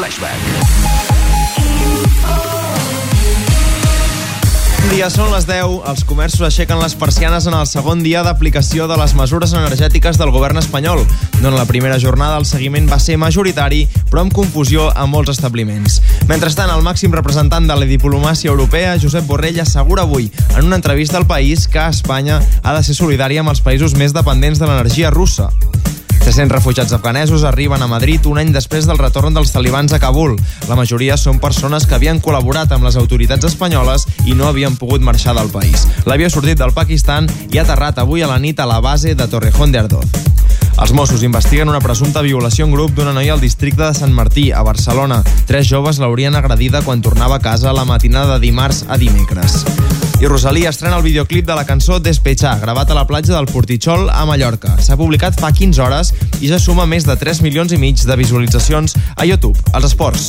Flashback. Dia, són les 10. Els comerços aixequen les persianes en el segon dia d'aplicació de les mesures energètiques del govern espanyol. Durant la primera jornada el seguiment va ser majoritari, però amb confusió a molts establiments. Mentrestant, el màxim representant de la diplomàcia europea, Josep Borrell, assegura avui, en una entrevista al país, que Espanya ha de ser solidària amb els països més dependents de l'energia russa. 300 refugiats afganesos arriben a Madrid un any després del retorn dels talibans a Kabul. La majoria són persones que havien col·laborat amb les autoritats espanyoles i no havien pogut marxar del país. L'avió ha sortit del Pakistan i ha aterrat avui a la nit a la base de Torrejón de Ardoz. Els Mossos investiguen una presumpta violació en grup d'una noia al districte de Sant Martí, a Barcelona. Tres joves l'haurien agredida quan tornava a casa la matinada de dimarts a dimecres. I Rosalía estrena el videoclip de la cançó Despechar, gravat a la platja del Portitxol a Mallorca. S'ha publicat fa 15 hores i ja suma més de 3 milions i mig de visualitzacions a YouTube. Els esports.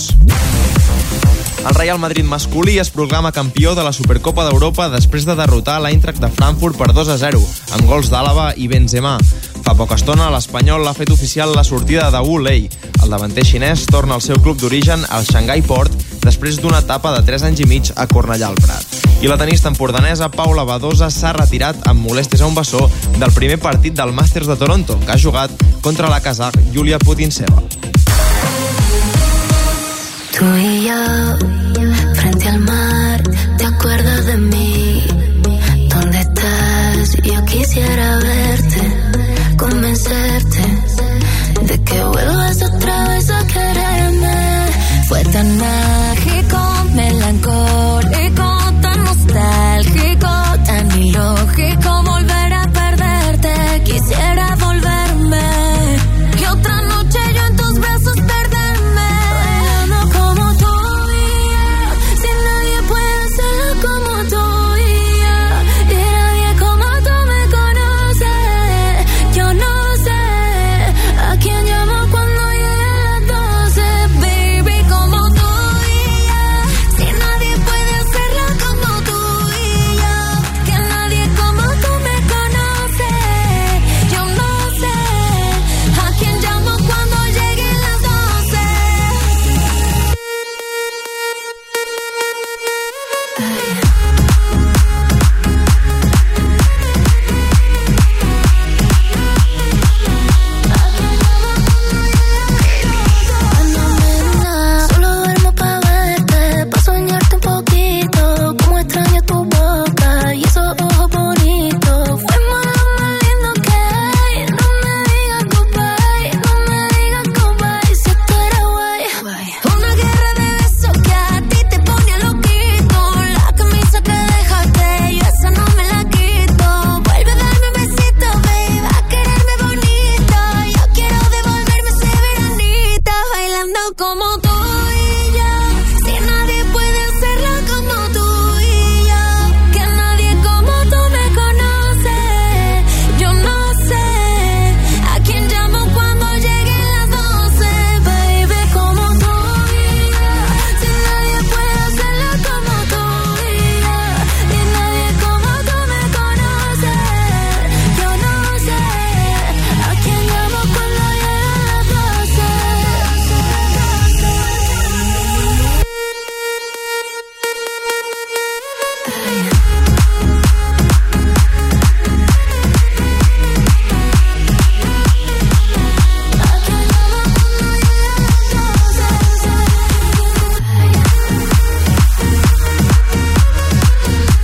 El Real Madrid masculí es proclama campió de la Supercopa d'Europa després de derrotar l'Eintracht de Frankfurt per 2 a 0, amb gols d'Àlava i Benzema. Fa poca estona, l'Espanyol l'ha fet oficial la sortida de Wu Lei. El davanter xinès torna al seu club d'origen, al Shanghai Port, després d'una etapa de 3 anys i mig a Cornellà al Prat. I la tenista empordanesa Paula Badosa s'ha retirat amb molèsties a un bessó del primer partit del Masters de Toronto, que ha jugat contra la kazakh Yulia Putintseva. Tú y yo, frente al mar, ¿te acuerdas de mí? ¿Dónde estás? Yo quisiera verte, convencerte de que vuelvas otra vez a quererme. Fue tan mágico,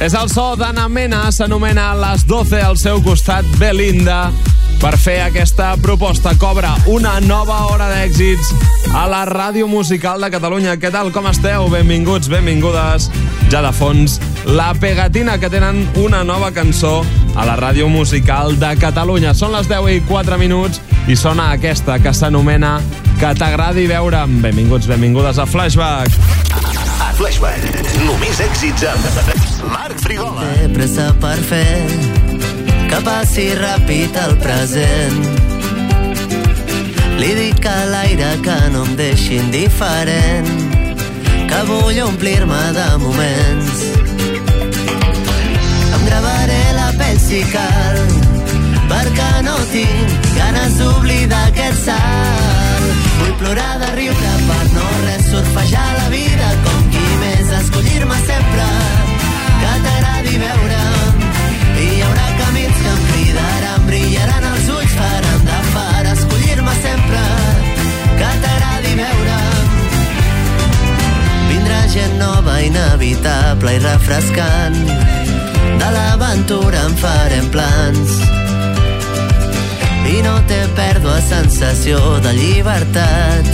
És el so d'Anna Mena, s'anomena Les 12 al seu costat Belinda per fer aquesta proposta. Cobra una nova hora d'èxits a la ràdio musical de Catalunya. Què tal, com esteu? Benvinguts, benvingudes. Ja de fons, La Pegatina, que tenen una nova cançó a la ràdio musical de Catalunya. Són les 10 i 4 minuts i sona aquesta que s'anomena Que t'agradi veure'm. Benvinguts, benvingudes a Flashback. A Flashback, només èxits amb Marc Frigola. Té pressa per fer que passi ràpid el present. Li dic a l'aire que no em deixi indiferent, que vull omplir-me de moments. Em gravaré la pell si cal, perquè no tinc ganes d'oblidar aquest salt. Vull plorar de riure per no res, surfejar la vida com qui més, escollir-me sempre i camins brillaran faran. Vindrà inevitable i refrescant. De l'aventura en farem plans. I no té pèrdua sensació de llibertat.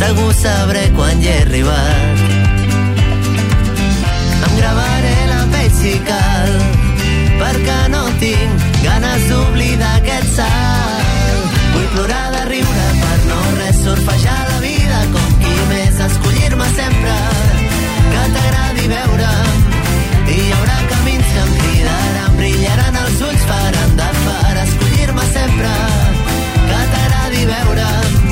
Segur sabré quan hi he arribat la pell si cal, perquè no tinc ganes d'oblidar aquest salt. Vull plorar de riure per no res surfejar la vida com qui més escollir-me sempre que t'agradi veure'm i hi haurà camins que em cridaran brillaran els ulls faran de far escollir-me sempre que t'agradi veure'm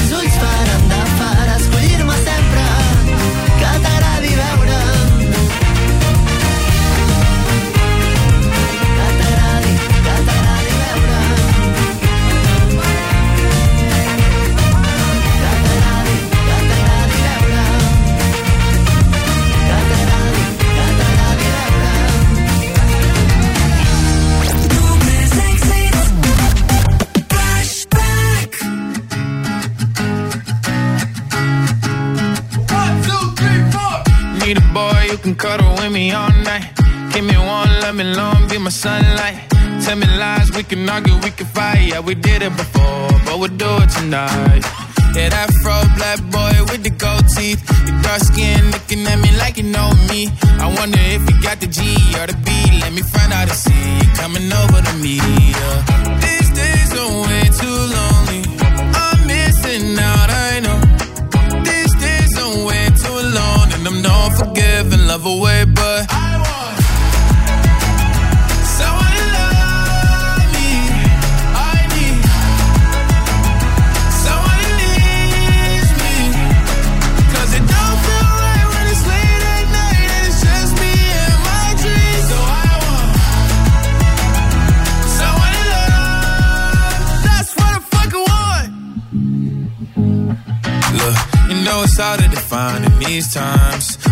can cuddle with me all night. Give me one, let me long, be my sunlight. Tell me lies, we can argue, we can fight. Yeah, we did it before, but we'll do it tonight. Yeah, that fro black boy with the gold teeth. Your dark skin looking at me like you know me. I wonder if you got the G or the B. Let me find out and see you coming over to me. Yeah. Love away, but I want someone to love me. I need someone who needs me. 'Cause it don't feel right when it's late at night and it's just me and my dreams. So I want someone to love. That's what I fucking want. Look, you know it's hard to define in these times,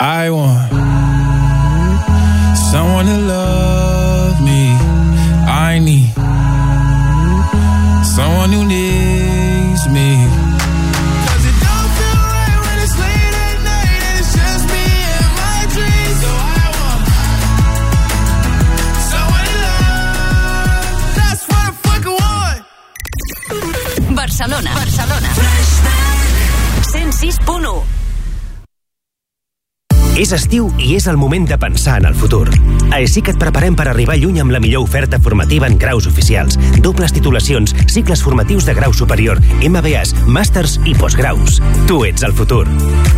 I want someone to love És estiu i és el moment de pensar en el futur. A ESIC et preparem per arribar lluny amb la millor oferta formativa en graus oficials, dobles titulacions, cicles formatius de grau superior, MBAs, màsters i postgraus. Tu ets el futur.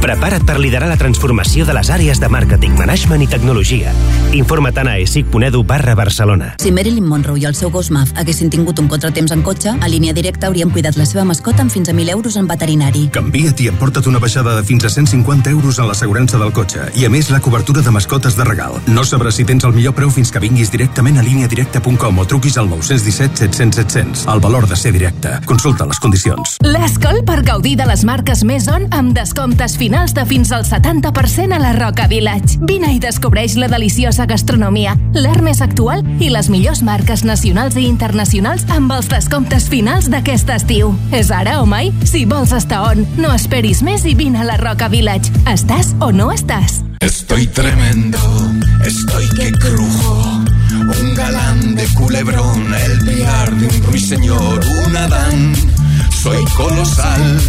Prepara't per liderar la transformació de les àrees de màrqueting, management i tecnologia. Informa't a esic.edu barra Barcelona. Si Marilyn Monroe i el seu gos Maf haguessin tingut un contratemps en cotxe, a línia directa haurien cuidat la seva mascota amb fins a 1.000 euros en veterinari. Canvia't i emporta't una baixada de fins a 150 euros en l'assegurança del cotxe. I a més la cobertura de mascotes de regal. No sabràs si tens el millor preu fins que vinguis directament a lineadirecta.com o truquis al 917 700 700. El valor de ser directe. Consulta les condicions. L'Escol per gaudir de les marques més on amb descomptes finals de fins al 70% a la Roca Village. Vine i descobreix la deliciosa gastronomia, l'art més actual i les millors marques nacionals i internacionals amb els descomptes finals d'aquest estiu. És ara o mai? Si vols estar on, no esperis més i vine a la Roca Village. Estàs o no estàs? Estoy tremendo, estoy que crujo. Un galán de culebrón, el piar de un ruiseñor, un Adán. Soy colosal,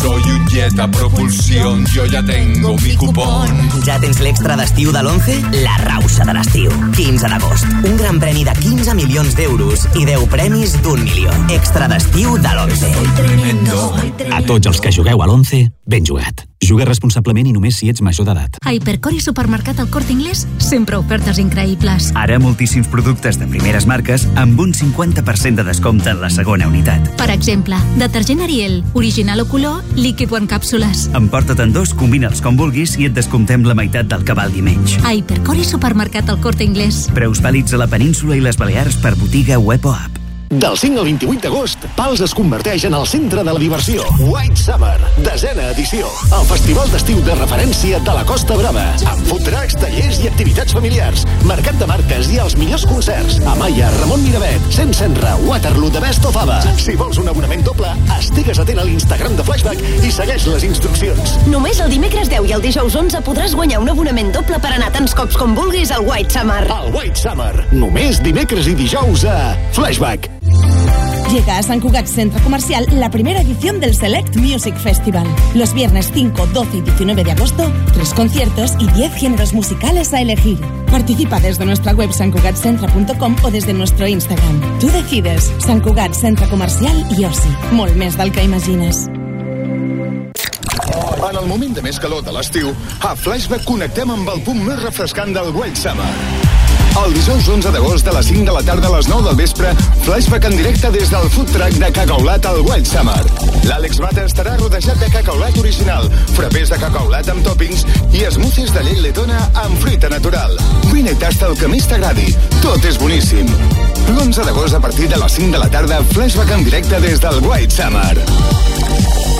soy un jet a propulsión, yo ya tengo mi cupón. Ja tens l'extra d'estiu de l'11? La rausa de l'estiu. 15 d'agost. Un gran premi de 15 milions d'euros i 10 premis d'un milió. Extra d'estiu de l'11. A tots els que jugueu a l'11, ben jugat. Juga responsablement i només si ets major d'edat. A Hipercor i Supermercat al Corte Inglés, sempre ofertes increïbles. Ara moltíssims productes de primeres marques amb un 50% de descompte en la segona unitat. Per exemple, detergent Ariel, original o color, líquid o en càpsules. Emporta't-en dos, combina'ls com vulguis i et descomptem la meitat del que valgui menys. A Hipercor i Supermercat al Corte Inglés. Preus vàlids a la península i les Balears per botiga web o app. Del 5 al 28 d'agost, Pals es converteix en el centre de la diversió. White Summer, desena edició. El festival d'estiu de referència de la Costa Brava. Amb food trucks, tallers i activitats familiars. Mercat de marques i els millors concerts. Amaya, Ramon Miravet, Sen Senra, Waterloo, The Best of Ava. Si vols un abonament doble, estigues atent a l'Instagram de Flashback i segueix les instruccions. Només el dimecres 10 i el dijous 11 podràs guanyar un abonament doble per anar tants cops com vulguis al White Summer. El White Summer, només dimecres i dijous a Flashback. Llega a San Cugat Centro Comercial la primera edición del Select Music Festival. Los viernes 5, 12 y 19 de agosto, tres conciertos y 10 géneros musicales a elegir. Participa desde nuestra web sancugatcentra.com o desde nuestro Instagram. Tú decides. San Cugat Centre Comercial i Oci. Molt més del que imagines. En el moment de més calor de l'estiu, a Flashback connectem amb el punt més refrescant del White Summer. El dijous 11 d'agost a les 5 de la tarda a les 9 del vespre, flashback en directe des del food truck de cacaolat al White Summer. L'Àlex Mata estarà rodejat de cacaolat original, frapés de cacaolat amb toppings i smoothies de llet letona amb fruita natural. Vine i tasta el que més t'agradi. Tot és boníssim. L'11 d'agost a partir de les 5 de la tarda, flashback en directe des del White Summer.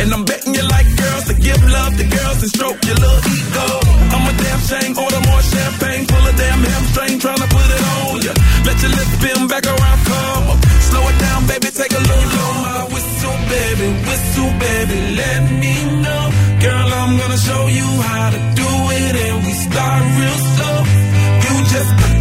and I'm betting you like girls to give love to girls and stroke your little ego. I'm a damn shame, order more champagne, full of damn hamstring, trying to put it on ya. Let your lips spin back around, come up, slow it down, baby, take a little blow my whistle, baby, whistle, baby, let me know, girl, I'm gonna show you how to do it, and we start real slow. You just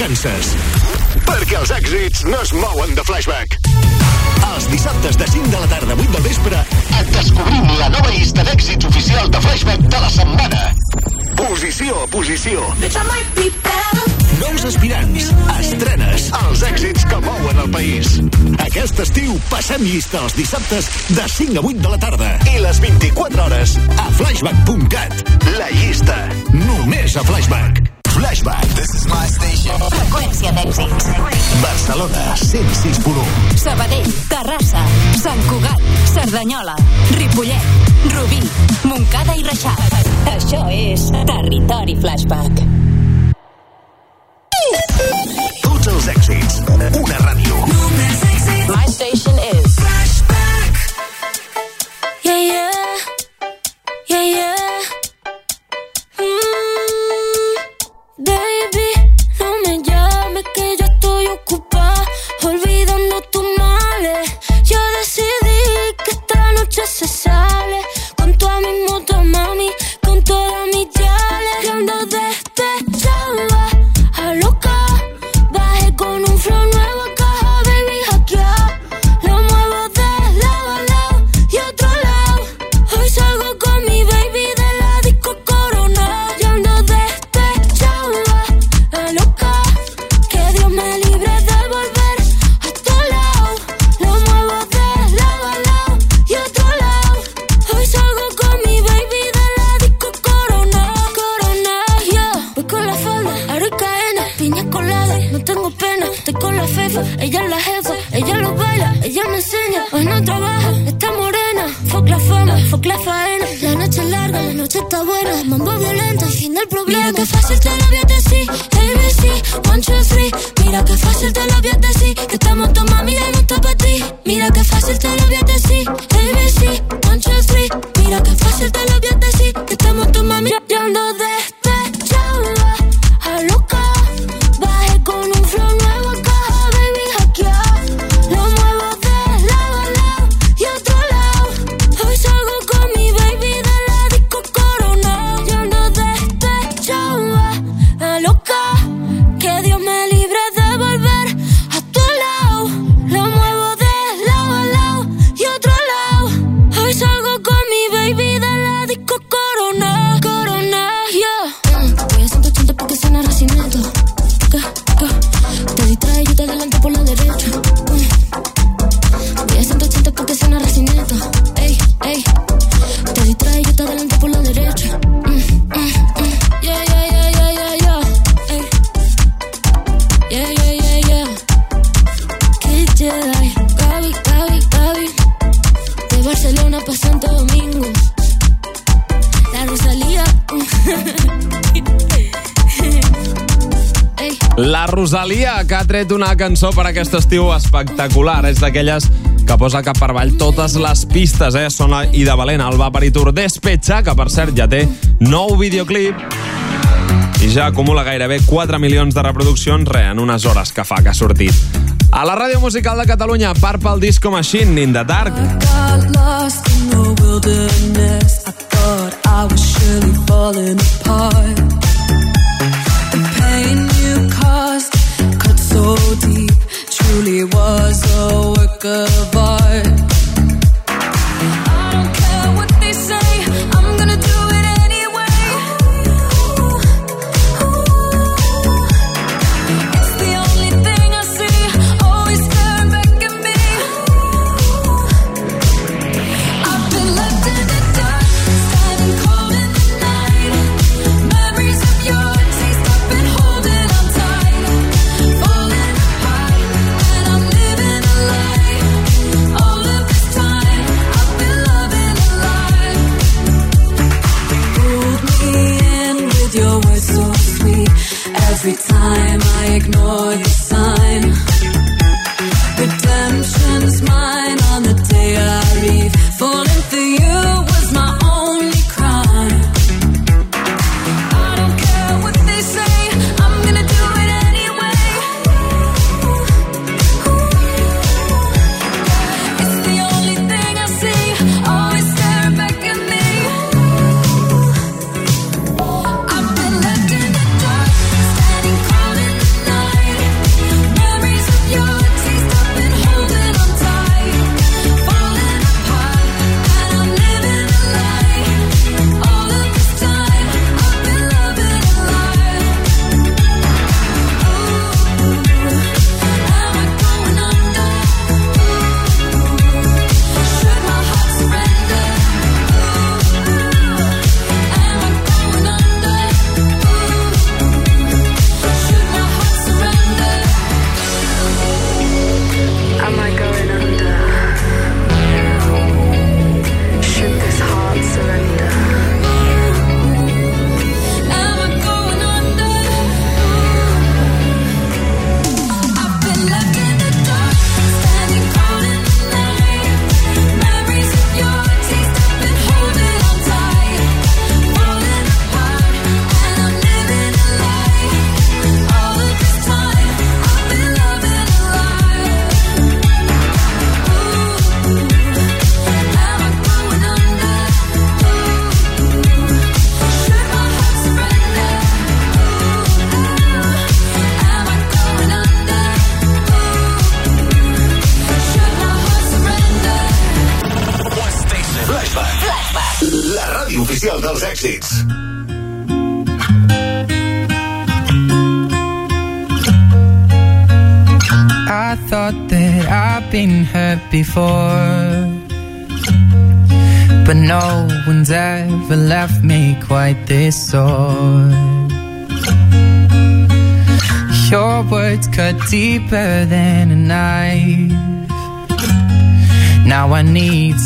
vacances. Perquè els èxits no es mouen de flashback. Els dissabtes de 5 de la tarda a 8 del vespre et descobrim la nova llista d'èxits oficial de flashback de la setmana. Posició a posició. Nous aspirants, estrenes, els èxits que mouen el país. Aquest estiu passem llista els dissabtes de 5 a 8 de la tarda i les 24 hores a flashback.cat. La llista, només a flashback. Flashback. This is my station. Freqüència d'èxits. Barcelona, 106.1. Sabadell, Terrassa, Sant Cugat, Cerdanyola, Ripollet, Rubí, Montcada i Reixac. Això és Territori Flashback. Tots els èxits. Una ràdio. cançó per aquest estiu espectacular. És d'aquelles que posa cap per avall totes les pistes, eh? Sona i de valent el Vaparitur Despetxa, que per cert ja té nou videoclip i ja acumula gairebé 4 milions de reproduccions re, en unes hores que fa que ha sortit. A la Ràdio Musical de Catalunya, Purple Disco Machine, Nin the dark. I got lost in the wilderness I thought I was surely falling apart deep, truly was a work of art.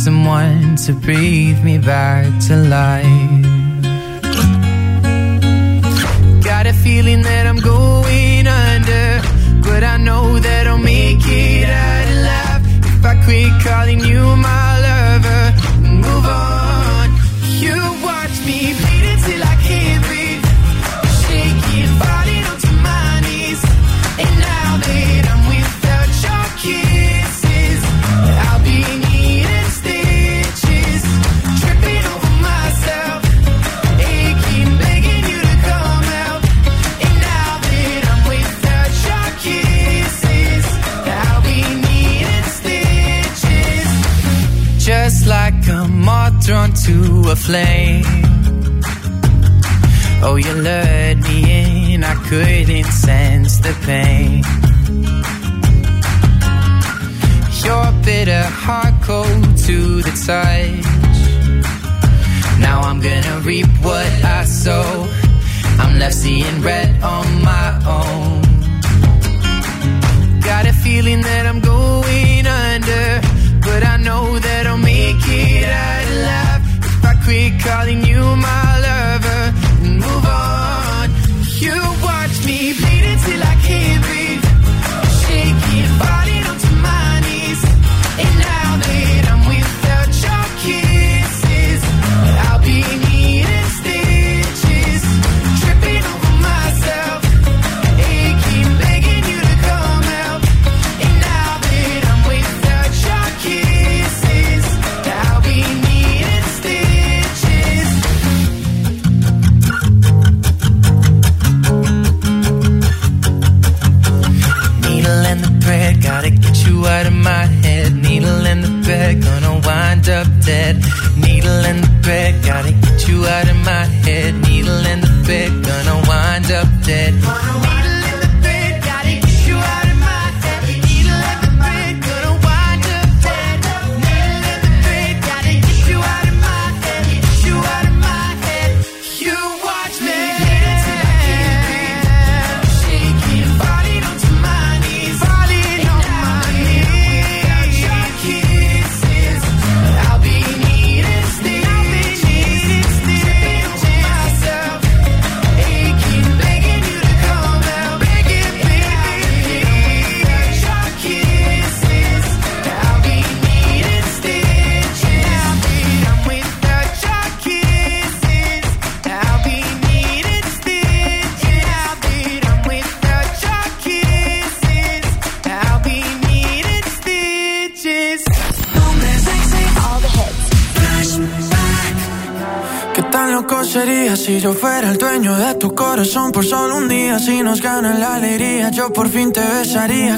someone to breathe me back to life.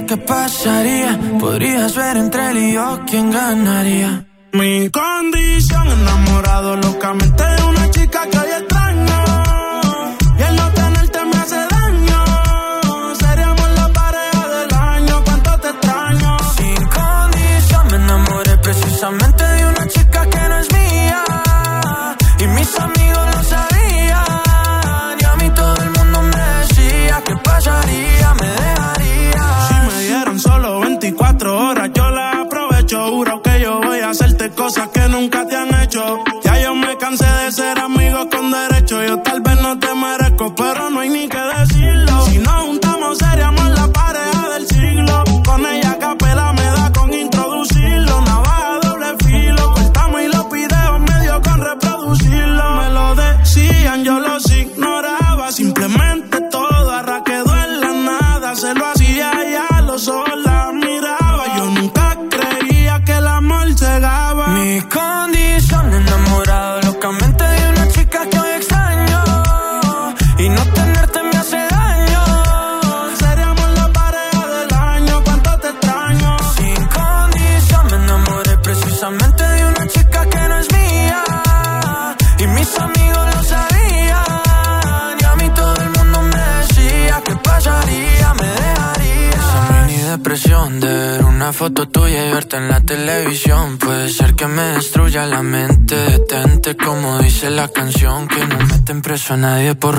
qué pasaría. Podrías ver entre él y yo quién ganaría. a nadie por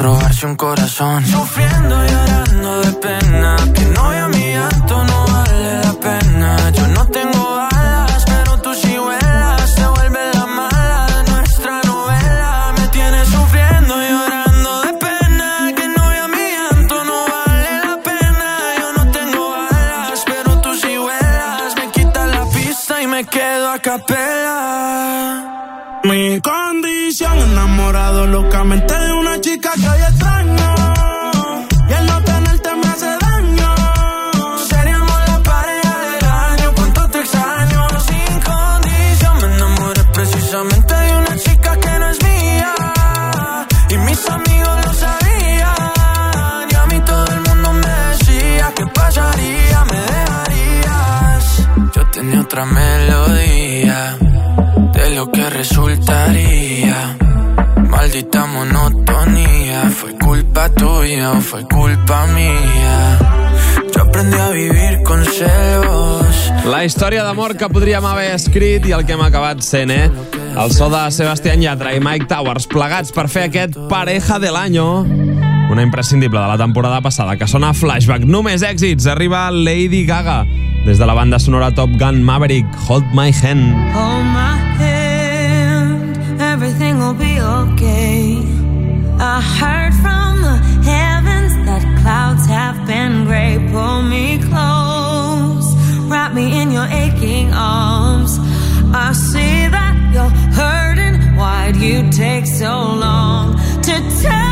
història d'amor que podríem haver escrit i el que hem acabat sent, eh? El so de Sebastián Yatra i Mike Towers plegats per fer aquest Pareja de l'Año. Una imprescindible de la temporada passada que sona flashback. Només èxits. Arriba Lady Gaga des de la banda sonora Top Gun Maverick. Hold my hand. Hold my hand. Everything will be okay. I heard aching arms. I see that you're hurting. Why'd you take so long to tell?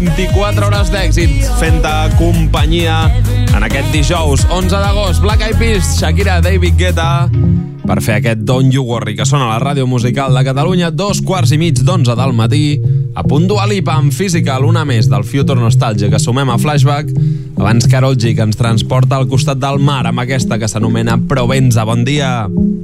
24 hores d'èxit fent-te companyia en aquest dijous 11 d'agost. Black Eyed Peas, Shakira, David Guetta per fer aquest Don't You Worry que sona a la ràdio musical de Catalunya dos quarts i mig d'onze del matí a punt d'Ualipa amb física una més del Future Nostalgia que sumem a Flashback abans Carol G que ens transporta al costat del mar amb aquesta que s'anomena Provenza. Bon dia! Bon dia!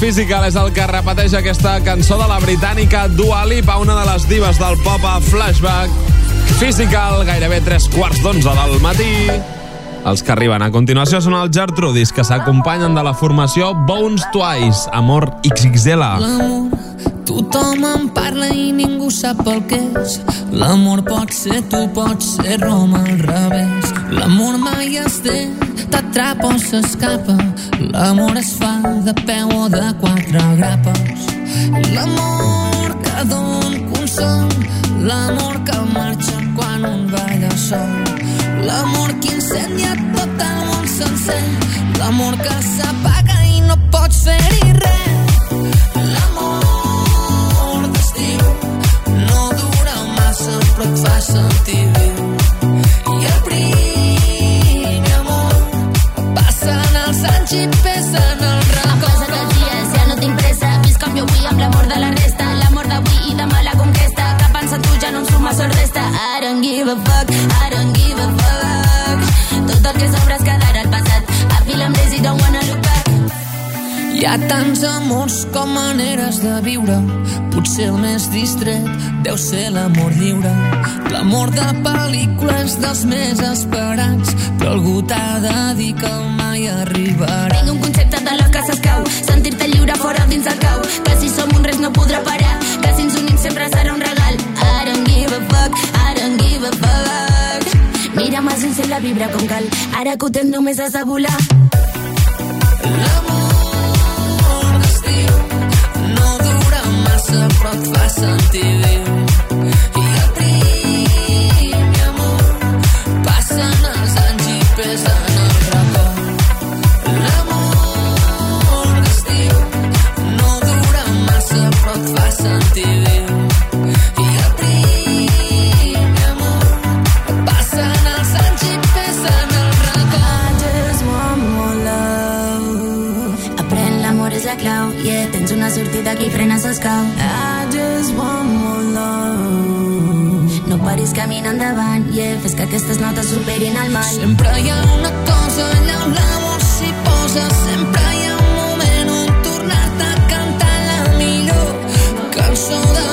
Physical és el que repeteix aquesta cançó de la britànica Dua Lipa, una de les divas del pop a Flashback. Physical, gairebé tres quarts d'onze del matí. Els que arriben a continuació són els Gertrudis, que s'acompanyen de la formació Bones Twice, Amor XXL. L'amor, tothom en parla i ningú sap el que és. L'amor pot ser tu, pot ser Roma al revés. L'amor mai es té, t'atrapa o s'escapa. L'amor es fa de peu o de quatre grapes. L'amor que don consol, l'amor que marxa quan un balla sol. L'amor que incendia tot el món sencer, l'amor que s'apaga i no pots fer-hi res. Però et fa sentir viu. I el primer amor passen els anys i pesen el Han passat els dies, ja no tinc pressa. Visc com jo vull amb l'amor de la resta. L'amor d'avui i demà la conquesta. Que pensa tu ja no em suma, sol resta. I don't give a fuck, I don't give a fuck. Tot el que sobra es quedarà al passat. I feel I'm lazy, don't wanna look back. Hi ha tants amors com maneres de viure. Potser el més distret deu ser l'amor lliure. L'amor de pel·lícules dels més esperats, però algú t'ha de dir que mai arribarà. Tinc un concepte de lo que s'escau. Sentir-te lliure fora dins el cau. Que si som un res no podrà parar. Que si ens unim sempre serà un regal. I don't give a fuck, I don't give a fuck. Mira'm als ulls i la vibra com cal. Ara que ho tens només has de volar. L'amor frenes escau. I just want more love. No paris camina endavant. Yeah, fes que aquestes notes superin el mal. Sempre hi ha una cosa allà on l'amor s'hi posa, sempre hi ha un moment on tornar-te a cantar la millor cançó d'amor.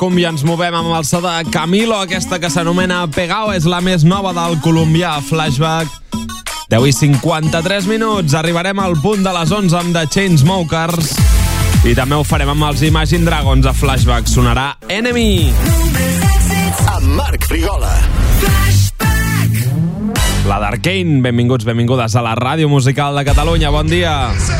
Cúmbia ens movem amb el so de Camilo, aquesta que s'anomena Pegao, és la més nova del colombià Flashback. 10 i 53 minuts, arribarem al punt de les 11 amb The Chainsmokers i també ho farem amb els Imagine Dragons a Flashback. Sonarà Enemy. Amb Marc Frigola. La d'Arcane, benvinguts, benvingudes a la Ràdio Musical de Catalunya. Bon dia. To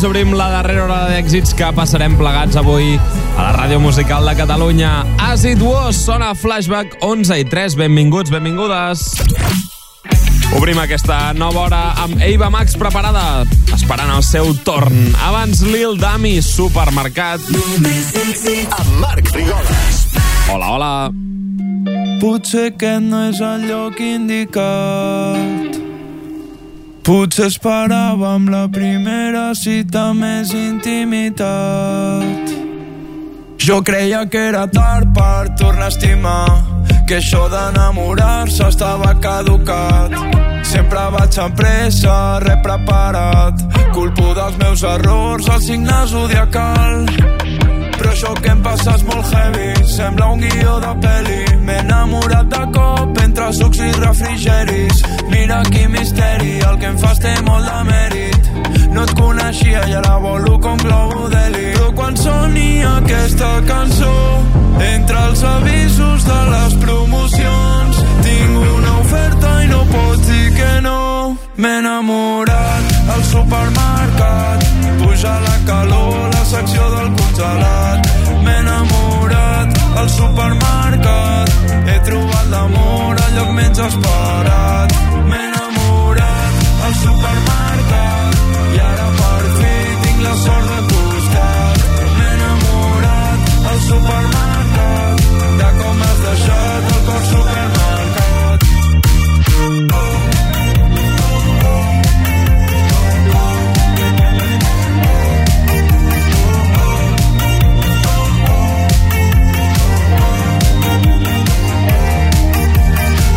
Styles. Obrim la darrera hora d'èxits que passarem plegats avui a la Ràdio Musical de Catalunya. As It Was sona Flashback 11 i 3. Benvinguts, benvingudes. Obrim aquesta nova hora amb Eva Max preparada, esperant el seu torn. Abans Lil Dami, Supermercat. Amb Marc Frigoles. Hola, hola. Potser aquest no és el lloc indicat Potser esperàvem la primera cita més intimitat. Jo creia que era tard per tornar a estimar que això d'enamorar-se estava caducat. Sempre vaig amb pressa, res preparat Culpo dels meus errors, el signe zodiacal. Però això que em passa és molt heavy Sembla un guió de peli M'he enamorat de cop entre sucs i refrigeris Mira quin misteri El que em fas té molt de mèrit. No et coneixia i ara volo com globo d'heli. Però quan soni aquesta cançó Entre els avisos de les promocions Tinc una oferta i no pots dir que no. M'he enamorat al supermercat Puja la calor, la secció del congelat. M'he enamorat al supermercat He trobat l'amor al lloc menys esperat supermercat I ara per tinc la sort de costat M'he al supermercat. De com has deixat el cor supermercat.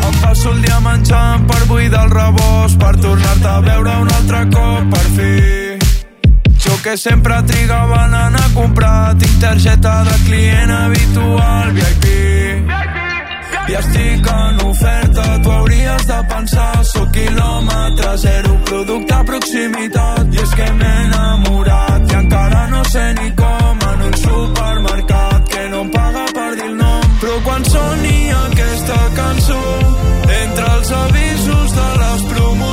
Em passo el dia menjant per buidar el rebost tornar-te a veure un altre cop per fi. Jo que sempre trigava a anar a comprar tinc targeta de client habitual VIP i estic en oferta, tu hauries de pensar Sóc quilòmetre zero, producte a proximitat. I és que m'he enamorat i encara no sé ni com En un supermercat que no em paga per dir el nom. Però quan soni aquesta cançó Entre els avisos de les promocions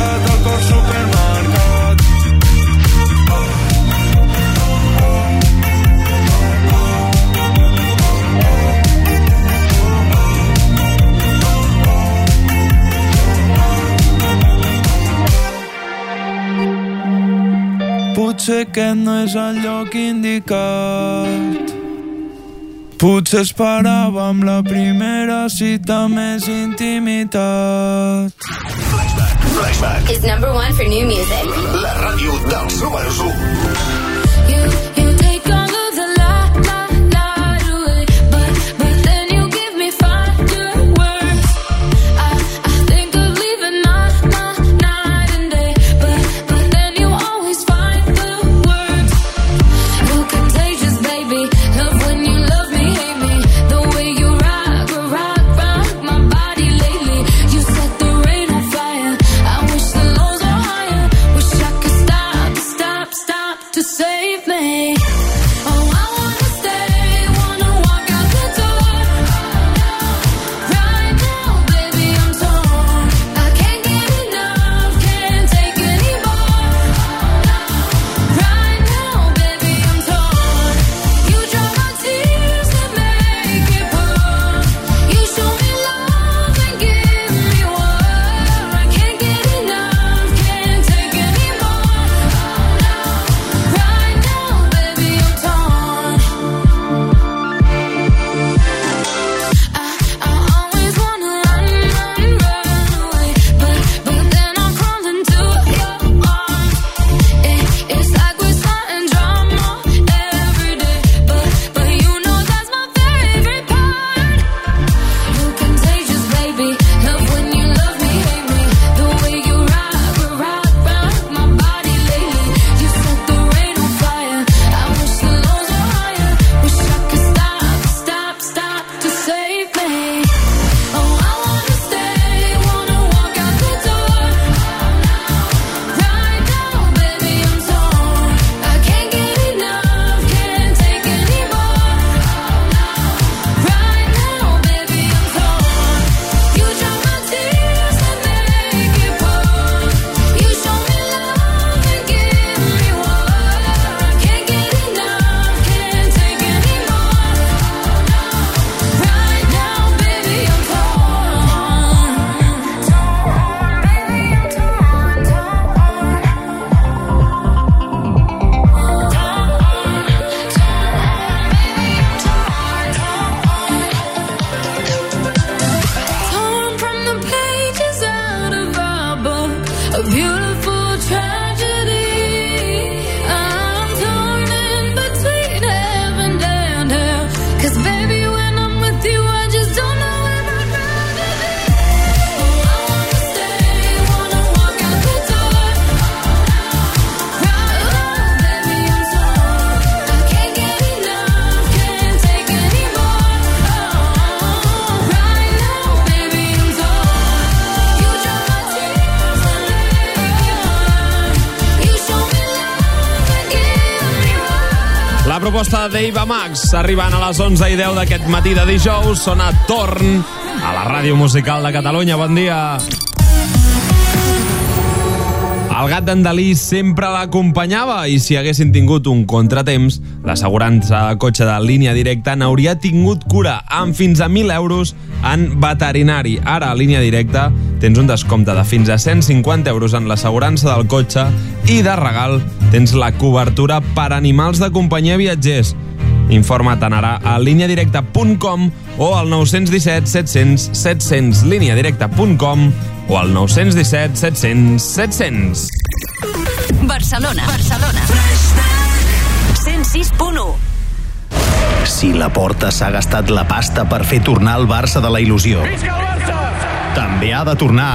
Potser aquest no és el lloc indicat. Potser esperàvem la primera cita més intimitat. Flashback. is number one for new music. La ràdio dels números 1. d'Eva Max, arribant a les 11 i 10 d'aquest matí de dijous, sona Torn a la ràdio musical de Catalunya. Bon dia. El gat d'en Dalí sempre l'acompanyava i si haguessin tingut un contratemps, l'assegurança de cotxe de línia directa n'hauria tingut cura amb fins a 1.000 euros en veterinari. Ara, a línia directa, tens un descompte de fins a 150 euros en l'assegurança del cotxe i de regal tens la cobertura per animals de companyia viatgers. Informa't ara a líniadirecta.com o al 917 700 700 líniadirecta.com o al 917 700 700. Barcelona. Barcelona. 106.1 Si la porta s'ha gastat la pasta per fer tornar el Barça de la il·lusió, també ha de tornar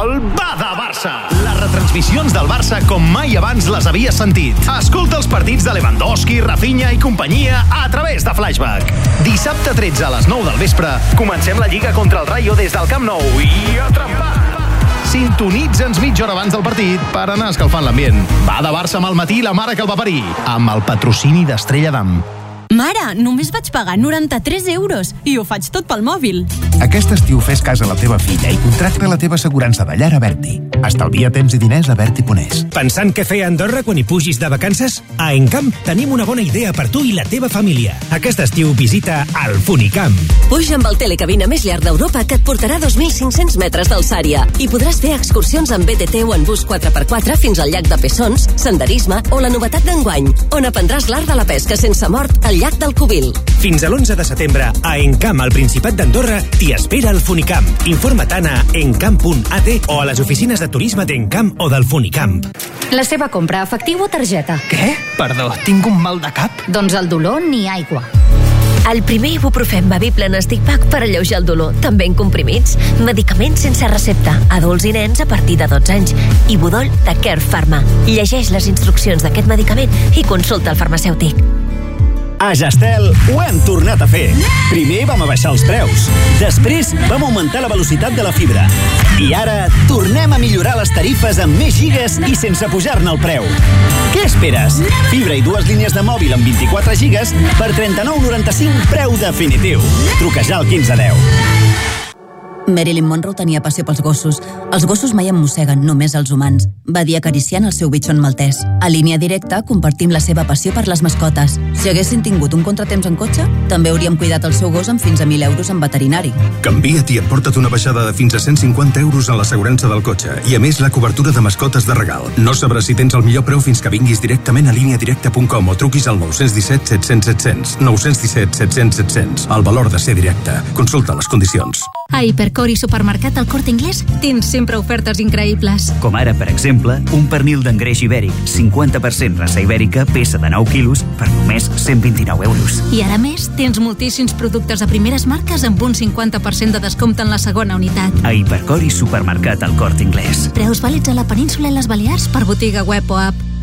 el Bada Barça. Retransmissions del Barça com mai abans les havies sentit. Escolta els partits de Lewandowski, Rafinha i companyia a través de Flashback. Dissabte 13 a les 9 del vespre comencem la Lliga contra el Rayo des del Camp Nou i a trempar. Sintonitza'ns mitja hora abans del partit per anar escalfant l'ambient. Va de Barça amb el matí la mare que el va parir, amb el patrocini d'Estrella d'Am. Mare, només vaig pagar 93 euros i ho faig tot pel mòbil. Aquest estiu fes cas a la teva filla i contracta la teva assegurança de llar a Berti. Estalvia temps i diners a Berti Ponés. Pensant què fer a Andorra quan hi pugis de vacances? A Encamp tenim una bona idea per tu i la teva família. Aquest estiu visita el Funicamp. Puja amb el telecabina més llarg d'Europa que et portarà 2.500 metres d'alçària i podràs fer excursions en BTT o en bus 4x4 fins al llac de Pessons, senderisme o la novetat d'enguany, on aprendràs l'art de la pesca sense mort al llac del Cubil. Fins a l'11 de setembre, a Encamp, al Principat d'Andorra, t'hi espera el Funicamp. Informa't a encamp.at o a les oficines de turisme d'Encamp o del Funicamp. La seva compra, efectiu o targeta? Què? Perdó, tinc un mal de cap? Doncs el dolor ni aigua. El primer ibuprofèn bevible en pack per alleujar el dolor, també en comprimits. Medicaments sense recepta, adults i nens a partir de 12 anys. Ibudol de Care Pharma. Llegeix les instruccions d'aquest medicament i consulta el farmacèutic. A Gestel ho hem tornat a fer. Primer vam abaixar els preus. Després vam augmentar la velocitat de la fibra. I ara tornem a millorar les tarifes amb més gigas i sense pujar-ne el preu. Què esperes? Fibra i dues línies de mòbil amb 24 gigas per 39,95 preu definitiu. Truca ja al 1510. Marilyn Monroe tenia passió pels gossos. Els gossos mai em mosseguen, només els humans, va dir acariciant el seu bitxon maltès. A línia directa, compartim la seva passió per les mascotes. Si haguessin tingut un contratemps en cotxe, també hauríem cuidat el seu gos amb fins a 1.000 euros en veterinari. Canvia't i emporta't una baixada de fins a 150 euros en l'assegurança del cotxe i a més la cobertura de mascotes de regal. No sabràs si tens el millor preu fins que vinguis directament a líniadirecta.com o truquis al 917 700 700. 917 700 700. El valor de ser directe. Consulta les condicions. A Hipercor i Supermercat El Corte Inglés tens sempre ofertes increïbles. Com ara, per exemple, un pernil d'engreix ibèric, 50% raça ibèrica, peça de 9 quilos, per només 129 euros. I ara més, tens moltíssims productes de primeres marques amb un 50% de descompte en la segona unitat. A Hipercor i Supermercat El Corte Inglés. Preus vàlids a la península i les Balears per botiga web o app.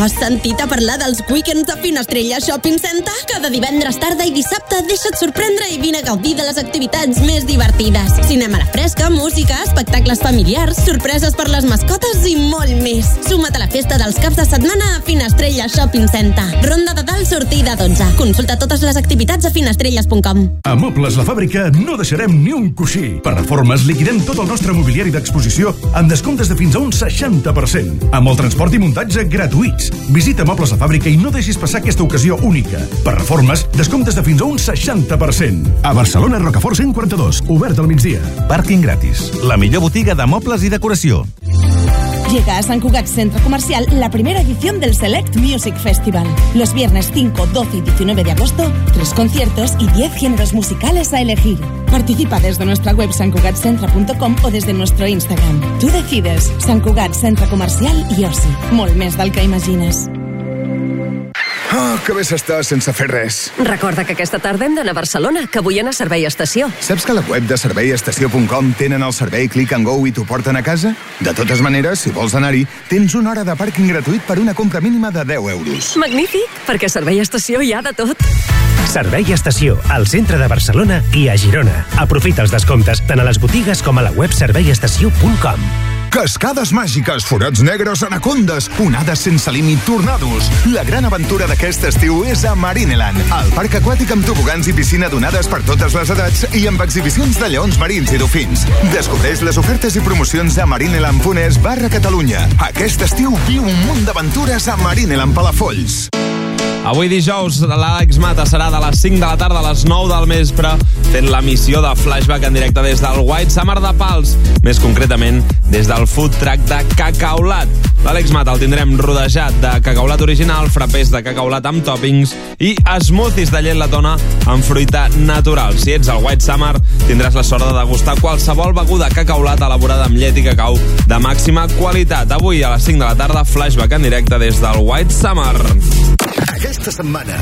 Has sentit a parlar dels weekends de Finestrella Shopping Center? Cada divendres tarda i dissabte deixa't sorprendre i vine a gaudir de les activitats més divertides. Cinema a la fresca, música, espectacles familiars, sorpreses per les mascotes i molt més. Suma't a la festa dels caps de setmana a Finestrella Shopping Center. Ronda de dalt, sortida 12. Consulta totes les activitats a finestrelles.com. A Mobles La Fàbrica no deixarem ni un coixí. Per reformes liquidem tot el nostre mobiliari d'exposició amb descomptes de fins a un 60%. Amb el transport i muntatge gratuïts. Visita Mobles La Fàbrica i no deixis passar aquesta ocasió única. Per reformes, descomptes de fins a un 60%. A Barcelona, Rocafort 142, obert al migdia. Pàrquing gratis. La millor botiga de mobles i decoració. Llega a San Cugat Centro Comercial la primera edición del Select Music Festival. Los viernes 5, 12 y 19 de agosto, tres conciertos y 10 géneros musicales a elegir. Participa desde nuestra web sancugatcentra.com o desde nuestro Instagram. Tú decides. Sant Cugat Centre Comercial i Oci. Molt més del. Oh, que bé s'està sense fer res. Recorda que aquesta tarda hem d'anar a Barcelona, que vull anar a Servei Estació. Saps que a la web de serveiestació.com tenen el servei Click and Go i t'ho porten a casa? De totes maneres, si vols anar-hi, tens una hora de pàrquing gratuït per una compra mínima de 10 euros. Magnífic, perquè a Servei Estació hi ha de tot. Servei Estació, al centre de Barcelona i a Girona. Aprofita els descomptes tant a les botigues com a la web serveiestació.com. Cascades màgiques, forats negres, anacondes, onades sense límit, tornados. La gran aventura d'aquest estiu és a Marineland, el parc aquàtic amb tobogans i piscina d'onades per totes les edats i amb exhibicions de lleons marins i dofins. Descobreix les ofertes i promocions a marineland.es barra Catalunya. Aquest estiu viu un munt d'aventures a Marineland Palafolls. Avui dijous, l'Àlex Mata serà de les 5 de la tarda a les 9 del vespre fent la missió de flashback en directe des del White Summer de Pals, més concretament des del food truck de Cacaulat. L'Àlex Mata el tindrem rodejat de cacaulat original, frapés de cacaulat amb toppings i smoothies de llet letona amb fruita natural. Si ets al White Summer, tindràs la sort de degustar qualsevol beguda cacaulat elaborada amb llet i cacau de màxima qualitat. Avui a les 5 de la tarda, flashback en directe des del White Summer. Aquesta setmana,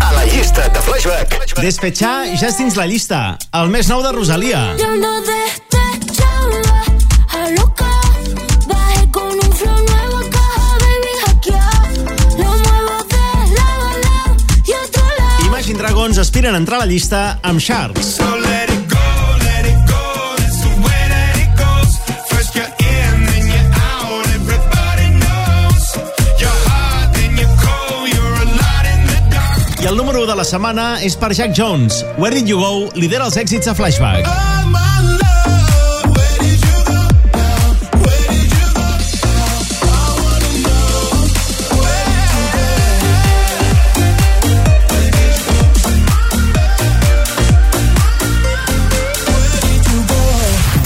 a la llista de Flashback. Despechar ja és dins la llista. El més nou de Rosalia. Yo no despechaba a loca. Bajé con un flow nuevo a caja, baby, hackear. Lo muevo de lado a lado y otro lado. Imagine Dragons aspiren a entrar a la llista amb Sharks. So let it el número 1 de la setmana és per Jack Jones. Where Did You Go lidera els èxits a Flashback. Where go? Where go know.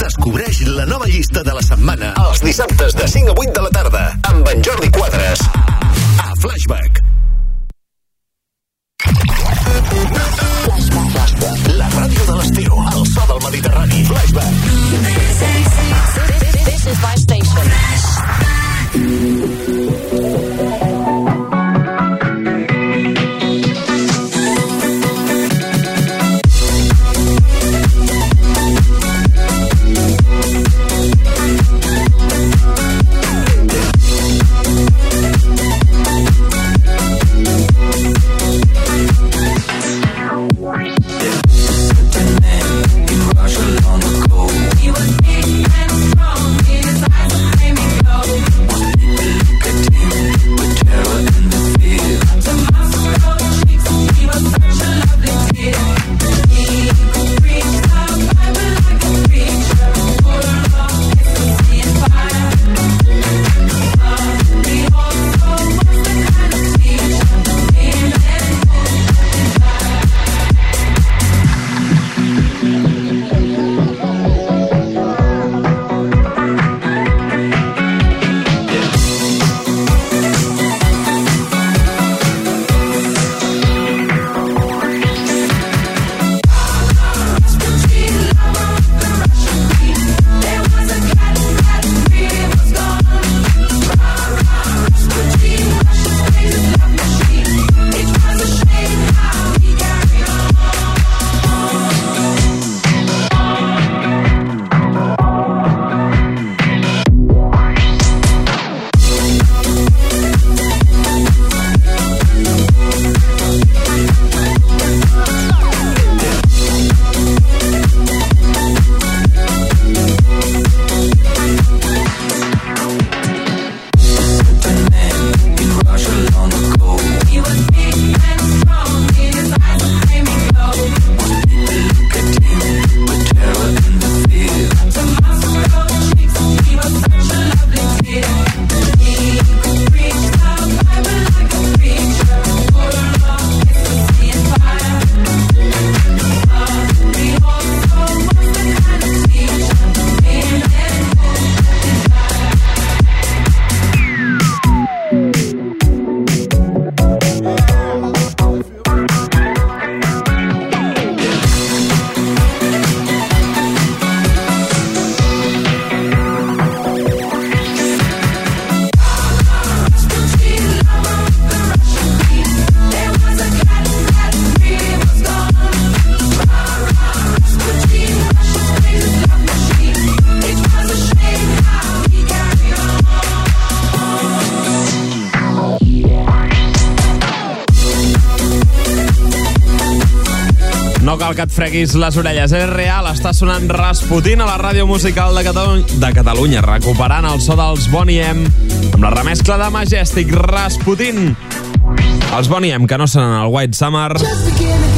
Descobreix la nova llista de la setmana els dissabtes de 5 a 8 de la tarda amb en Jordi Quadres. A Flashback. Flashback. La ràdio de l'estiu, el so del Mediterrani. Flashback. This is my station. He freguis les orelles, és real. Està sonant Rasputin a la ràdio musical de, Catalu de Catalunya, recuperant el so dels Bonnie M amb la remescla de Majestic Rasputin. Els Bonnie M, que no seran el White Summer,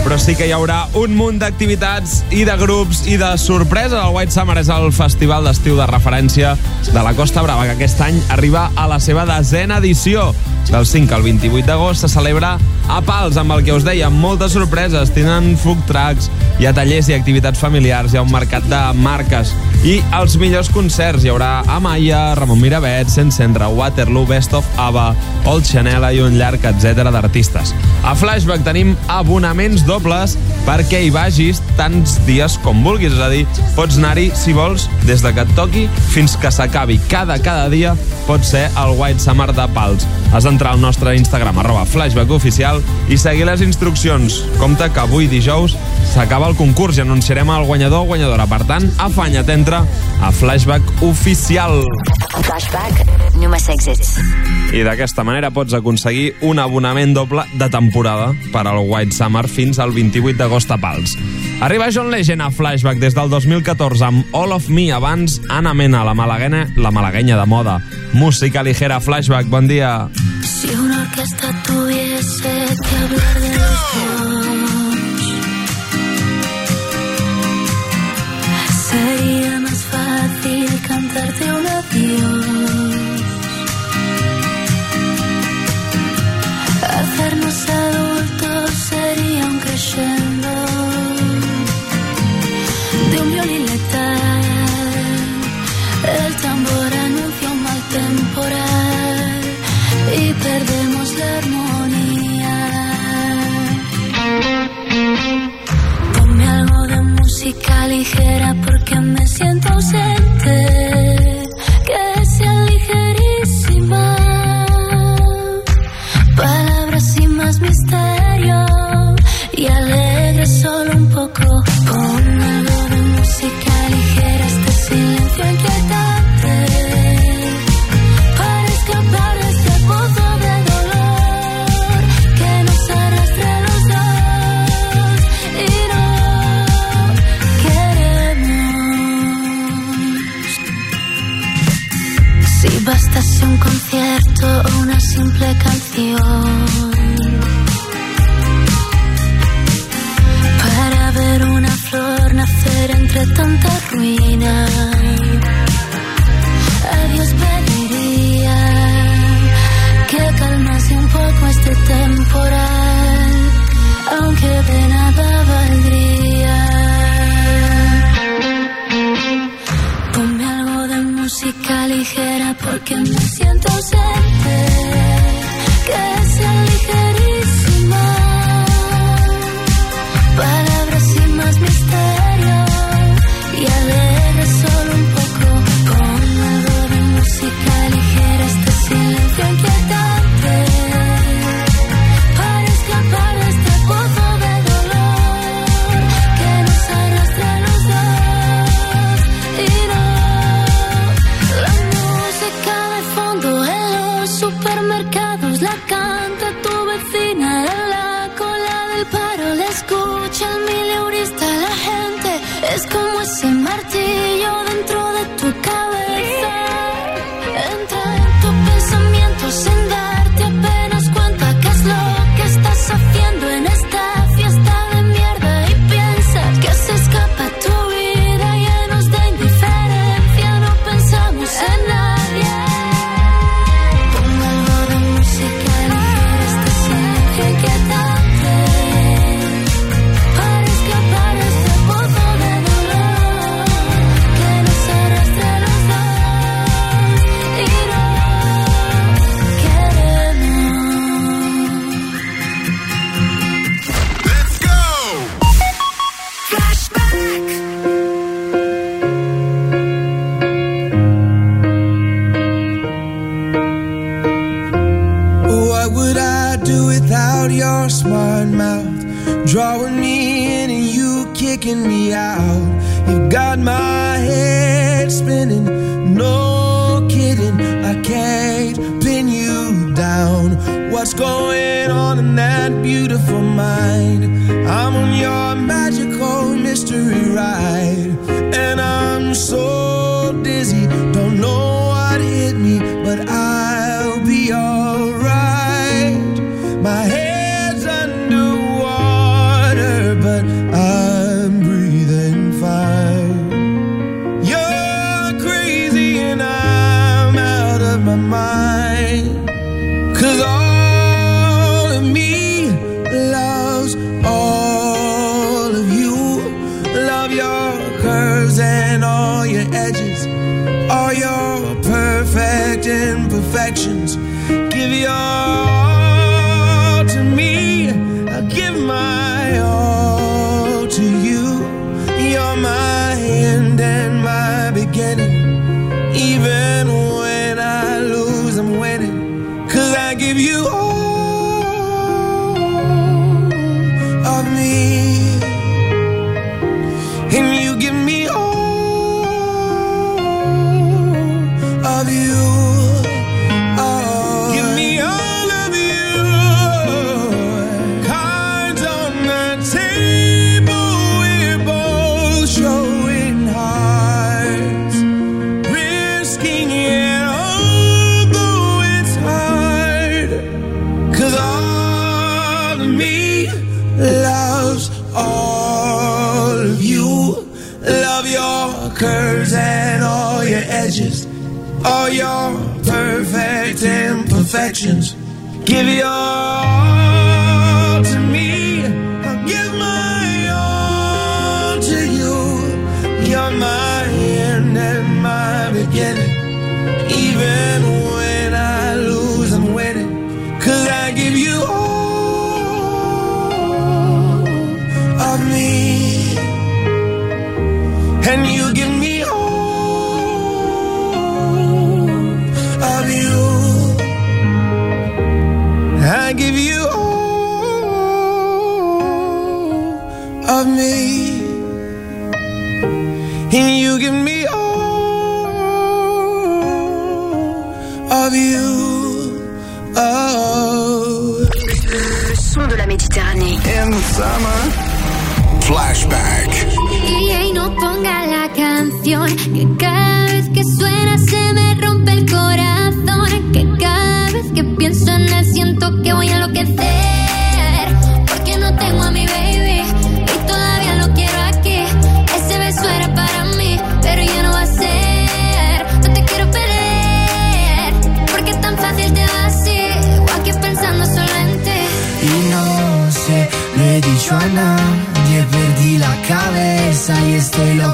però sí que hi haurà un munt d'activitats i de grups i de sorpresa. El White Summer és el festival d'estiu de referència de la Costa Brava, que aquest any arriba a la seva desena edició. Del 5 al 28 d'agost se celebra a Pals, amb el que us deia, moltes sorpreses. Tenen food trucks, hi ha tallers i activitats familiars, hi ha un mercat de marques i els millors concerts. Hi haurà Amaya, Ramon Miravet, Centre, Waterloo, Best of ABBA, Old Chanel i un llarg etc d'artistes. A Flashback tenim abonaments dobles perquè hi vagis tants dies com vulguis. És a dir, pots anar-hi, si vols, des de que et toqui fins que s'acabi. Cada, cada dia pot ser el White Summer de Pals. Has d'entrar al nostre Instagram, arroba flashback oficial, i seguir les instruccions. Compte que avui dijous s'acaba el concurs i anunciarem el guanyador o guanyadora. Per tant, afanya't, entra a Flashback oficial. Flashback, només èxits. I d'aquesta manera pots aconseguir un abonament doble de temporada per al White Summer fins al 28 d'agost a Pals. Arriba John Legend a Flashback des del 2014 amb All of Me, abans Anna Mena, la malaguena, la malaguenya de moda. Música ligera, Flashback, bon dia. Si una orquesta tuviese que hablar de los cantarte un adiós.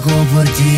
Por ti.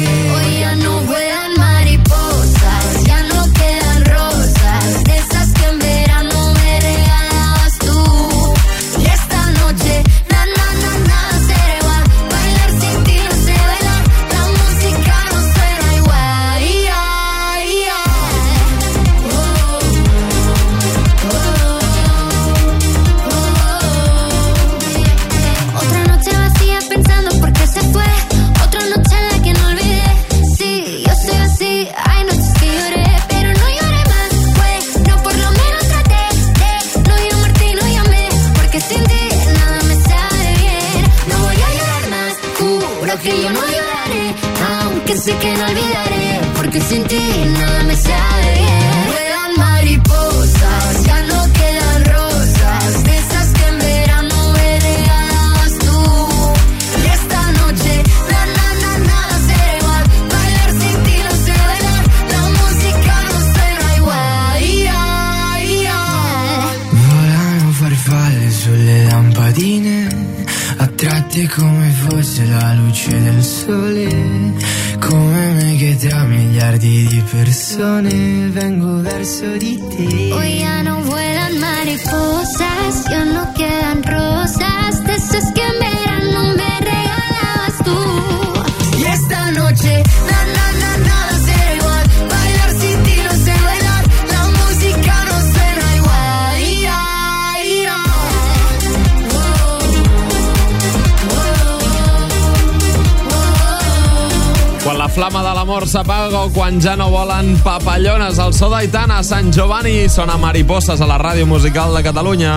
s'apaga quan ja no volen papallones. El so d'Aitana Sant Giovanni sona mariposes a la ràdio musical de Catalunya.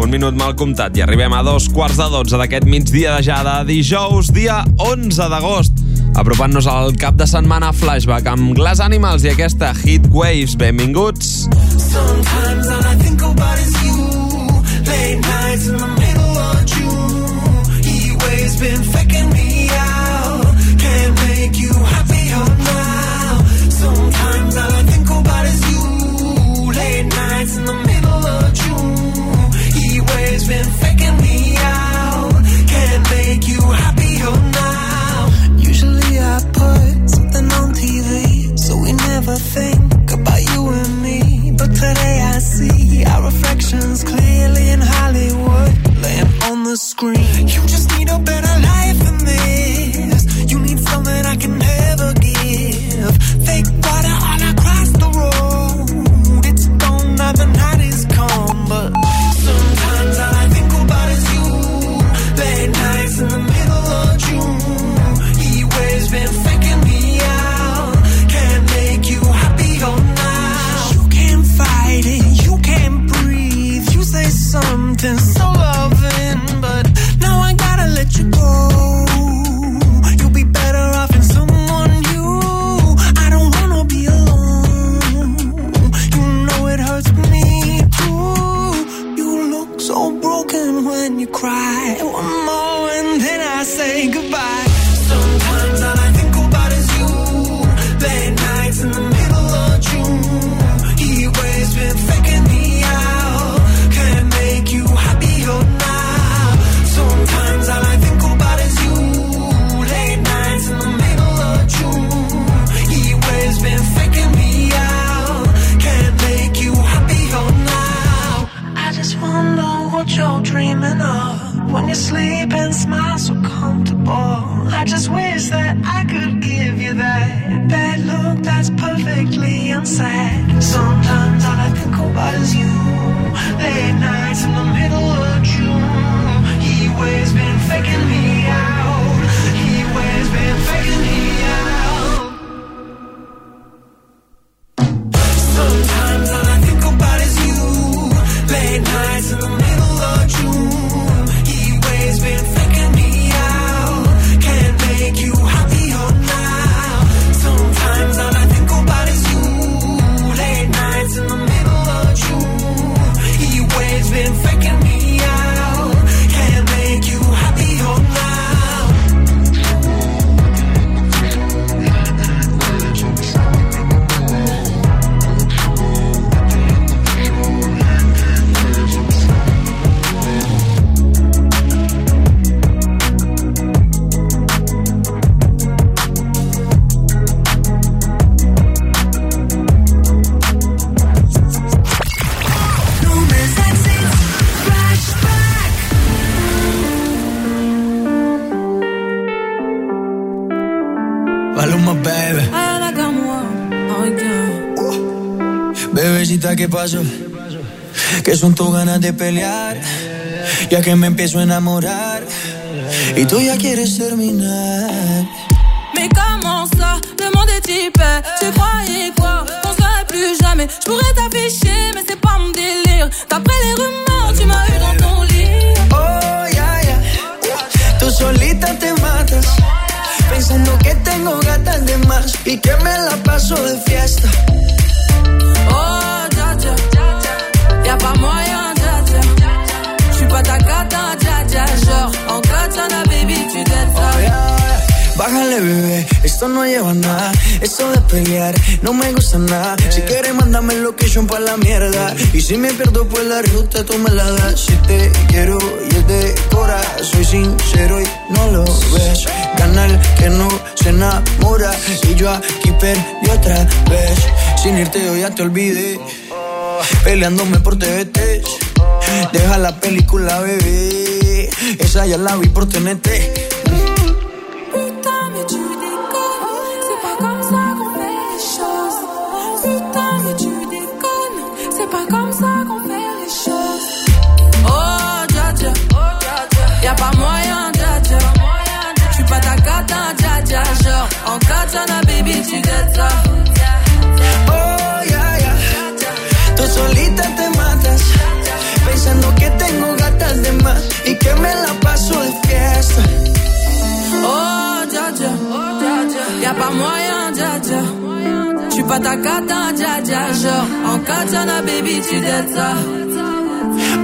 Un minut mal comptat i arribem a dos quarts de dotze d'aquest migdia de ja de dijous, dia 11 d'agost. Apropant-nos al cap de setmana Flashback amb Glass Animals i aquesta Heat Waves. Benvinguts! que son tus ganas de pelear, ya que me empiezo a enamorar y tú ya quieres terminar. Mais comment ça, le monde est hyper, tu croyais quoi, qu'on serait plus jamais, je pourrais t'afficher mais c'est pas mon délire, d'après les rumeurs tu m'as eu dans ton lit. Oh yeah, yeah, tú solita te matas, pensando que tengo gatas de más y que me la paso de fiesta. Bájale, bebé, esto no lleva nada. Eso de pelear no me gusta nada. Si quieres, mándame location pa' la mierda. Y si me pierdo, pues la ruta tú me la das. Si te quiero y es de cora, soy sincero y no lo ves. Canal que no se enamora. Y yo aquí perdí otra vez. Sin irte, yo ya te olvidé. Peleándome por TVT. Deja la película, bebé. Esa ya la vi por TNT. Oh, ya, yeah, yeah. Tú solita te matas, pensando que tengo gatas de más y que me la paso de fiesta. Oh, ya, ya. Y'a pas moyen, ya, ya. J'suis pas ta cata, ya, ya. Genre, en oh, katana, baby, tu ça.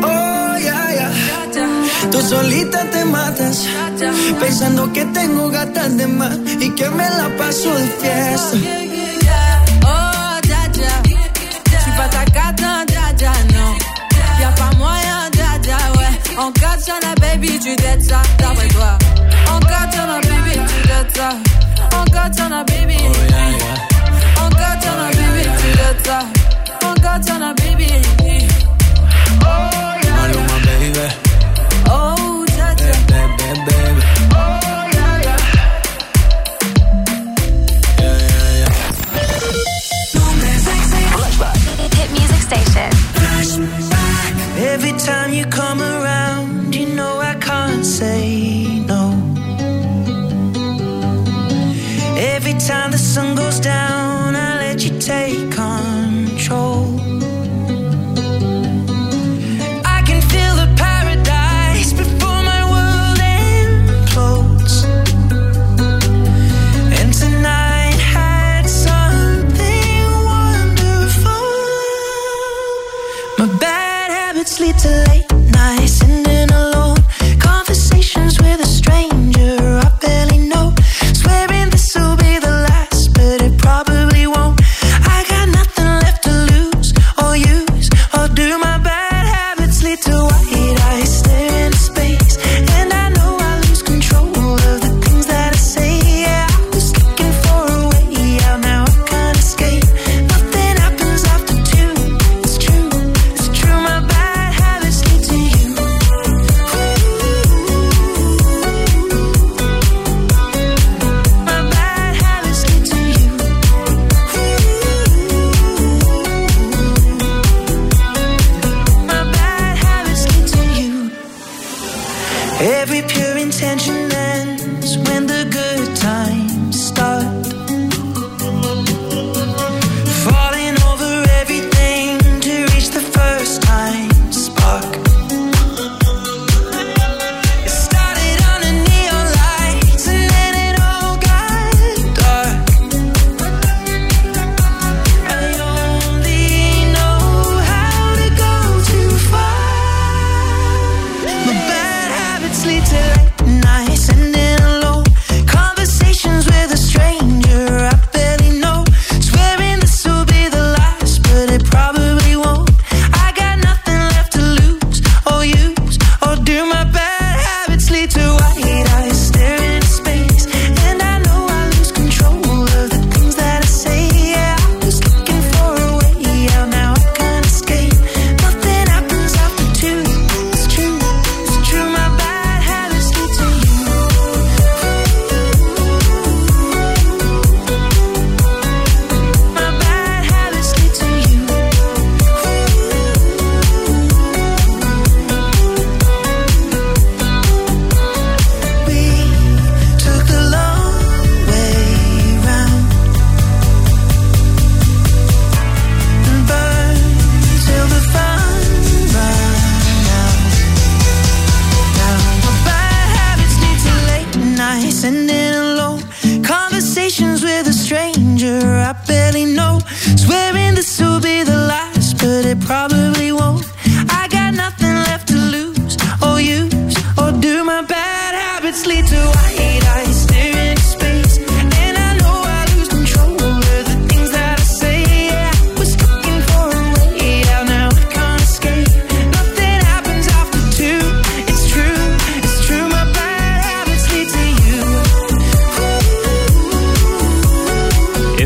Oh, yeah, yeah. Tú solita te matas, pensando que tengo gatas de más y que me la paso de fiesta. tiens la baby, tu dettes ça, d'après toi. Encore tiens la baby, tu dettes ça. Encore tiens la baby. Encore tiens la baby, tu dettes ça. Encore tiens la baby. Baby. Oh. Baby, baby, baby. Oh, yeah, yeah. Yeah, yeah, yeah. Hit music station. Every time you come.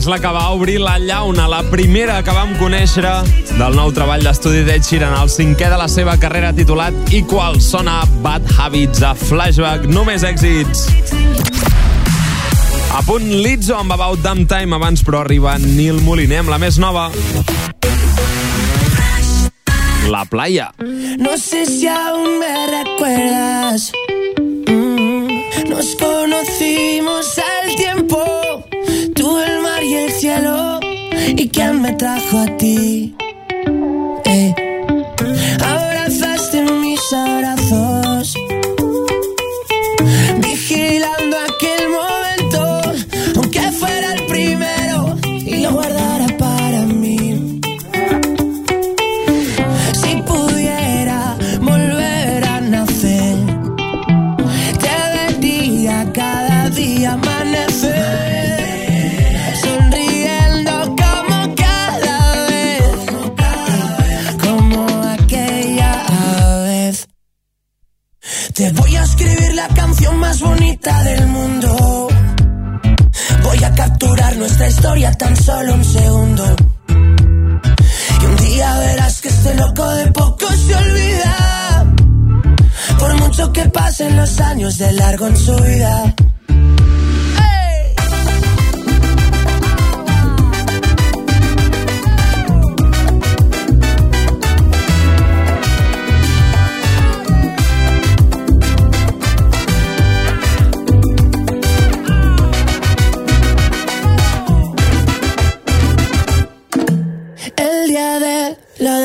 és la que va obrir la llauna, la primera que vam conèixer del nou treball d'estudi d'Ed Sheeran, el cinquè de la seva carrera titulat I qual Sona Bad Habits a Flashback, només èxits. A punt Lizzo amb About Damn Time abans, però arriba Nil Moliner amb la més nova. La playa. No sé si aún me recuerdas mm, Nos conocimos al tiempo y el cielo y quién me trajo a ti. Eh. Abrazaste mis abrazos. canción más bonita del mundo. Voy a capturar nuestra historia tan solo un segundo. Y un día verás que este loco de poco se olvida. Por mucho que pasen los años de largo en su vida.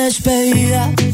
despedida.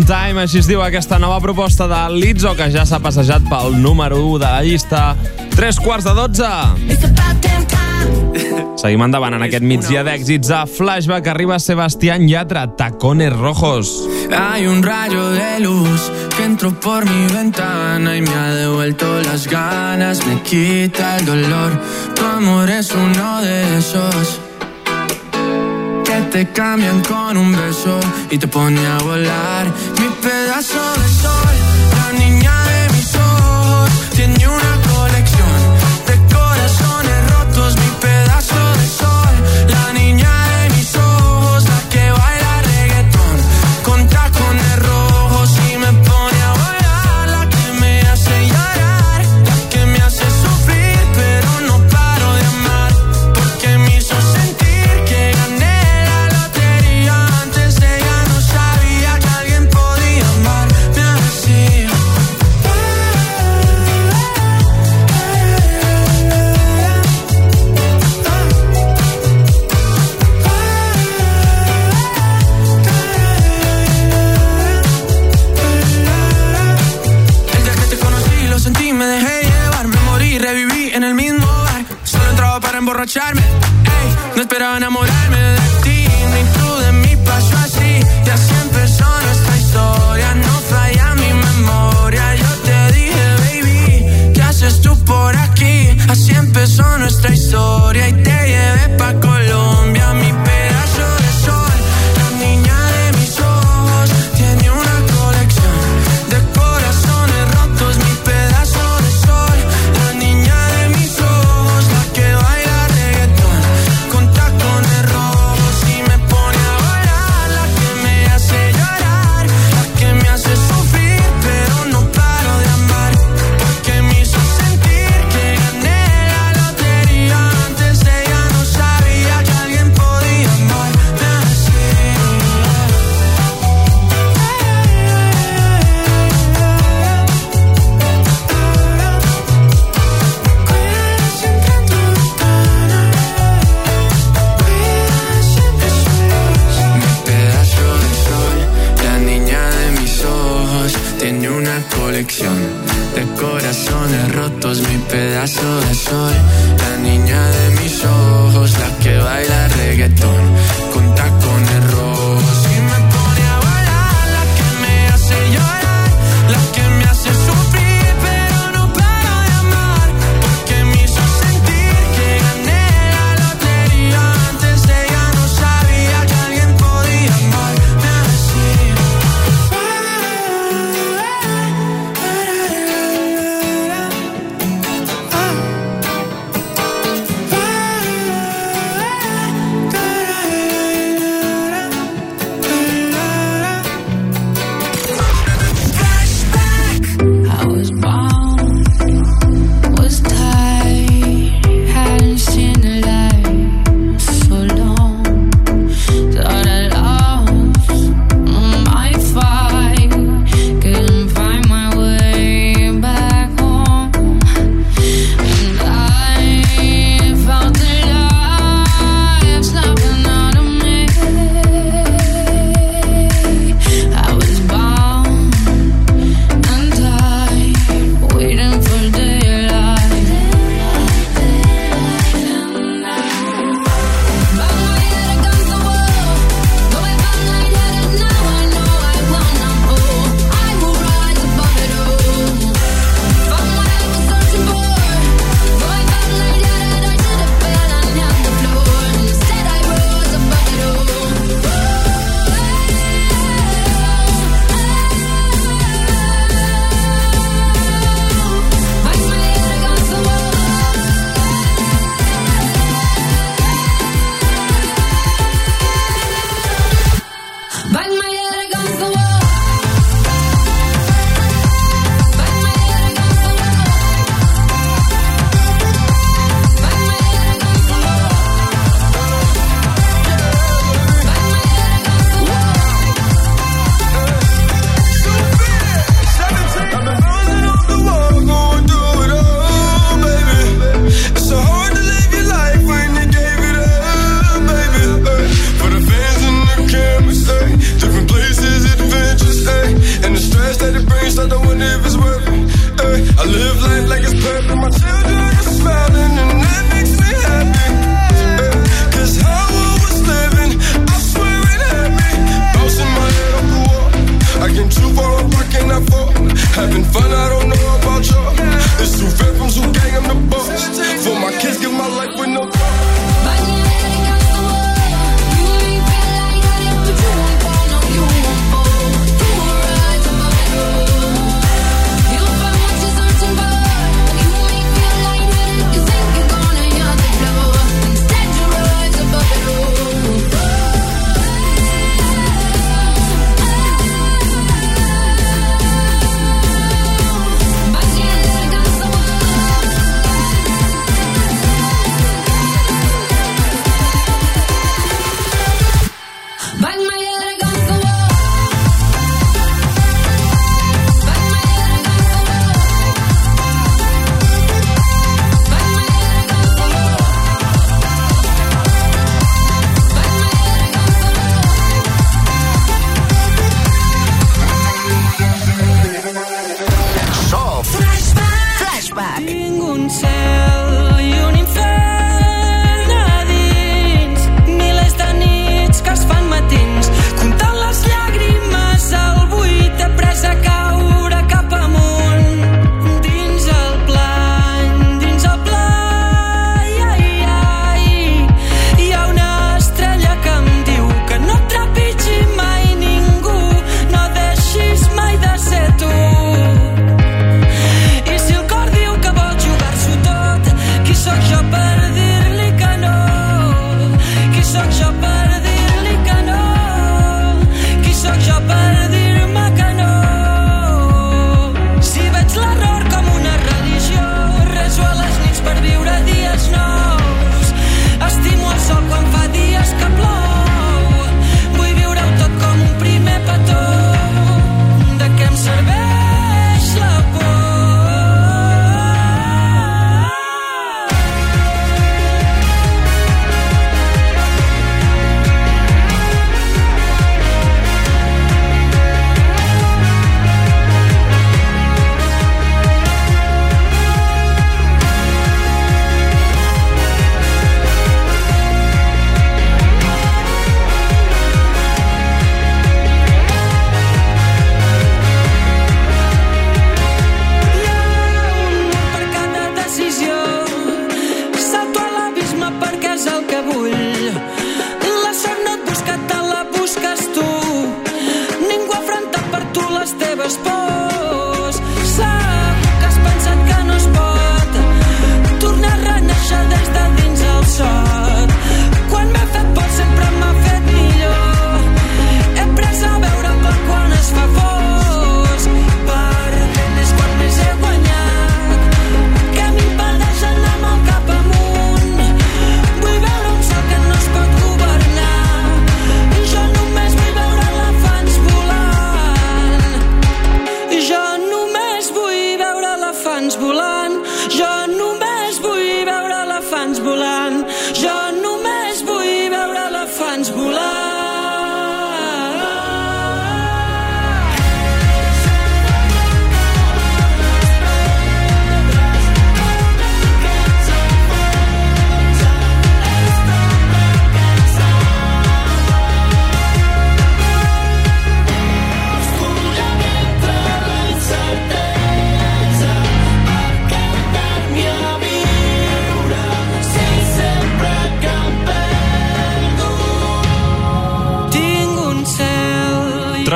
in Time, així es diu aquesta nova proposta de Lizzo, que ja s'ha passejat pel número 1 de la llista. Tres quarts de 12. Seguim endavant en aquest migdia d'èxits a Flashback. Arriba Sebastián Yatra, Tacones Rojos. Hay un rayo de luz que entró por mi ventana y me ha devuelto las ganas, me quita el dolor. Tu amor es uno de esos te cambian con un beso y te pone a volar. Mi pedazo de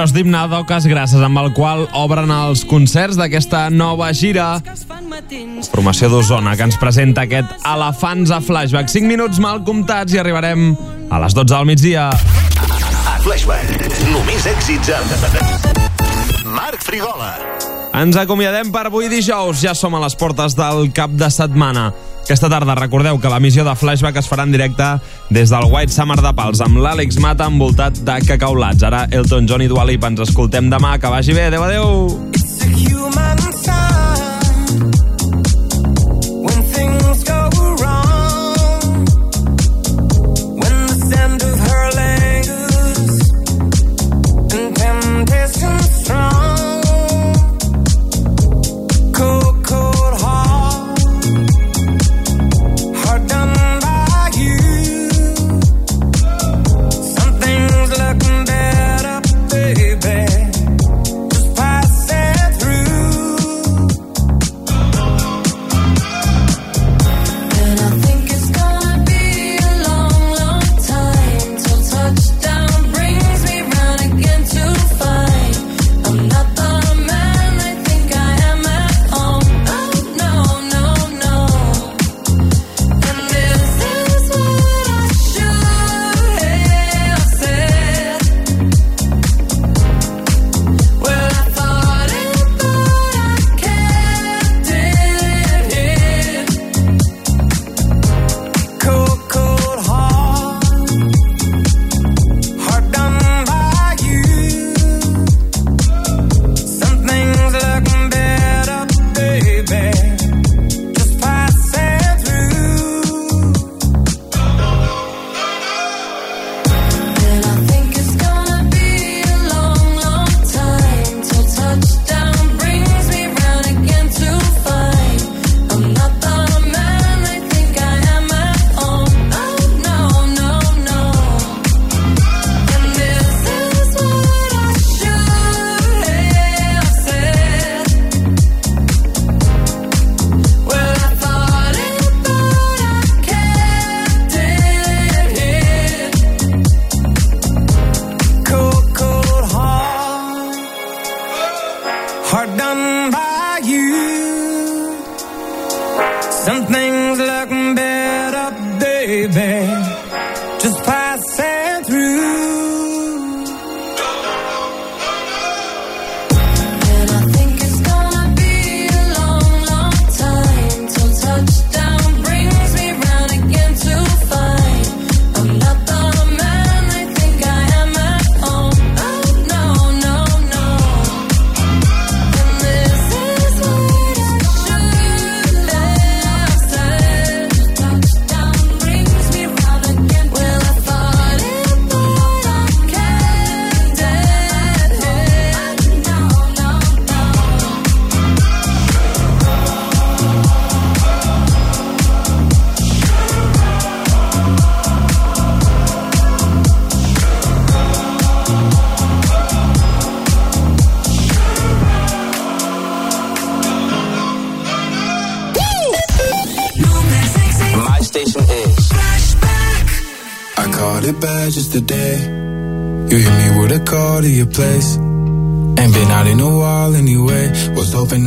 tros d'himne d'oques gràcies amb el qual obren els concerts d'aquesta nova gira. Formació d'Osona que ens presenta aquest Elefants a Flashback. 5 minuts mal comptats i arribarem a les 12 del migdia. Flashback, només èxits amb Marc Frigola. Ens acomiadem per avui dijous. Ja som a les portes del cap de setmana. Aquesta tarda recordeu que l'emissió de Flashback es farà en directe des del White Summer de Pals amb l'Àlex Mata envoltat de cacaulats. Ara Elton John i Dua Lipa ens escoltem demà. Que vagi bé. Adéu, adéu.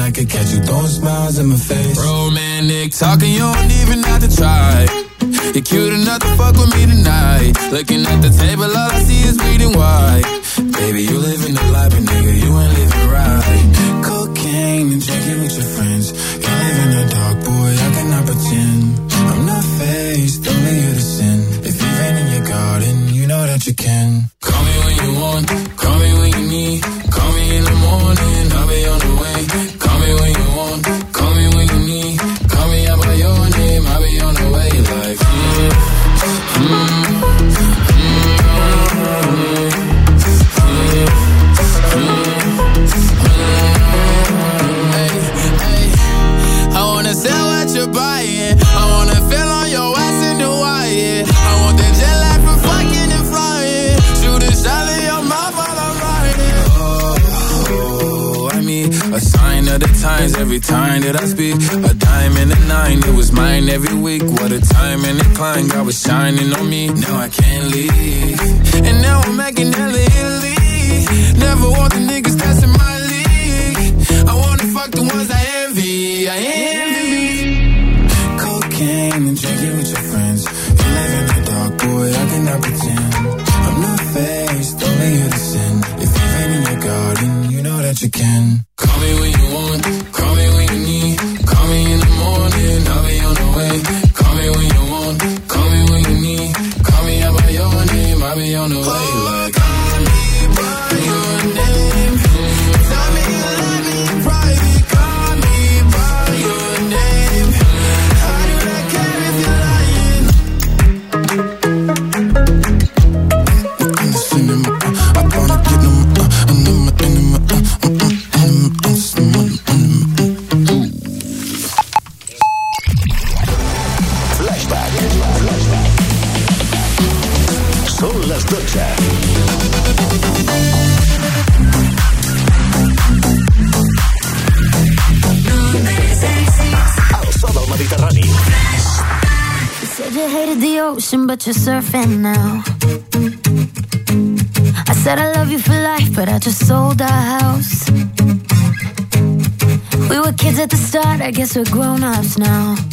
I could catch you throwing smiles in my face. Romantic talking, you don't even have to try. You're cute enough to fuck with me tonight. Looking at the table, all I see is bleeding white. Baby, you living the life I guess we're grown-ups now.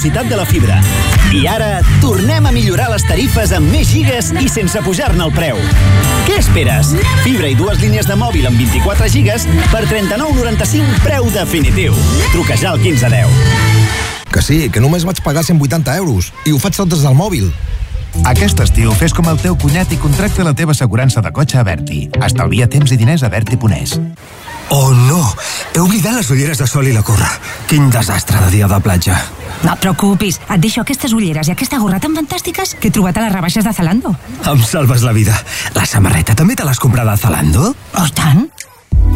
Velocitat de la fibra. I ara tornem a millorar les tarifes amb més gigas i sense pujar-ne el preu. Què esperes? Fibra i dues línies de mòbil amb 24 gigas per 39,95 preu definitiu. Truca ja al 1510. Que sí, que només vaig pagar 180 euros i ho faig tot des del mòbil. Aquest estiu fes com el teu cunyat i contracta la teva assegurança de cotxe a Berti. Estalvia temps i diners a Berti.es. Oh no, he oblidat les ulleres de sol i la corra. Quin desastre de dia de platja. No et preocupis, et deixo aquestes ulleres i aquesta gorra tan fantàstiques que he trobat a les rebaixes de Zalando. Em salves la vida. La samarreta també te l'has comprada a Zalando? Oh, tant!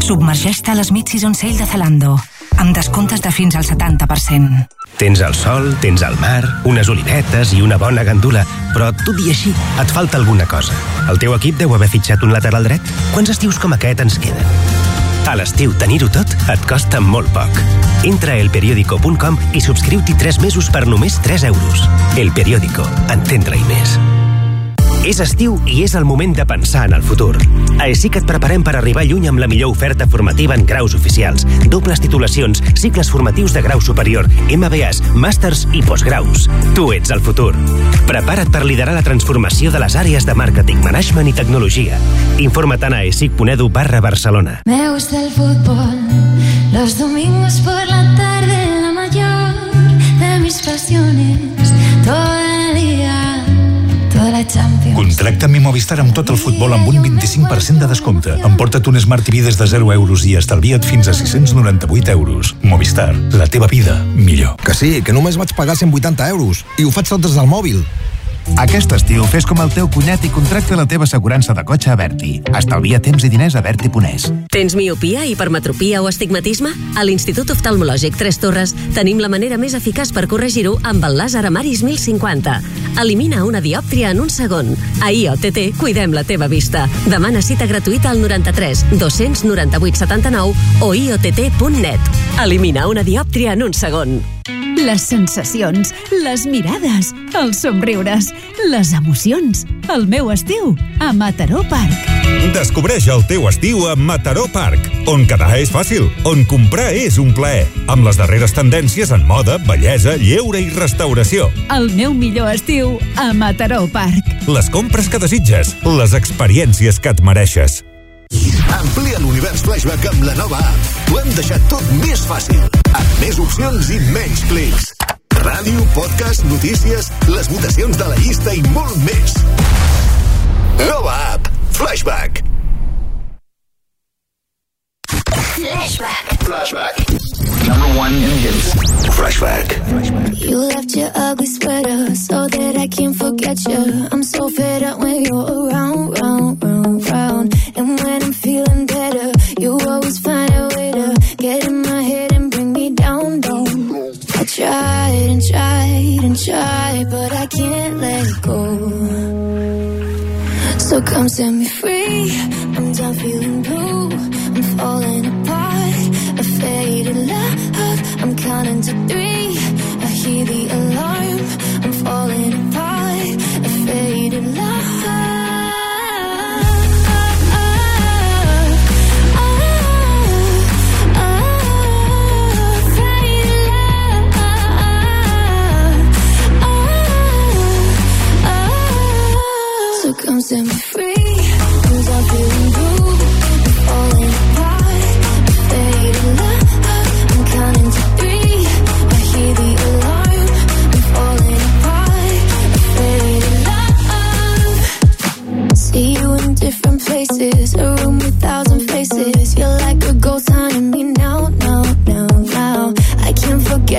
Submergeix-te a les mid-season sale de Zalando, amb descomptes de fins al 70%. Tens el sol, tens el mar, unes olivetes i una bona gandula, però tot i així et falta alguna cosa. El teu equip deu haver fitxat un lateral dret? Quants estius com aquest ens queden? A l'estiu tenir-ho tot et costa molt poc. Entra a elperiódico.com i subscriu-t'hi 3 mesos per només 3 euros. El Periódico. Entendre-hi més. És estiu i és el moment de pensar en el futur. A ESIC et preparem per arribar lluny amb la millor oferta formativa en graus oficials, dobles titulacions, cicles formatius de grau superior, MBAs, màsters i postgraus. Tu ets el futur. Prepara't per liderar la transformació de les àrees de màrqueting, management i tecnologia. Informa't a esic.edu barra Barcelona. Me gusta el fútbol, los domingos por la tarde, la mayor de mis pasiones, todo el día, toda la Champions. Contracta Mi Movistar amb tot el futbol amb un 25% de descompte. Emporta't un Smart TV des de 0 euros i estalvia't fins a 698 euros. Movistar, la teva vida, millor. Que sí, que només vaig pagar 180 euros. I ho faig tot des del mòbil. Aquest estiu fes com el teu cunyat i contracta la teva assegurança de cotxe a Berti. Estalvia temps i diners a Berti.es. Tens miopia, hipermetropia o astigmatisme? A l'Institut Oftalmològic Tres Torres tenim la manera més eficaç per corregir-ho amb el làser Amaris 1050. Elimina una diòptria en un segon. A IOTT cuidem la teva vista. Demana cita gratuïta al 93 298 79 o iott.net. Elimina una diòptria en un segon. Les sensacions, les mirades, els somriures, les emocions. El meu estiu a Mataró Park. Descobreix el teu estiu a Mataró Park, on quedar és fàcil, on comprar és un plaer, amb les darreres tendències en moda, bellesa, lleure i restauració. El meu millor estiu a Mataró Park. Les compres que desitges, les experiències que et mereixes. Amplia l'univers Flashback amb la nova app. T'ho hem deixat tot més fàcil, amb més opcions i menys clics. Ràdio, podcast, notícies, les votacions de la llista i molt més. Nova app. Flashback. Flashback. Flashback. Number one in hits. Flashback. You left your ugly sweater so that I can forget you. I'm so fed up when you're around, round, round, round. And when I'm feeling better, you always find a way to get in my tried and tried and tried, but I can't let go. So come set me free. I'm done feeling blue. I'm falling apart. A faded love. I'm counting to three. I hear the alarm.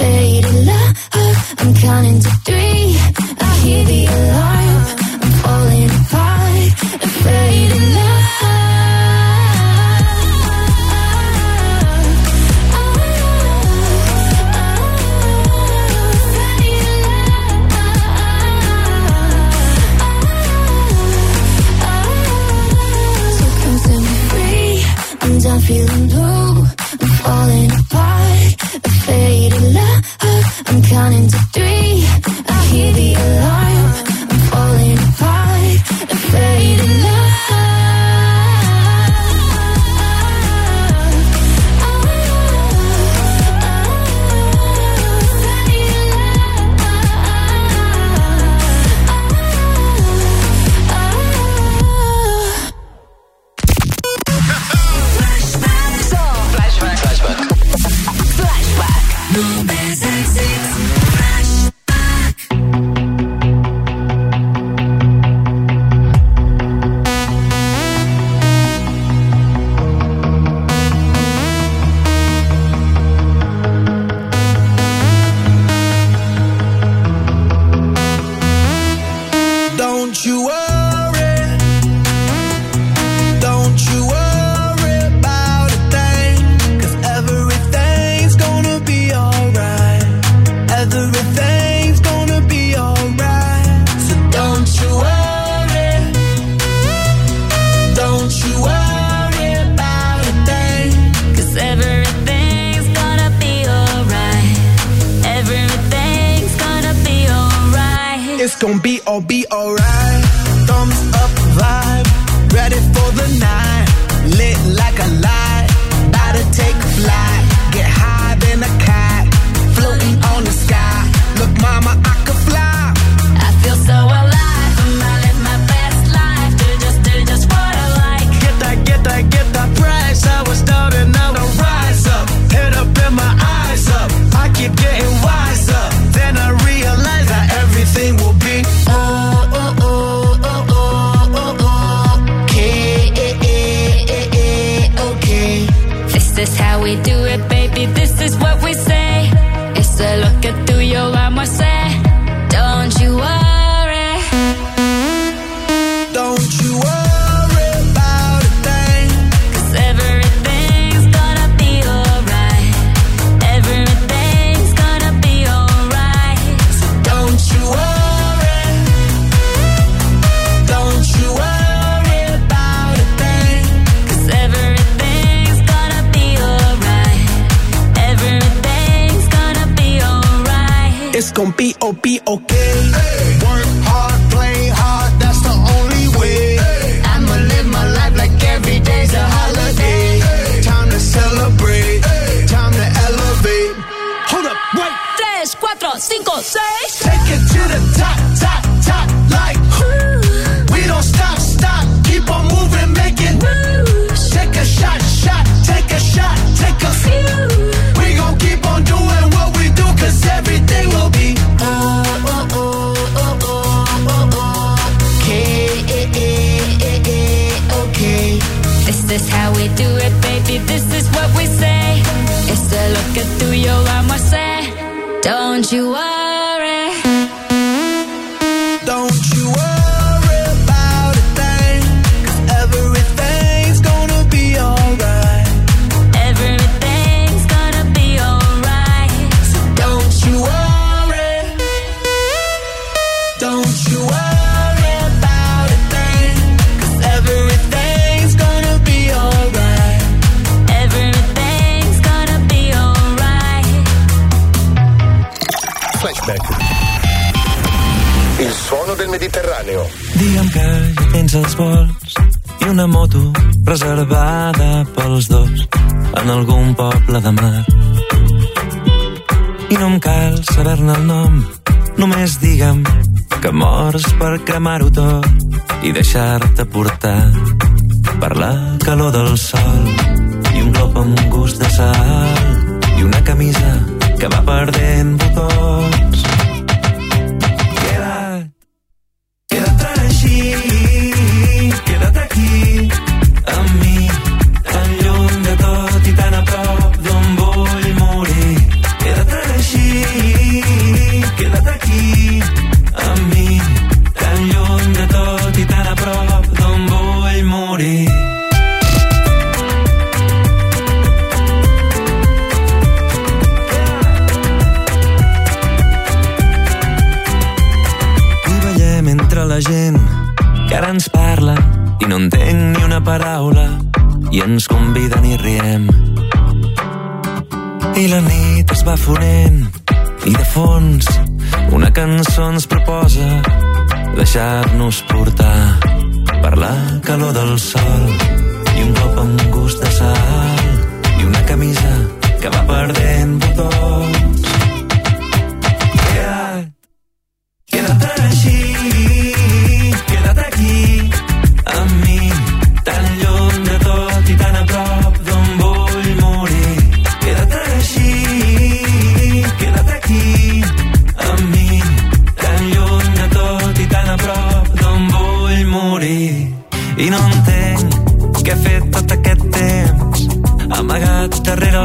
A love. I'm counting to three. I hear the alarm. I'm falling apart. Love. Feeling love. I'm counting to three.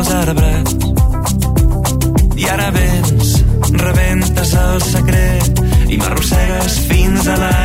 els arbres. I ara vens, rebentes el secret i m'arrossegues fins a la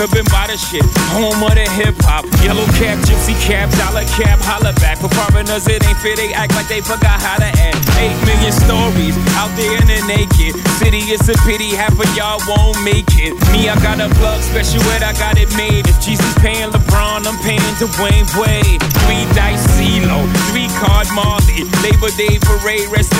Africa been by the shit. Home of the hip hop. Yellow cap, gypsy cap, dollar cap, holla back. For foreigners, it ain't fair. They act like they forgot how to act. Eight million stories out there in the naked city. It's a pity half of y'all won't make it. Me, I got a plug special ed, I got it made. If Jesus paying LeBron, I'm paying Dwayne Wade. Three dice CeeLo, three card Marley. Labor Day parade, rest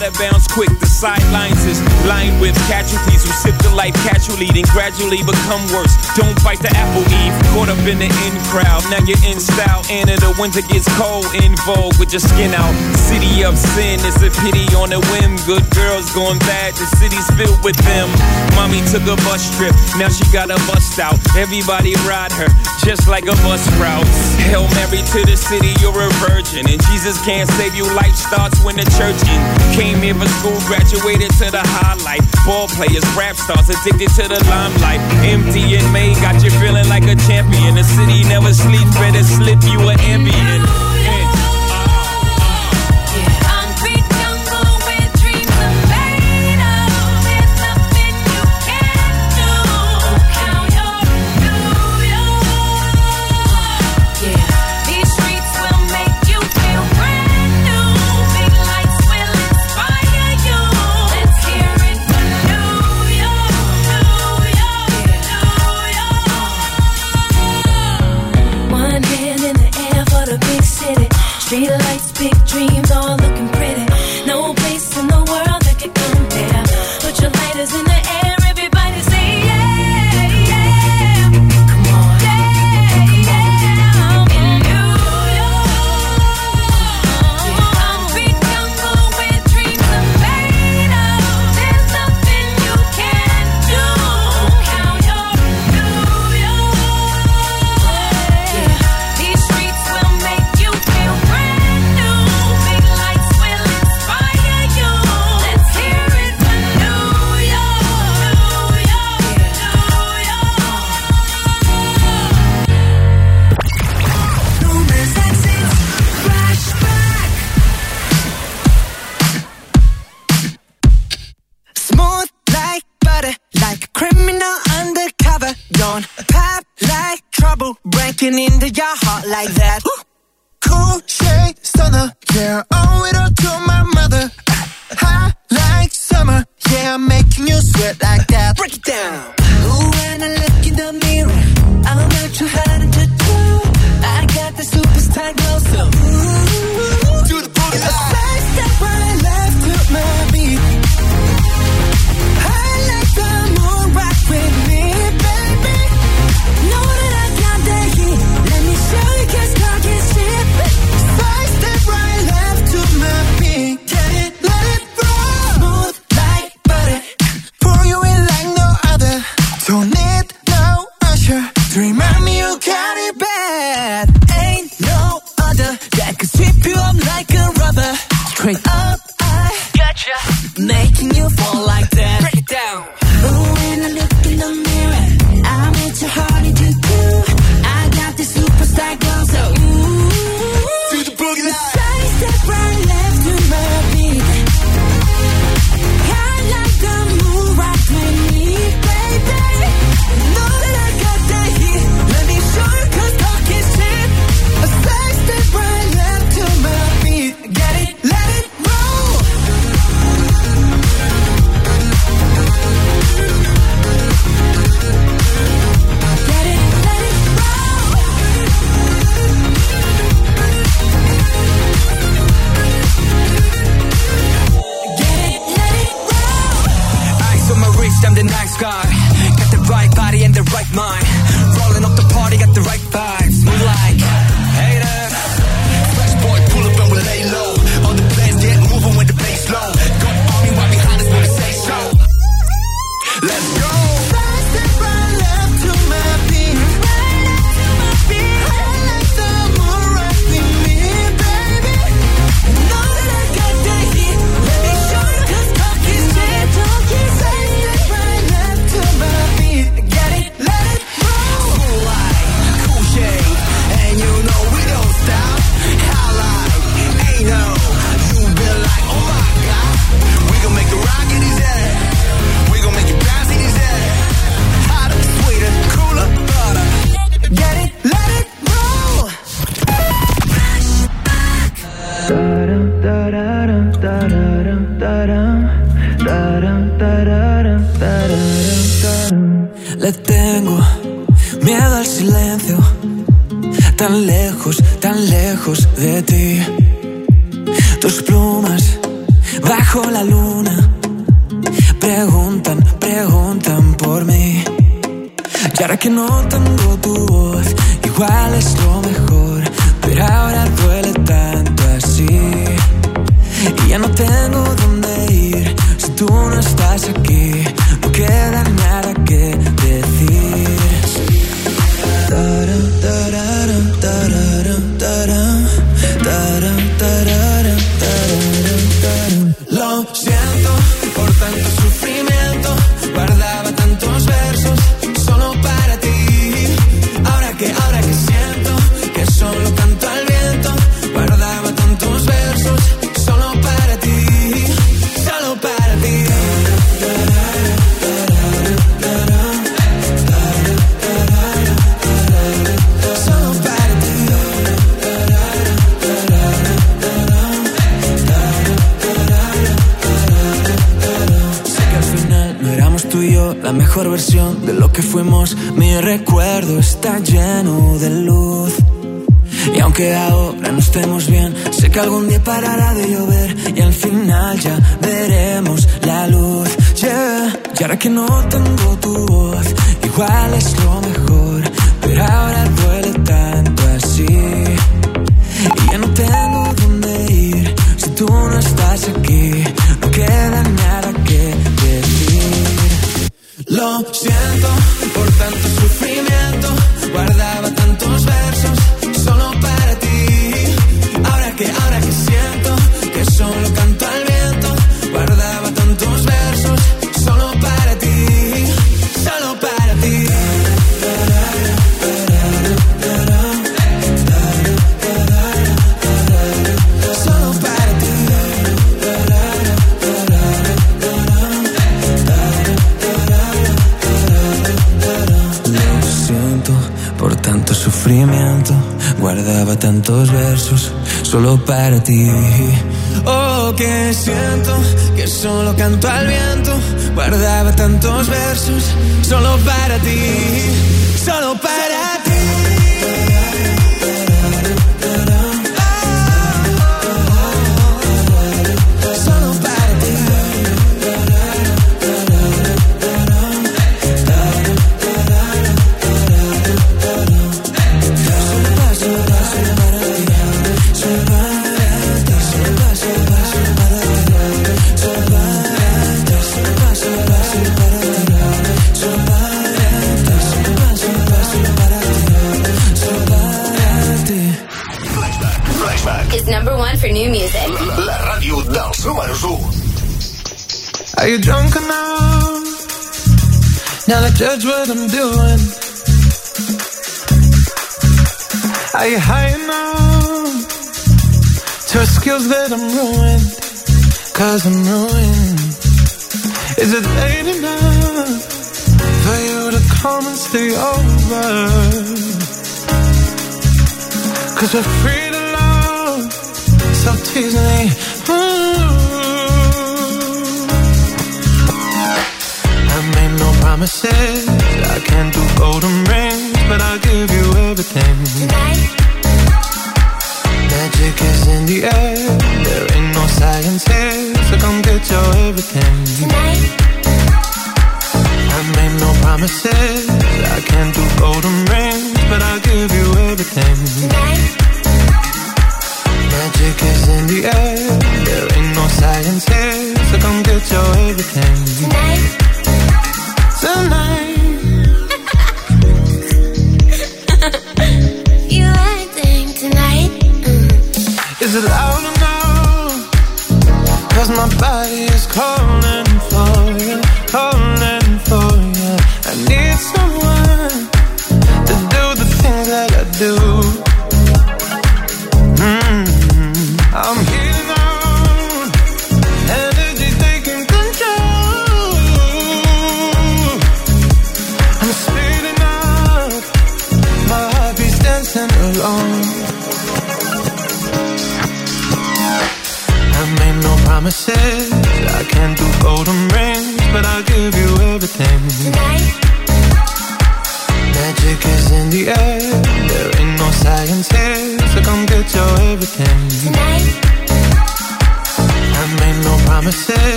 out of bounds quick. The sidelines is lined with casualties who sip the life casually, then gradually become worse. Don't bite the apple eve. Caught up in the in crowd. Now you're in style. And in the winter gets cold. In vogue with your skin out. City of sin. It's a pity on a whim. Good girls going bad. The city's filled with them. Mommy took a bus trip. Now she got a bust out. Everybody ride her just like a bus route. Hail Mary to the city. You're a virgin. And Jesus can't save you. Life starts when the church in. Came here for school. Graduated to the highlight. Ball players, rap stars addicted to the limelight. Empty and May got you feeling like a champion. The city never sleeps. Better slip you an ambient.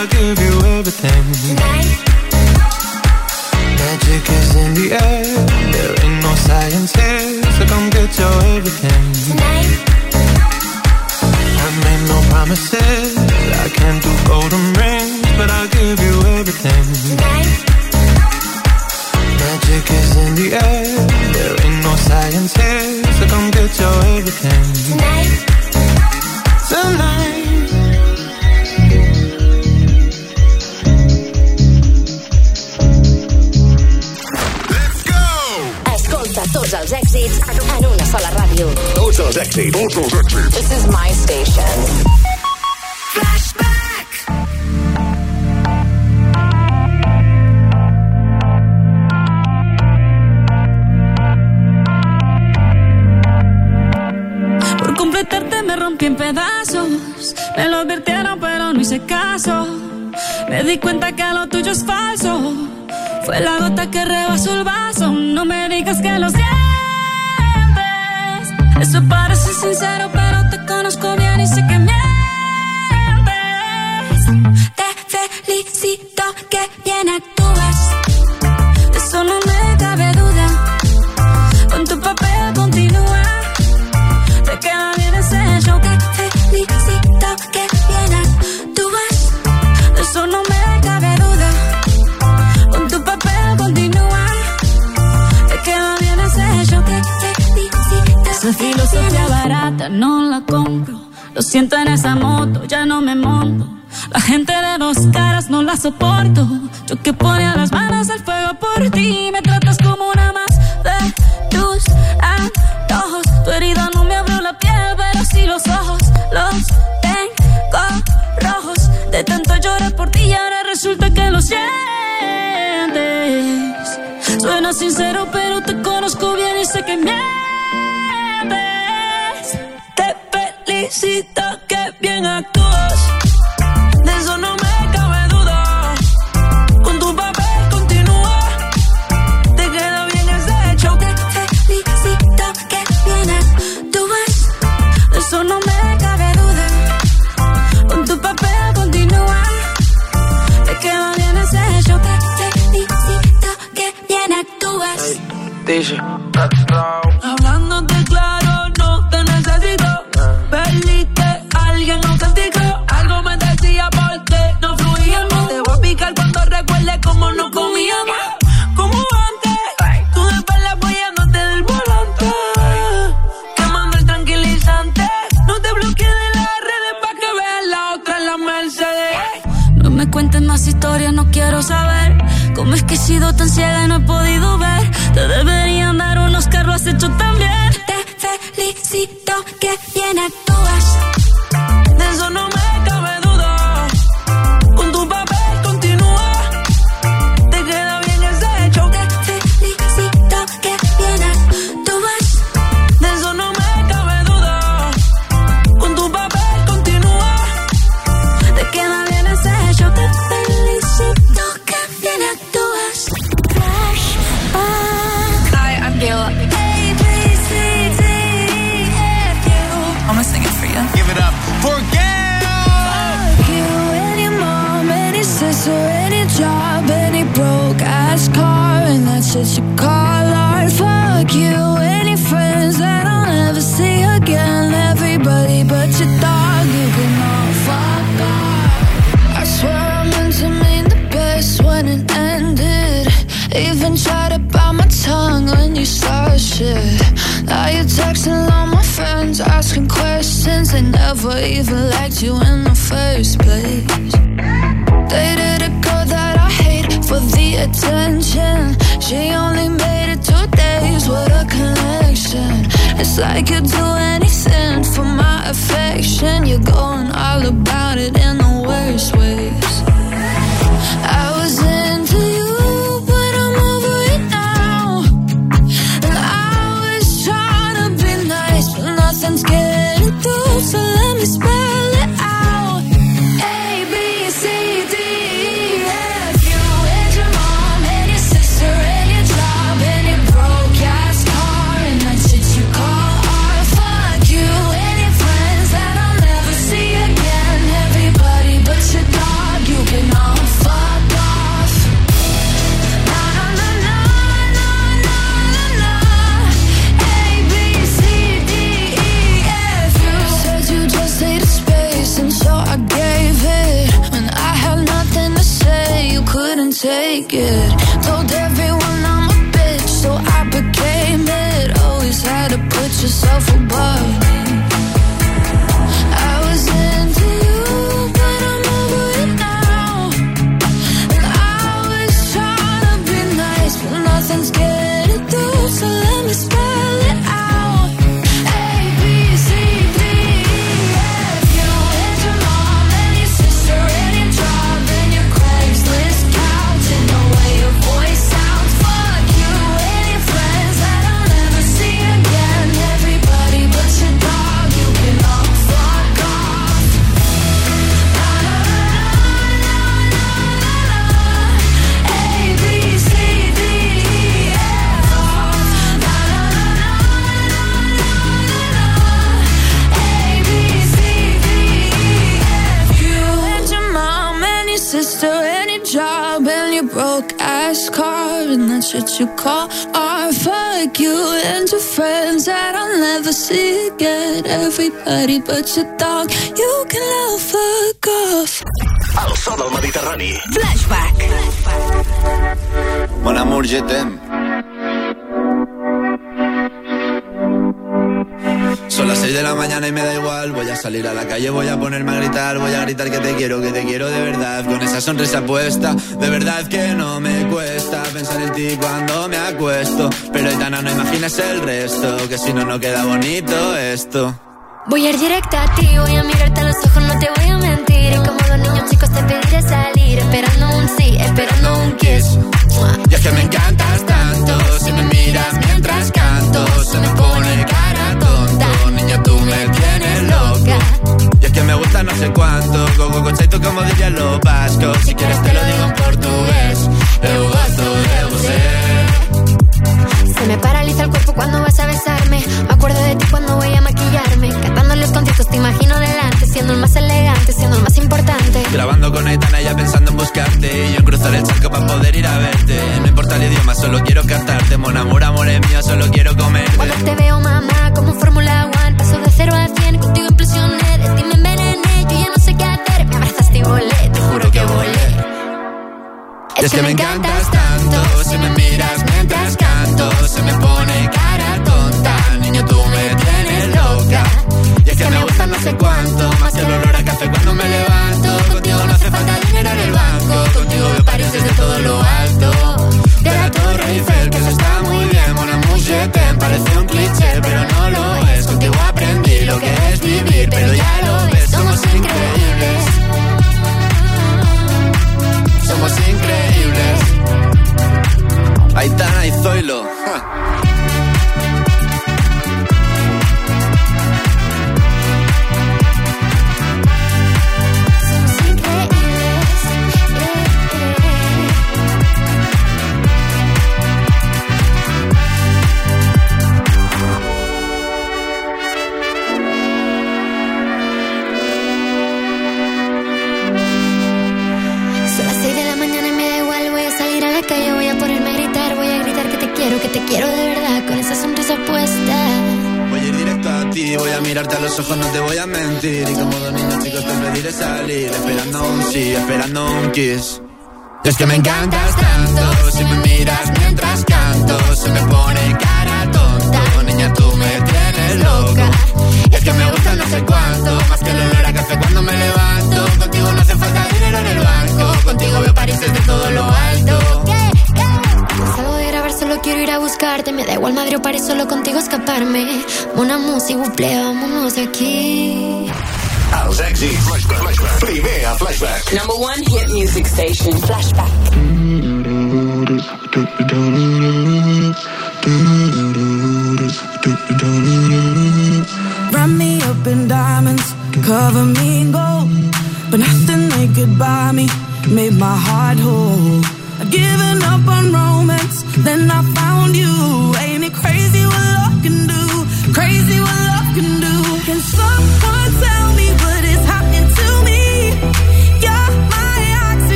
I'll give you everything. Magic is in the air. There ain't no everything. I made no promises. I can't do golden rings But I'll give you everything.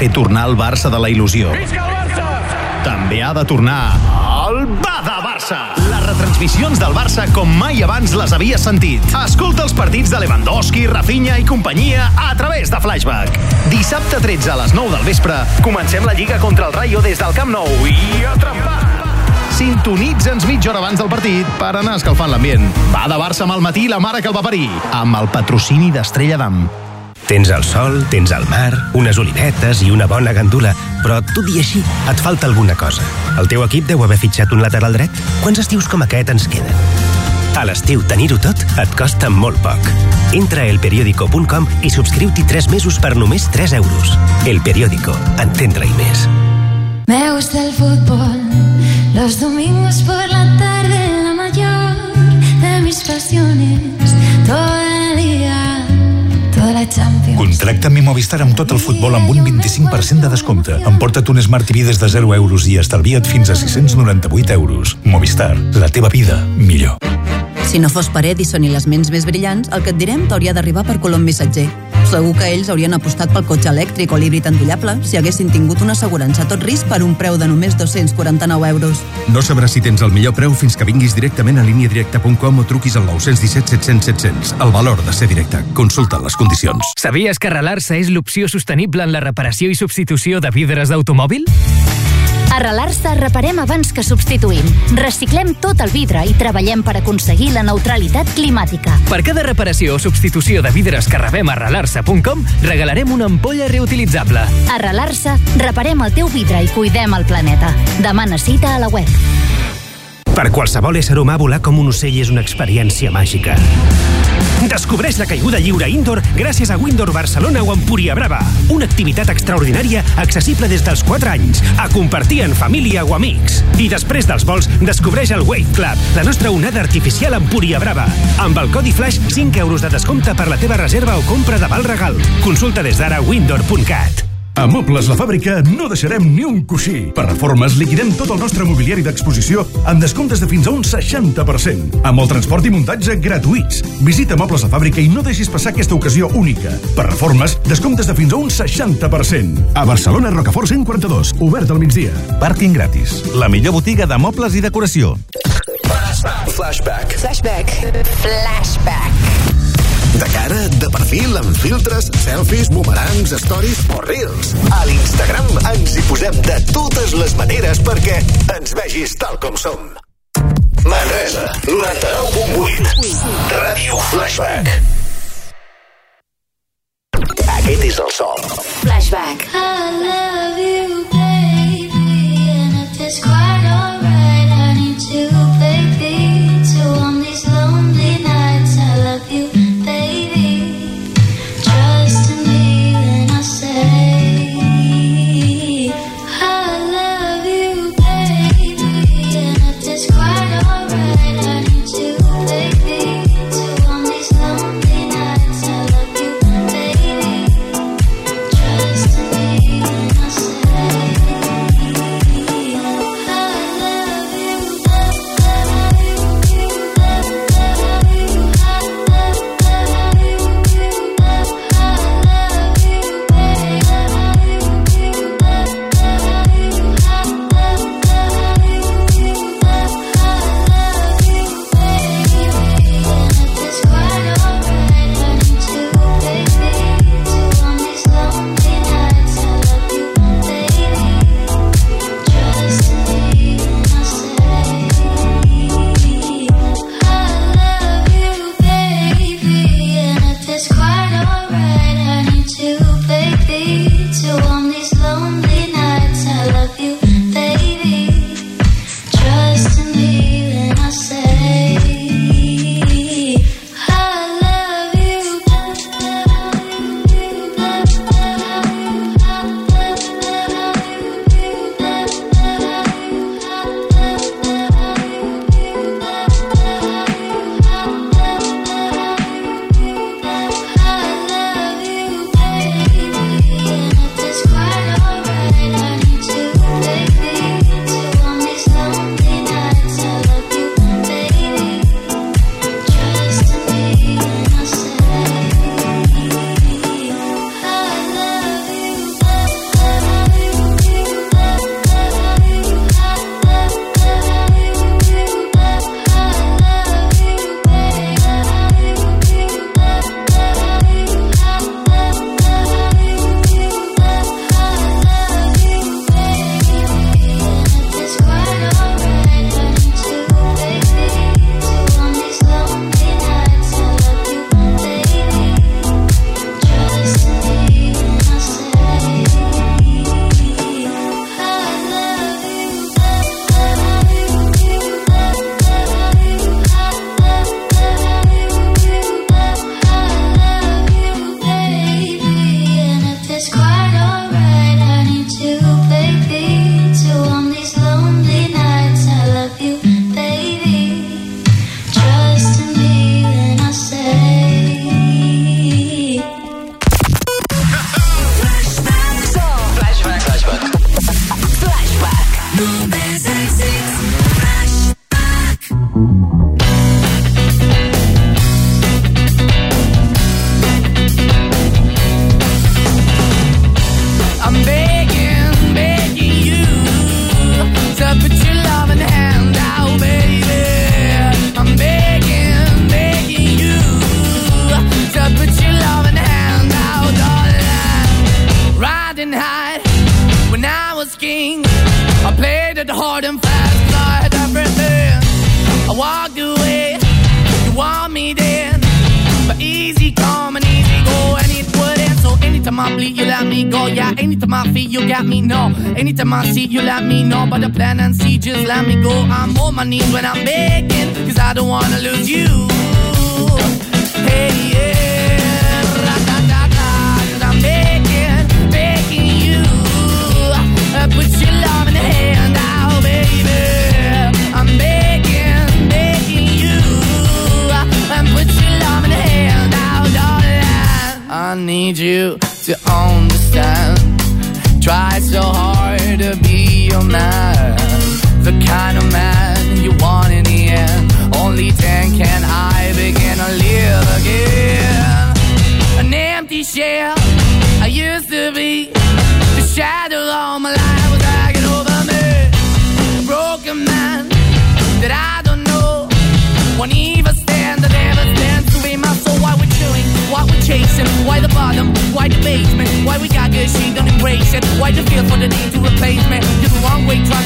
Fer tornar el Barça de la il·lusió, també ha de tornar el Bada Barça! Les retransmissions del Barça com mai abans les havies sentit. Escolta els partits de Lewandowski, Rafinha i companyia a través de Flashback. Dissabte 13 a les 9 del vespre comencem la Lliga contra el Rayo des del Camp Nou i a trempar! Sintonitza'ns mitja hora abans del partit per anar escalfant l'ambient. Va de Barça amb el matí la mare que el va parir, amb el patrocini d'Estrella d'Am. Tens el sol, tens el mar, unes olivetes i una bona gandula, però tot i així et falta alguna cosa. El teu equip deu haver fitxat un lateral dret? Quants estius com aquest ens queden? A l'estiu tenir-ho tot et costa molt poc. Entra a elperiódico.com i subscriu-t'hi 3 mesos per només 3 euros. El Periódico. Entendre-hi més. Me gusta el fútbol, los domingos por la tarde, la mayor de mis pasiones, todo Contracta mi Movistar amb tot el futbol amb un 25% de descompte. Emporta't un Smart TV des de 0 euros i estalvia't fins a 698 euros. Movistar, la teva vida, millor. Si no fos per Edison i les ments més brillants, el que et direm t'hauria d'arribar per Colom Missatger. Segur que ells haurien apostat pel cotxe elèctric o l'híbrid endollable si haguessin tingut una assegurança a tot risc per un preu de només 249 euros. No sabràs si tens el millor preu fins que vinguis directament a líniadirecta.com o truquis al 917 700 700. El valor de ser directe. Consulta les condicions. Sabies que arrelar-se és l'opció sostenible en la reparació i substitució de vidres d'automòbil? Arrelar-se reparem abans que substituïm. Reciclem tot el vidre i treballem per aconseguir la neutralitat climàtica. Per cada reparació o substitució de vidres que rebem a arrelar-se.com, regalarem una ampolla reutilitzable. Arrelar-se, reparem el teu vidre i cuidem el planeta. Demana cita a la web. Per qualsevol ésser humà, volar com un ocell és una experiència màgica. Descobreix la caiguda lliure indoor gràcies a Windor Barcelona o Empúria Brava. Una activitat extraordinària accessible des dels 4 anys, a compartir en família o amics. I després dels vols, descobreix el Wave Club, la nostra onada artificial Empúria Brava. Amb el codi FLASH, 5 euros de descompte per la teva reserva o compra de val regal. Consulta des d'ara windor.cat. A Mobles La Fàbrica no deixarem ni un coixí. Per reformes liquidem tot el nostre mobiliari d'exposició amb descomptes de fins a un 60%. Amb el transport i muntatge gratuïts. Visita Mobles La Fàbrica i no deixis passar aquesta ocasió única. Per reformes, descomptes de fins a un 60%. A Barcelona, Rocafort 142, obert al migdia. Pàrquing gratis. La millor botiga de mobles i decoració. Flashback. Flashback. Flashback. De cara, de perfil, amb filtres, selfies, boomerangs, stories o reels. A l'Instagram ens hi posem de totes les maneres perquè ens vegis tal com som. Manresa, 99.8. Ràdio Flashback.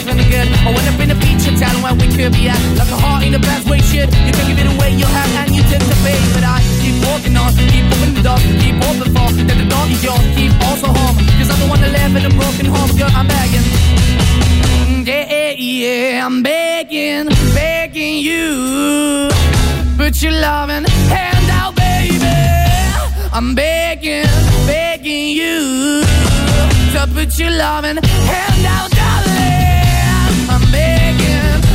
feeling good. I went up in a feature town where we could be at. Like a heart in a bad way, shit. You can give it away, you have, and you take the bait. But I keep walking on, keep moving the dog, keep open for. That the dog is yours, keep also home. Cause I'm the one that live in a broken home, girl, I'm begging. Yeah, yeah, yeah, I'm begging, begging you. Put your loving hand out, baby. I'm begging, begging you. To put your loving hand out.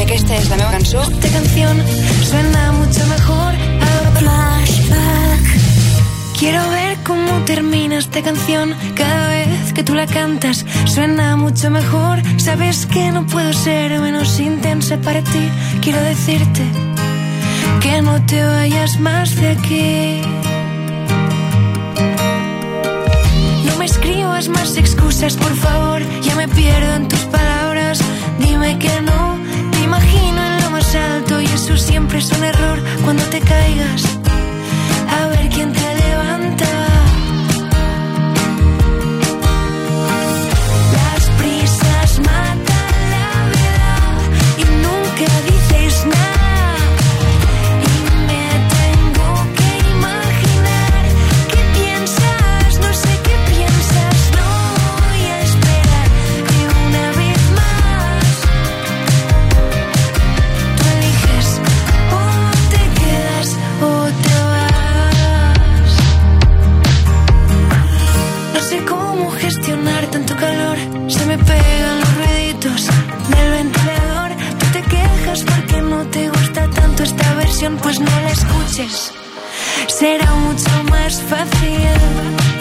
i aquesta és la meva cançó. Esta canción suena mucho mejor a flashback. Quiero ver cómo termina esta canción cada vez que tú la cantas. Suena mucho mejor. Sabes que no puedo ser menos intensa para ti. Quiero decirte que no te vayas más de aquí. No me escribas más excusas, por favor. Ya me pierdo en tus palabras. Dime que no eso siempre es un error cuando te caigas. A ver quién te pues no la escuches. Será mucho más fácil.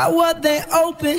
by what they open.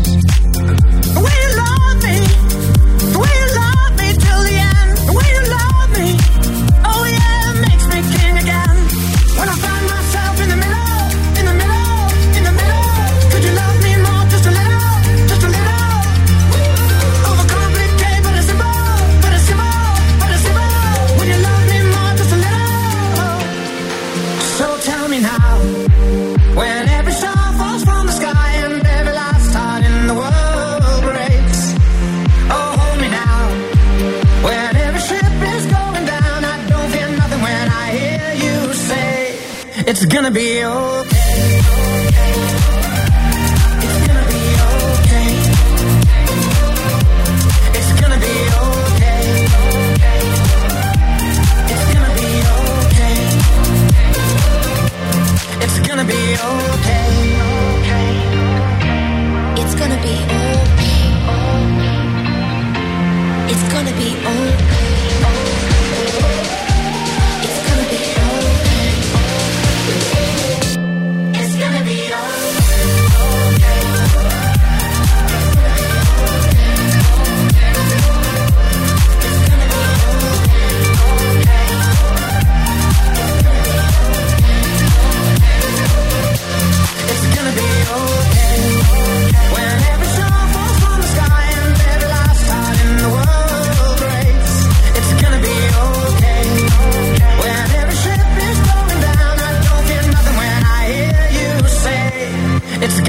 gonna be over.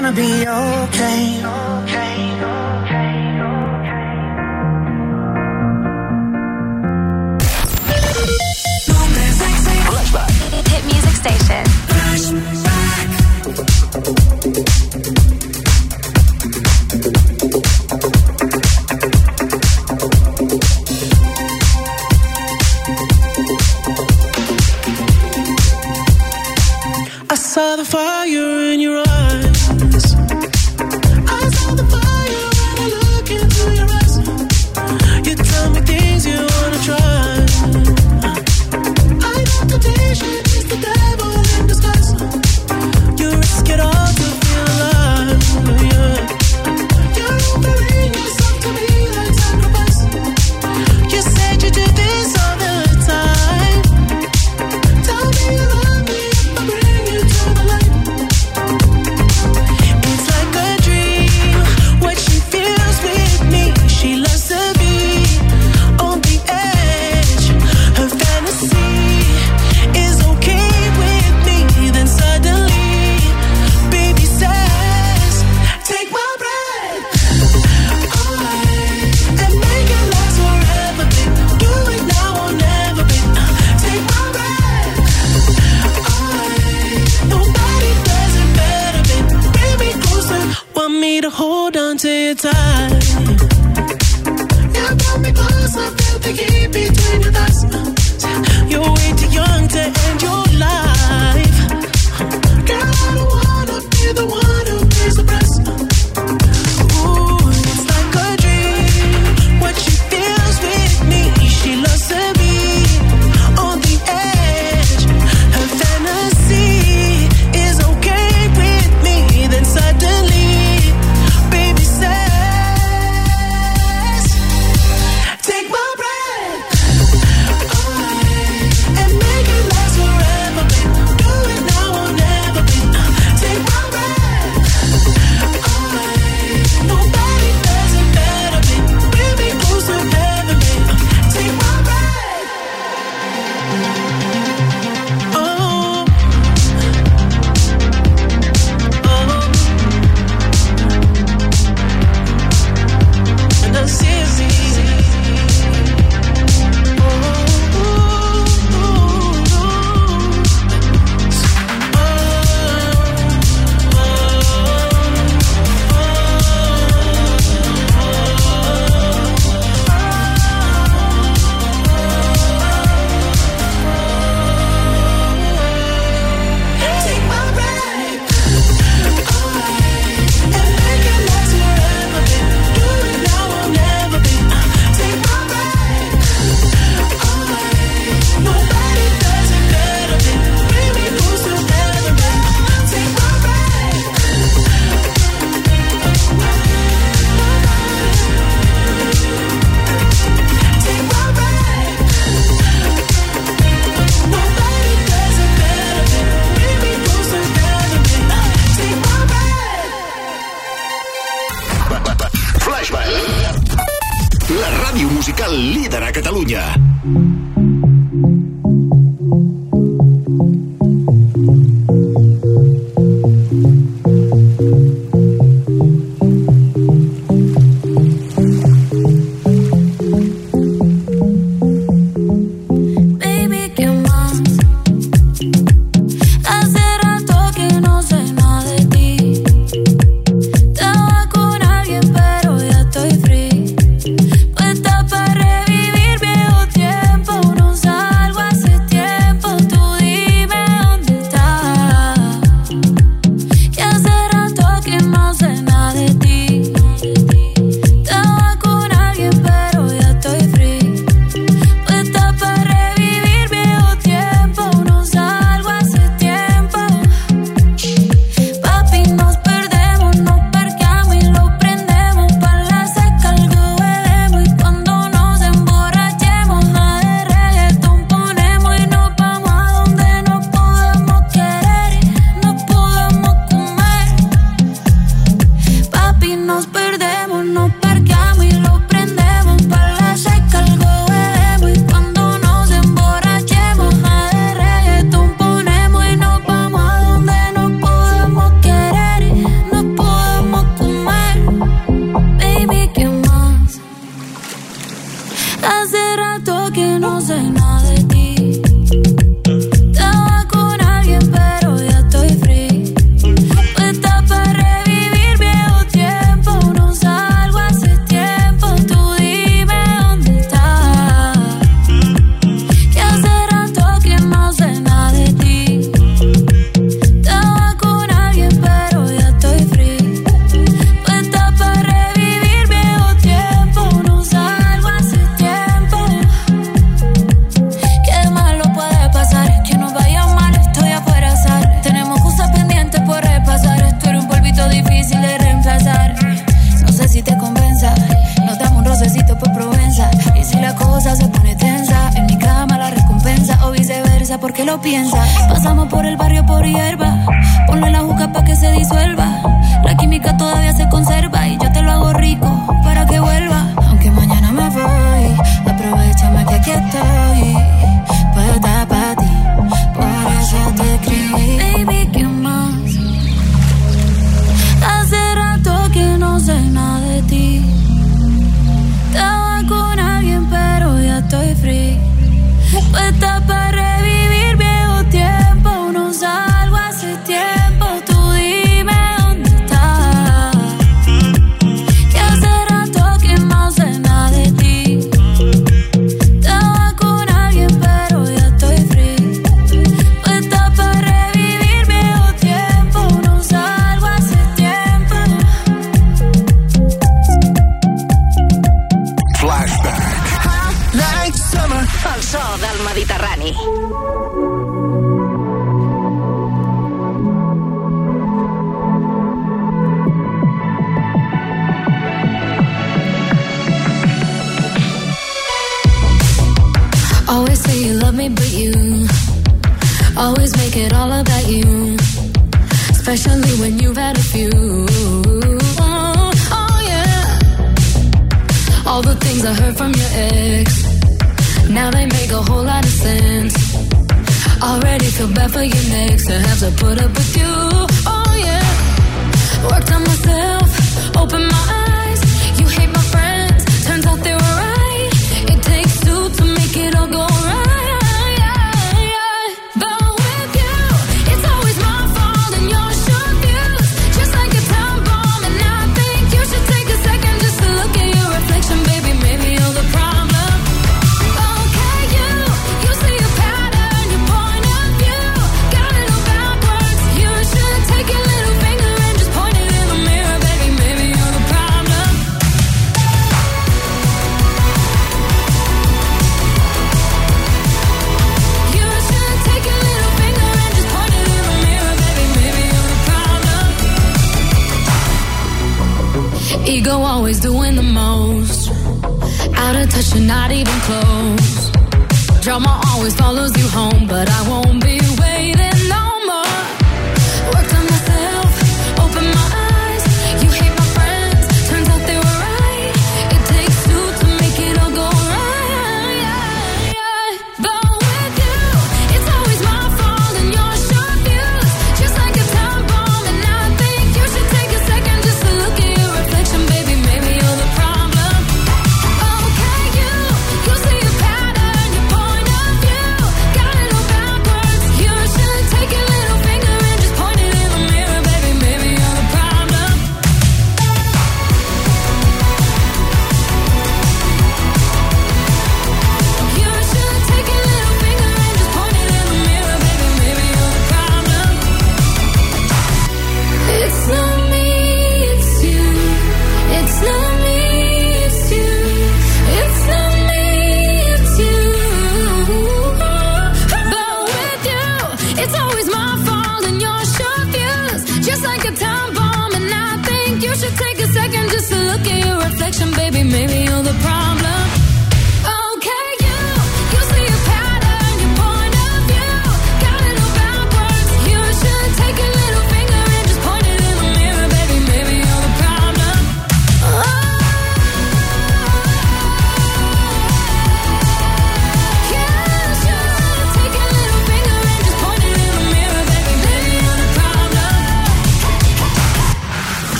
gonna be okay. okay, okay, okay Flashback. Hit music station. Flashback.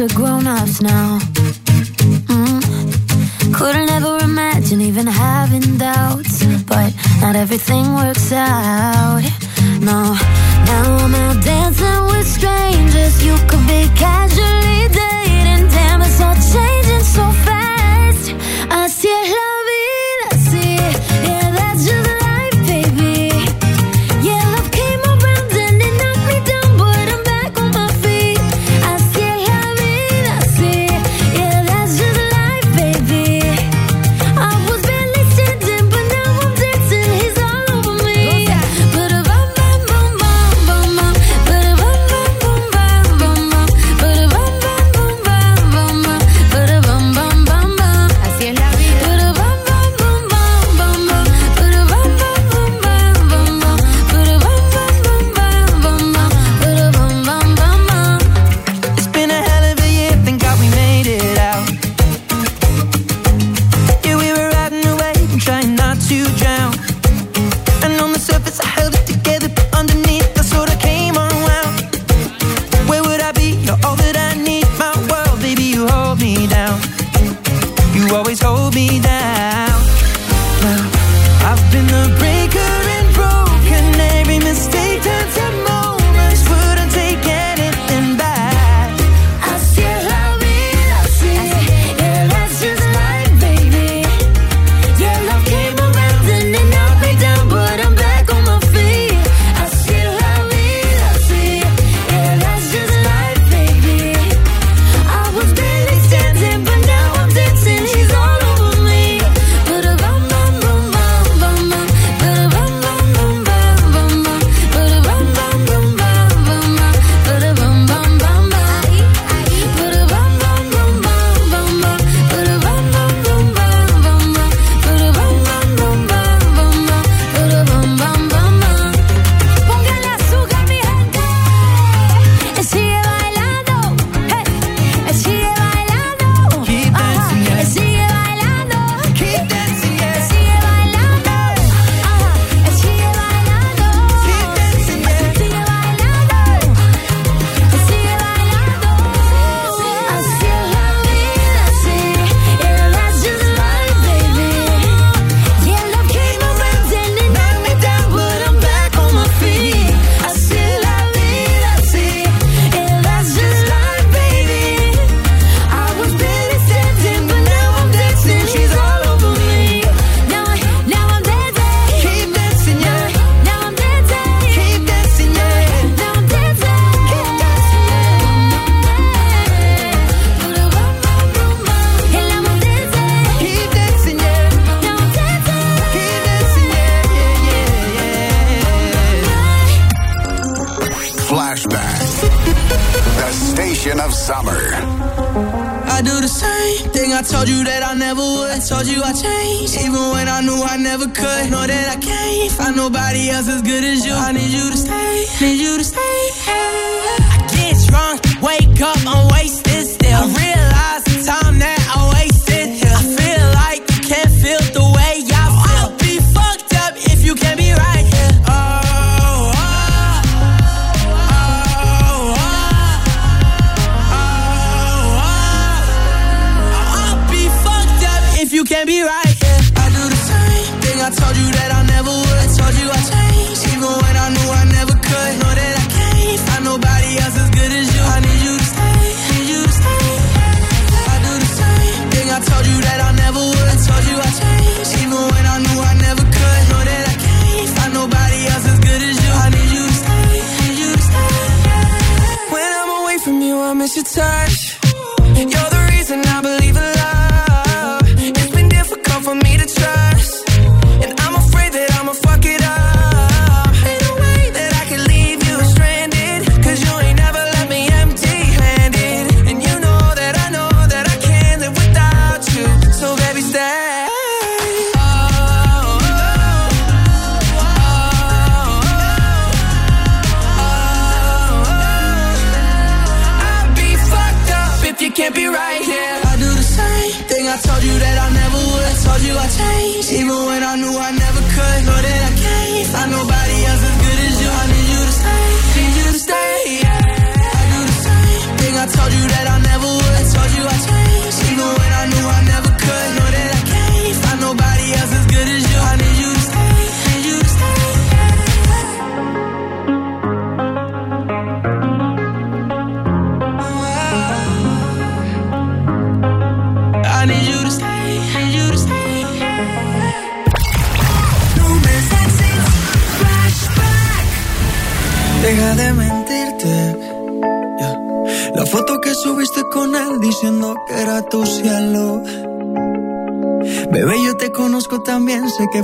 we're grown-ups now.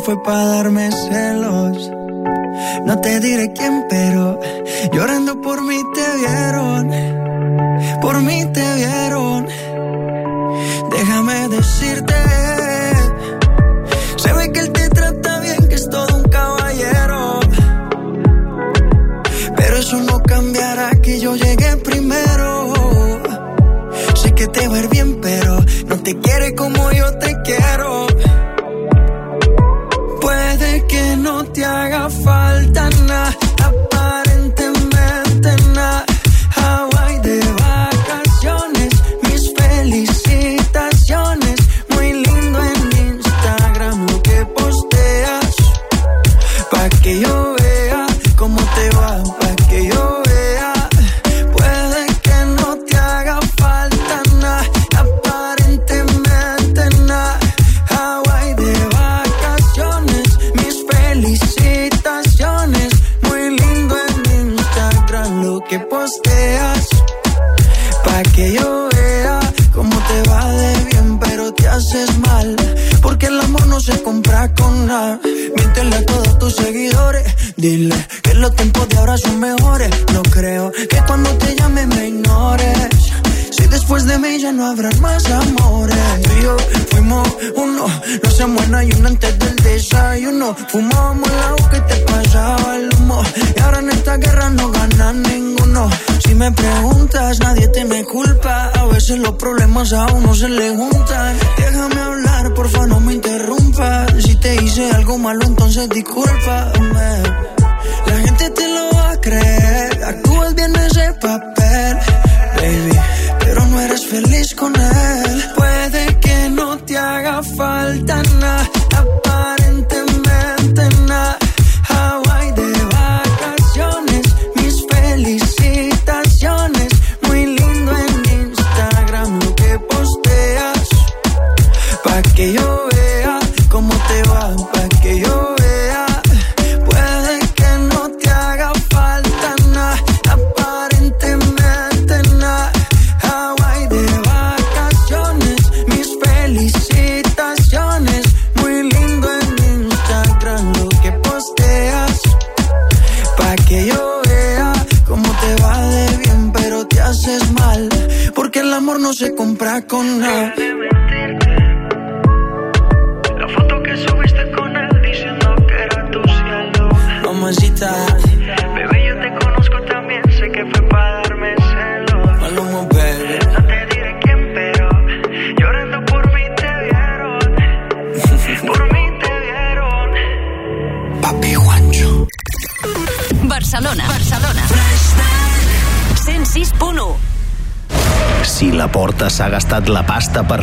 Fue para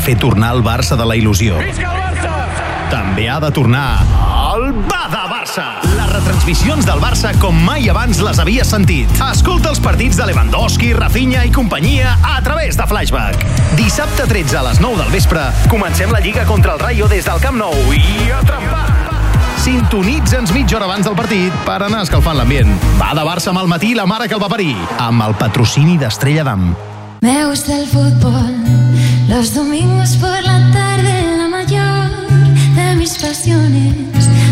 fer tornar el Barça de la il·lusió, també ha de tornar el Bada Barça. Les retransmissions del Barça com mai abans les havies sentit. Escolta els partits de Lewandowski, Rafinha i companyia a través de Flashback. Dissabte 13 a les 9 del vespre comencem la Lliga contra el Rayo des del Camp Nou i a trempar. Sintonitza'ns mitja hora abans del partit per anar escalfant l'ambient. Va de Barça amb el matí la mare que el va parir, amb el patrocini d'Estrella d'Am. Me gusta el fútbol, los domingos por la tarde, la mayor de mis pasiones,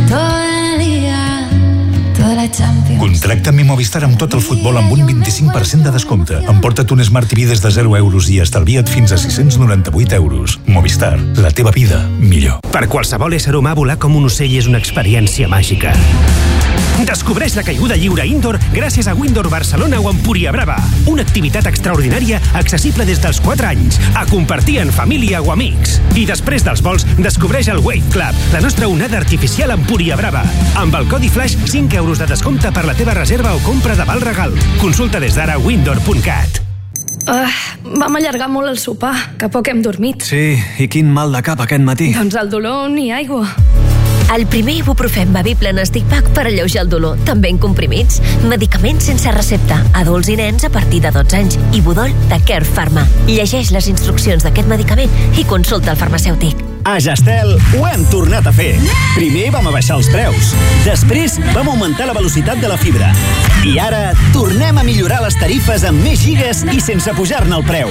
todo el día, toda la Champions. Contracta'm i Movistar amb tot el futbol amb un 25% de descompte. Emporta't un Smart TV des de 0 euros i estalvia't fins a 698 euros. Movistar, la teva vida, millor. Per qualsevol ésser humà, volar com un ocell és una experiència màgica. Descobreix la caiguda lliure indoor gràcies a Windor Barcelona o Empúria Brava. Una activitat extraordinària accessible des dels 4 anys, a compartir en família o amics. I després dels vols, descobreix el Wave Club, la nostra onada artificial Empúria Brava. Amb el codi FLASH, 5 euros de descompte per la teva reserva o compra de val regal. Consulta des d'ara windor.cat. Uh, vam allargar molt el sopar, que poc hem dormit. Sí, i quin mal de cap aquest matí. Doncs el dolor ni aigua. El primer ibuprofèn bevible en pack per alleujar el dolor, també en comprimits. Medicaments sense recepta, adults i nens a partir de 12 anys. Ibudol de Care Pharma. Llegeix les instruccions d'aquest medicament i consulta el farmacèutic. A Gestel ho hem tornat a fer. Primer vam abaixar els preus. Després vam augmentar la velocitat de la fibra. I ara tornem a millorar les tarifes amb més gigas i sense pujar-ne el preu.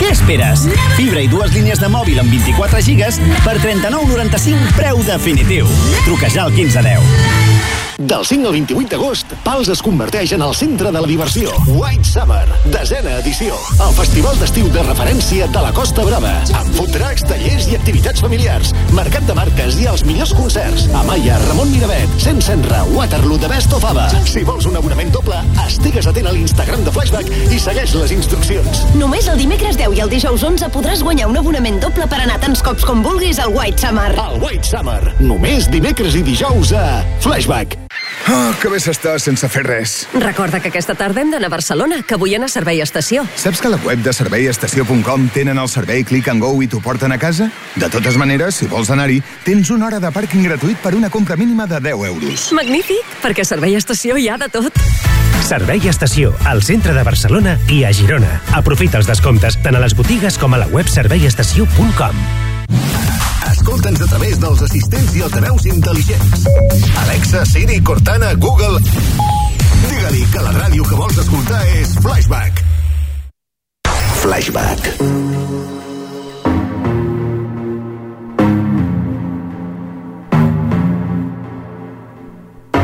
Què esperes? Fibra i dues línies de mòbil amb 24 gigas per 39,95 preu definitiu. Truca ja al 1510. Del 5 al 28 d'agost, Pals es converteix en el centre de la diversió. White Summer, desena edició. El festival d'estiu de referència de la Costa Brava. Amb food trucks, tallers i activitats familiars. Mercat de marques i els millors concerts. Amaya, Ramon Miravet, Sen Senra, Waterloo, The Best of Ava. Si vols un abonament doble, estigues atent a l'Instagram de Flashback i segueix les instruccions. Només el dimecres 10 i el dijous 11 podràs guanyar un abonament doble per anar tants cops com vulguis al White Summer. El White Summer, només dimecres i dijous a Flashback. Oh, que bé s'està sense fer res. Recorda que aquesta tarda hem d'anar a Barcelona, que vull anar a Servei Estació. Saps que a la web de serveiestació.com tenen el servei Click and Go i t'ho porten a casa? De totes maneres, si vols anar-hi, tens una hora de pàrquing gratuït per una compra mínima de 10 euros. Magnífic, perquè a Servei Estació hi ha de tot. Servei Estació, al centre de Barcelona i a Girona. Aprofita els descomptes tant a les botigues com a la web serveiestació.com. Escolta'ns a través dels assistents i altaveus intel·ligents. Alexa, Siri, Cortana, Google... Digue-li que la ràdio que vols escoltar és Flashback. Flashback.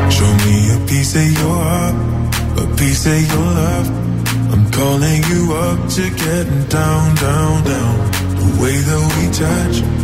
Show me a piece of your heart, a piece of your love. I'm calling you up to getting down, down, down. The way that we touch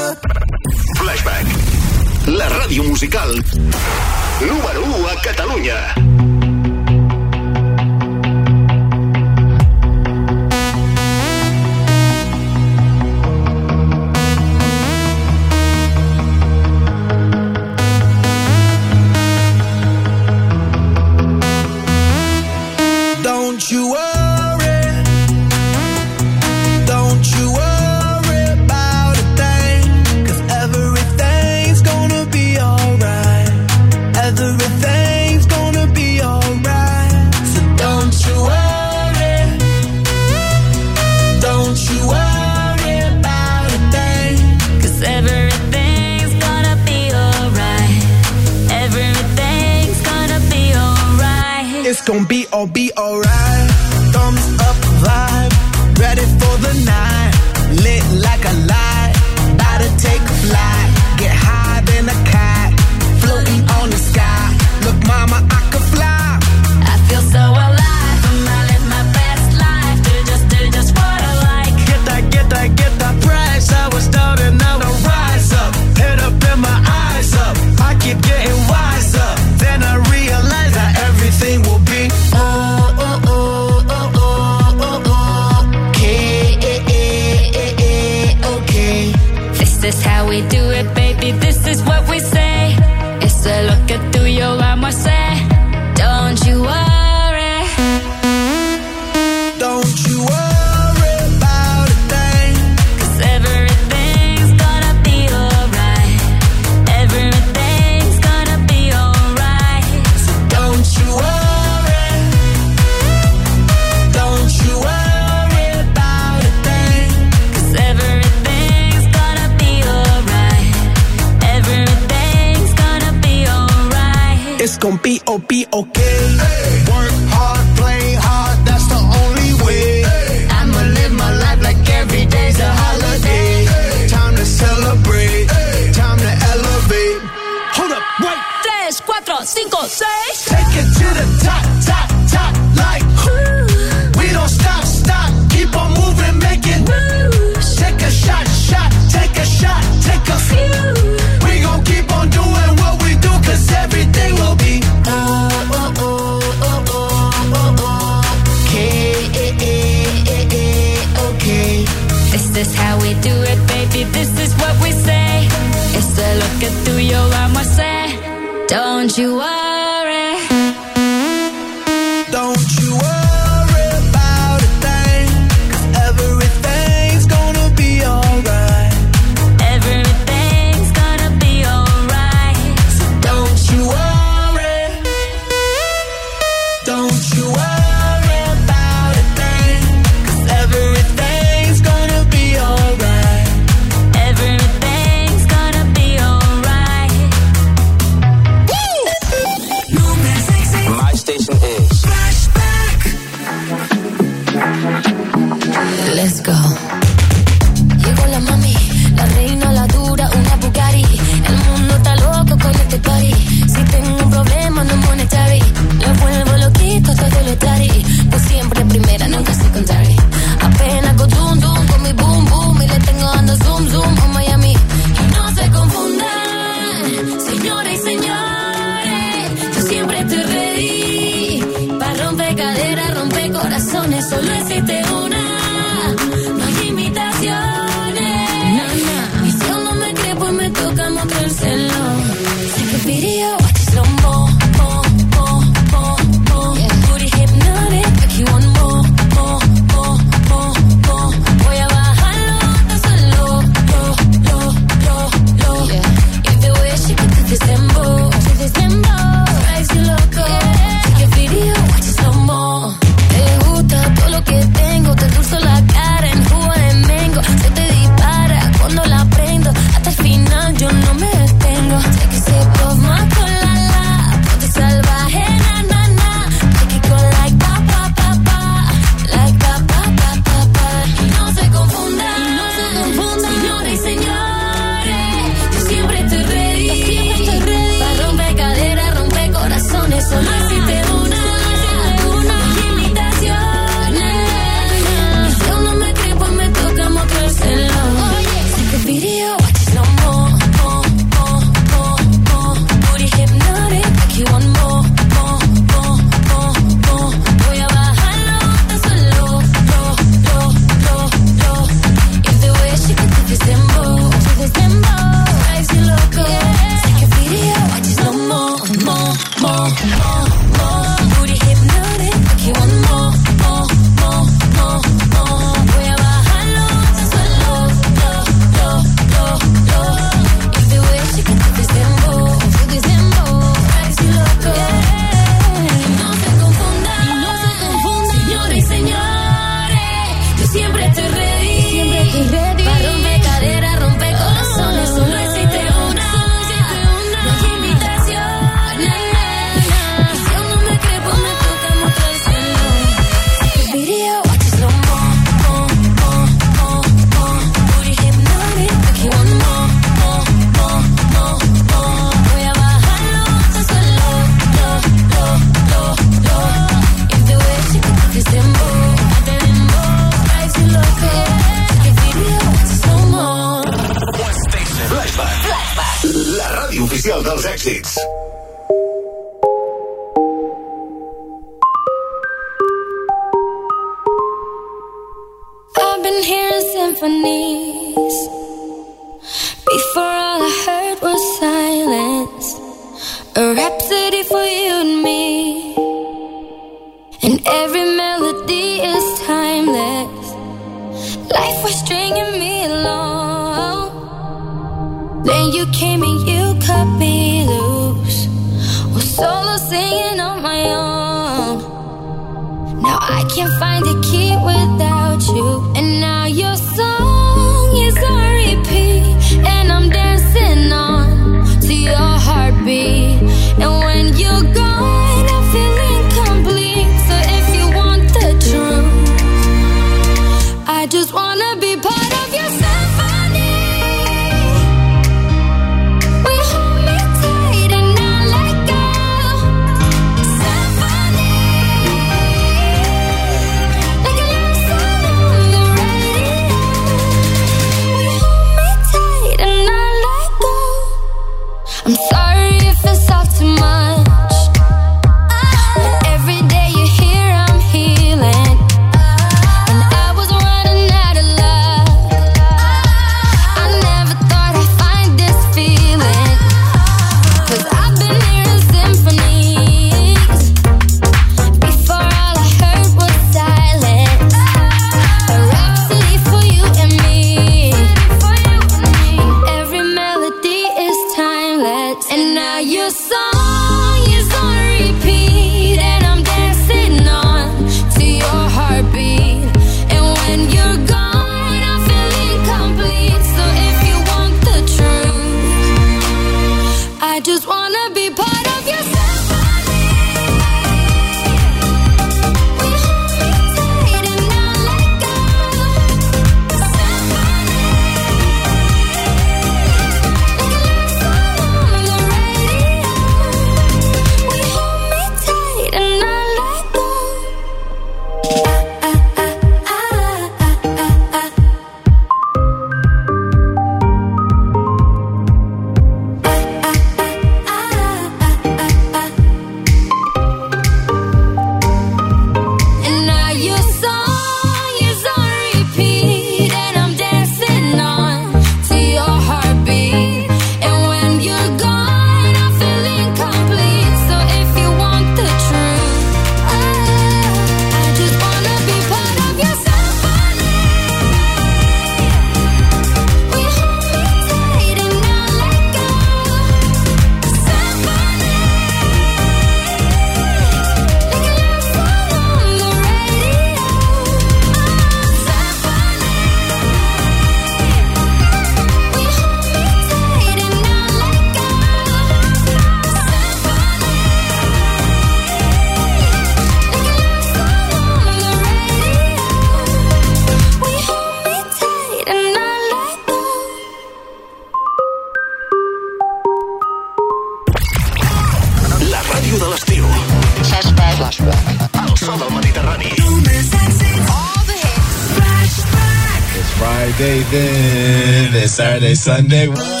Saturday, Sunday.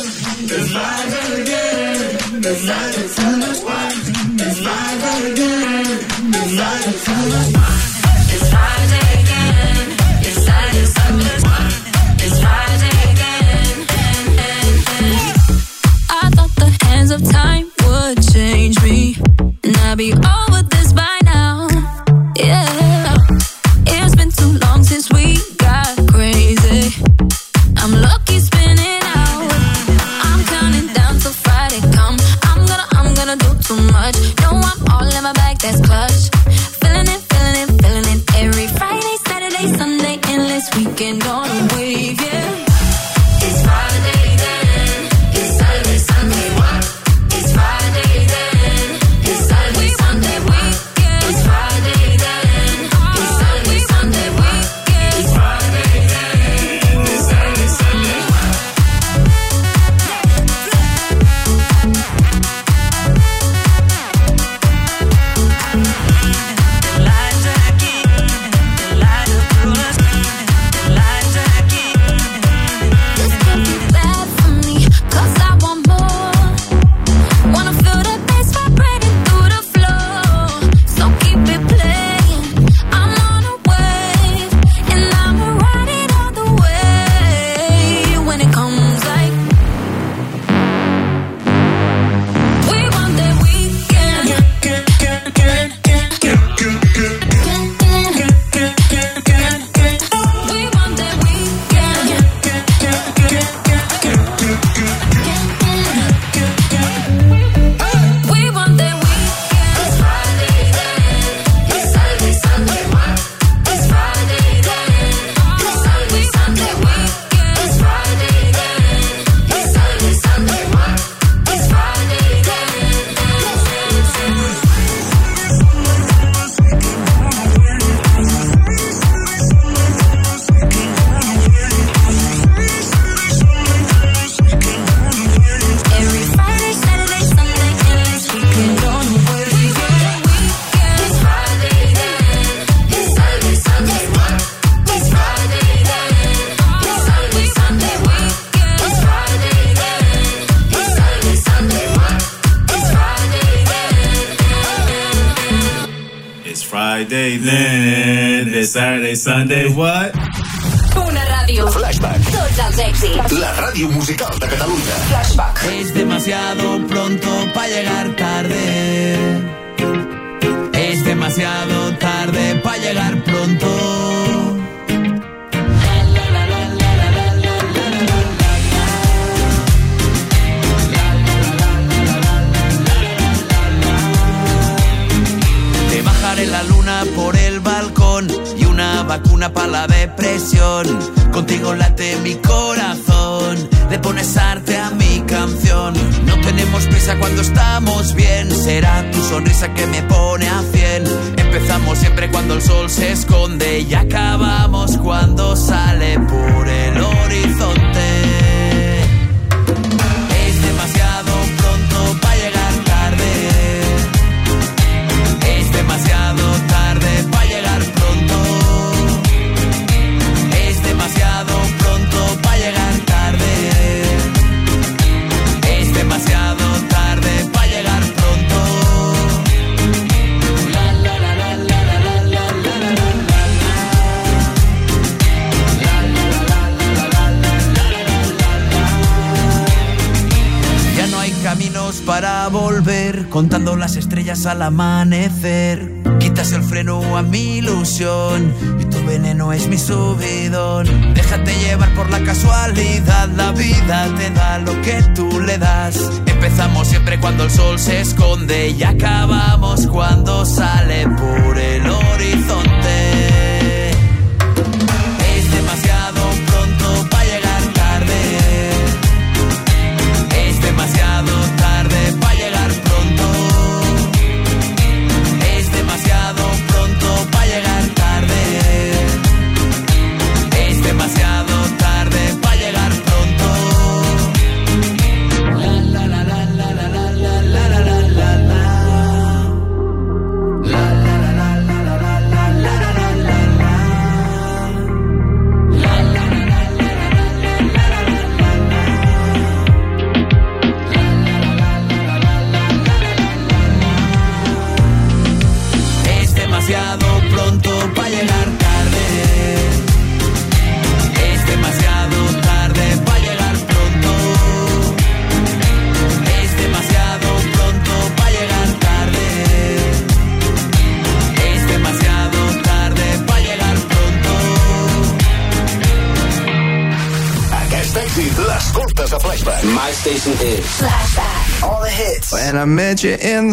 Met you in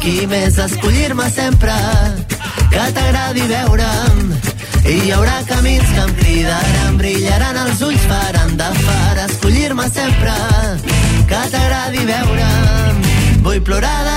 qui més escollir-me sempre que t'agradi veure'm. I hi haurà camins que em cridaran brillaran els ulls faran de far escollir-me sempre que t'agradi veure'm. Vull plorar de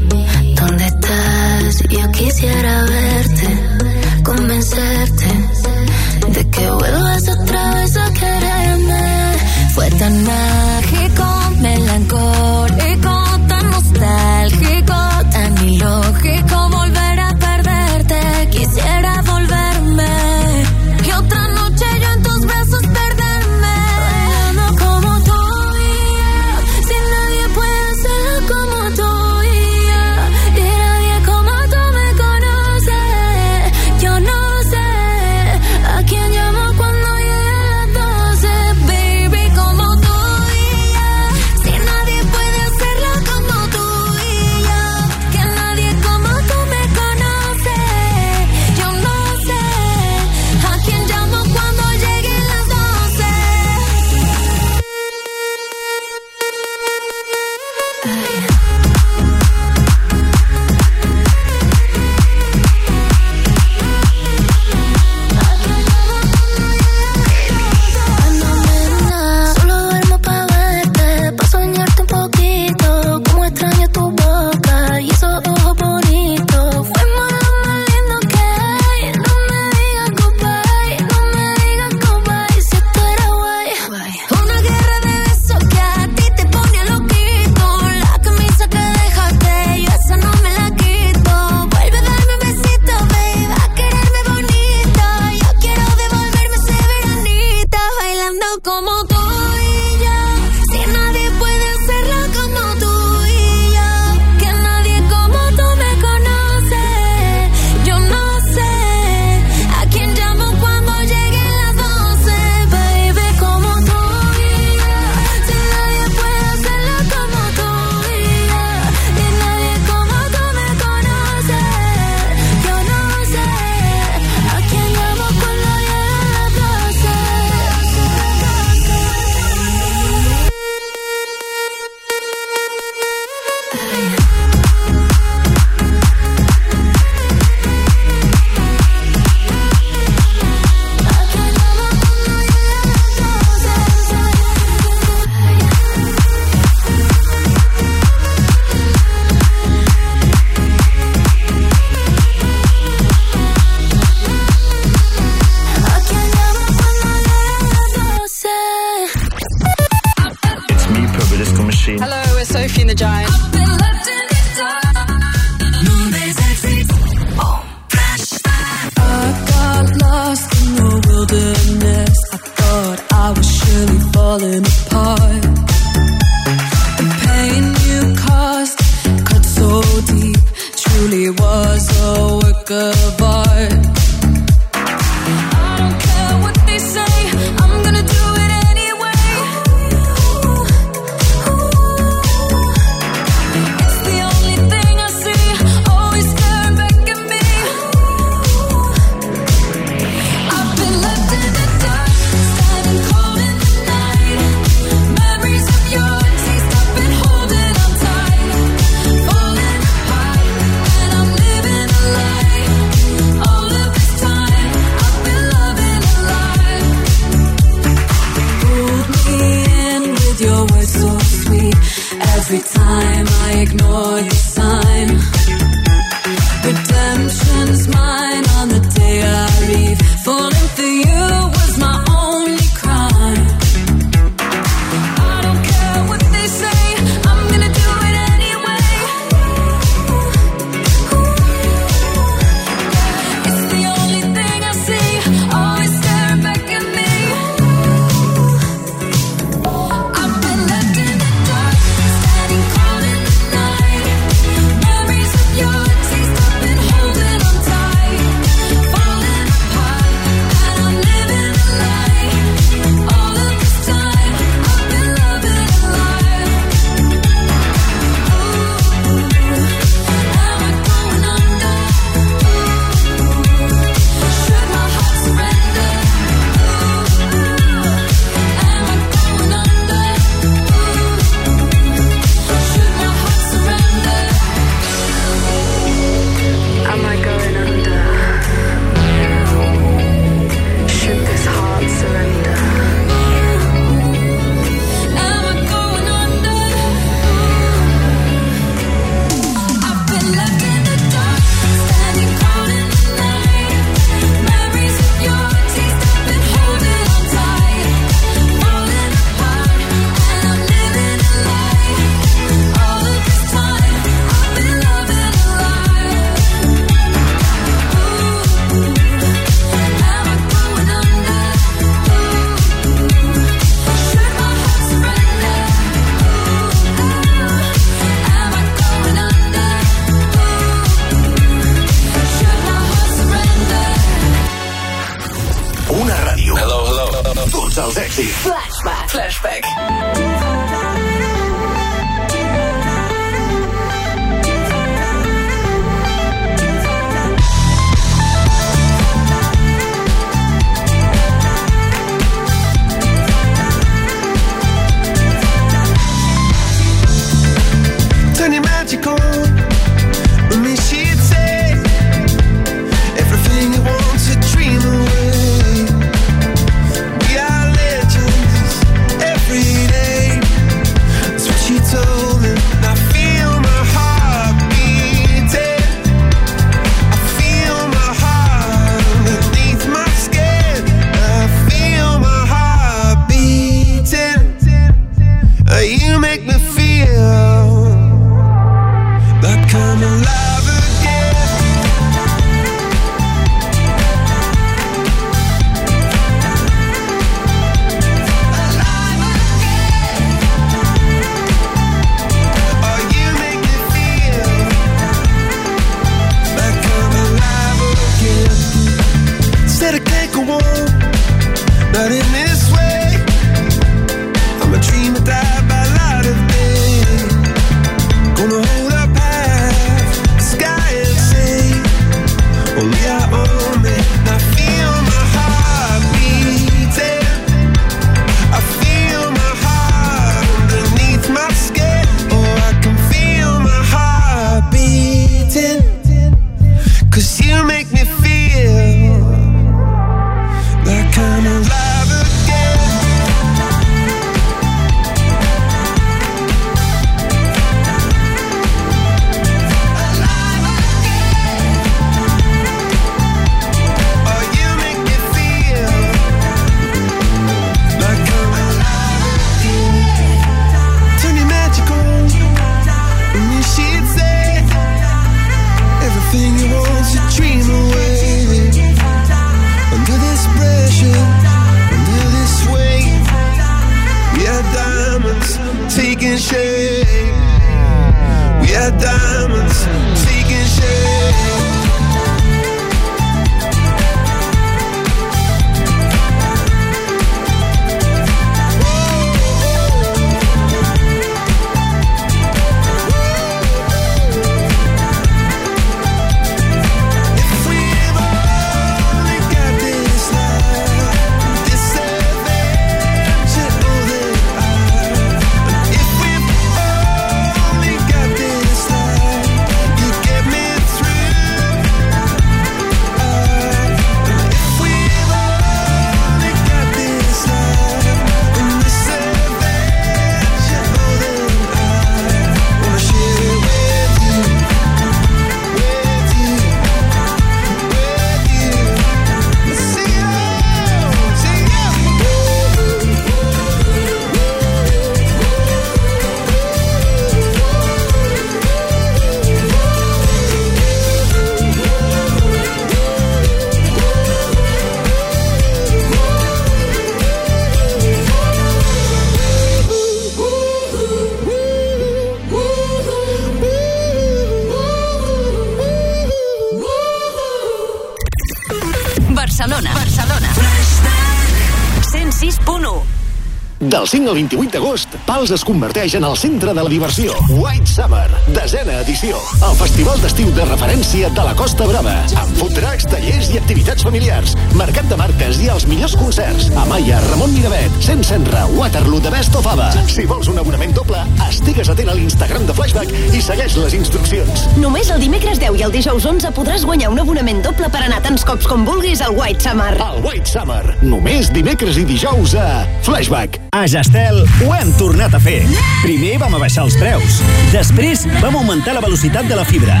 5 al 28 d'agost, Pals es converteix en el centre de la diversió. White Summer, desena edició. El festival d'estiu de referència de la Costa Brava. Amb food trucks, tallers i activitats familiars. Mercat de marques i els millors concerts. Amaya, Ramon Miravet, Sen Senra, Waterloo, The Best of Ava. Si vols un abonament doble, estigues atent a l'Instagram de Flashback i segueix les instruccions. Només el dimecres 10 i el dijous 11 podràs guanyar un abonament doble per anar tants cops com vulguis al White Summer. El White Summer, només dimecres i dijous a Flashback. A Gestel ho hem tornat a fer. Primer vam abaixar els preus. Després vam augmentar la velocitat de la fibra.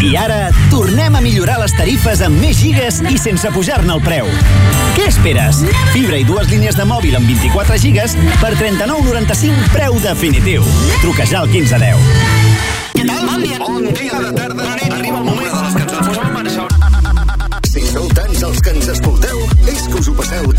I ara tornem a millorar les tarifes amb més gigas i sense pujar-ne el preu. Què esperes? Fibra i dues línies de mòbil amb 24 gigas per 39,95 preu definitiu. Truca ja al 1510. Què tal? Bon dia. Bon dia de tarda.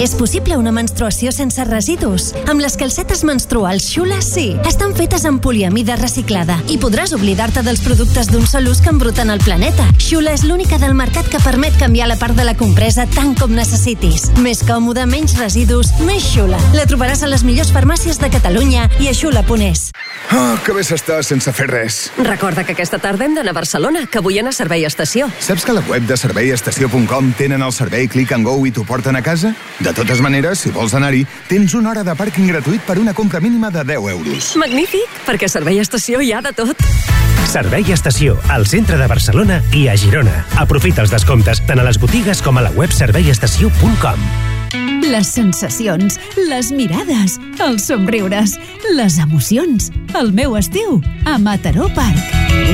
És possible una menstruació sense residus? Amb les calcetes menstruals Xula, sí. Estan fetes amb poliamida reciclada i podràs oblidar-te dels productes d'un sol ús que embruten el planeta. Xula és l'única del mercat que permet canviar la part de la compresa tant com necessitis. Més còmode, menys residus, més Xula. La trobaràs a les millors farmàcies de Catalunya i a xula.es. Oh, que bé s'està sense fer res. Recorda que aquesta tarda hem d'anar a Barcelona, que vull anar a Servei Estació. Saps que a la web de serveiestació.com tenen el servei Click and Go i t'ho porten a casa? De totes maneres, si vols anar-hi, tens una hora de pàrquing gratuït per una compra mínima de 10 euros. Magnífic, perquè a Servei Estació hi ha de tot. Servei Estació, al centre de Barcelona i a Girona. Aprofita els descomptes tant a les botigues com a la web serveiestació.com. Les sensacions, les mirades, els somriures, les emocions. El meu estiu a Mataró Park.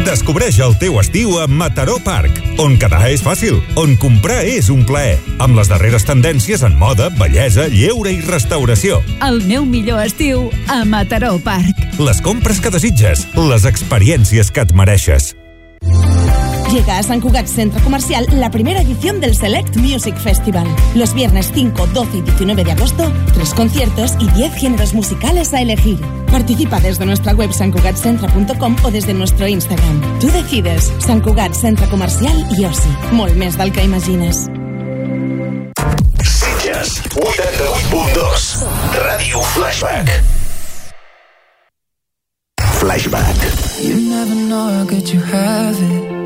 Descobreix el teu estiu a Mataró Park, on quedar és fàcil, on comprar és un plaer, amb les darreres tendències en moda, bellesa, lleure i restauració. El meu millor estiu a Mataró Park. Les compres que desitges, les experiències que et mereixes. Llega a San Cugat Centro Comercial la primera edición del Select Music Festival. Los viernes 5, 12 y 19 de agosto, tres conciertos y 10 géneros musicales a elegir. Participa desde nuestra web sancugatcentra.com o desde nuestro Instagram. Tú decides. Sant Cugat Centre Comercial i Oci. Molt més del que imagines. Sitges, 88.2. Ràdio Flashback. Flashback. You never know how good you have it.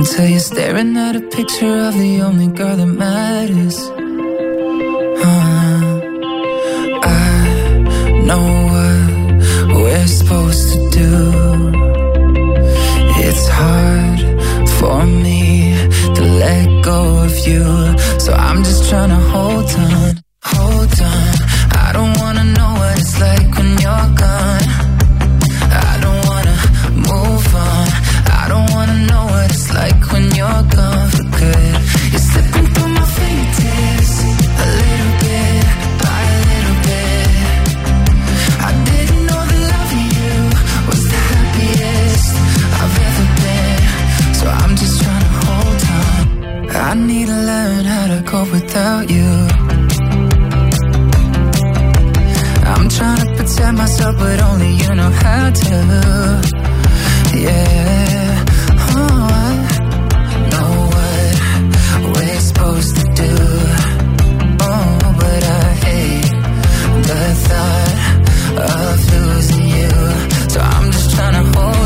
Until you're staring at a picture of the only girl that matters. Uh-huh. I know what we're supposed to do. It's hard for me to let go of you. So I'm just trying to hold on, hold on. I don't wanna know what it's like when you're gone. Myself, but only you know how to. Yeah. Trying to hold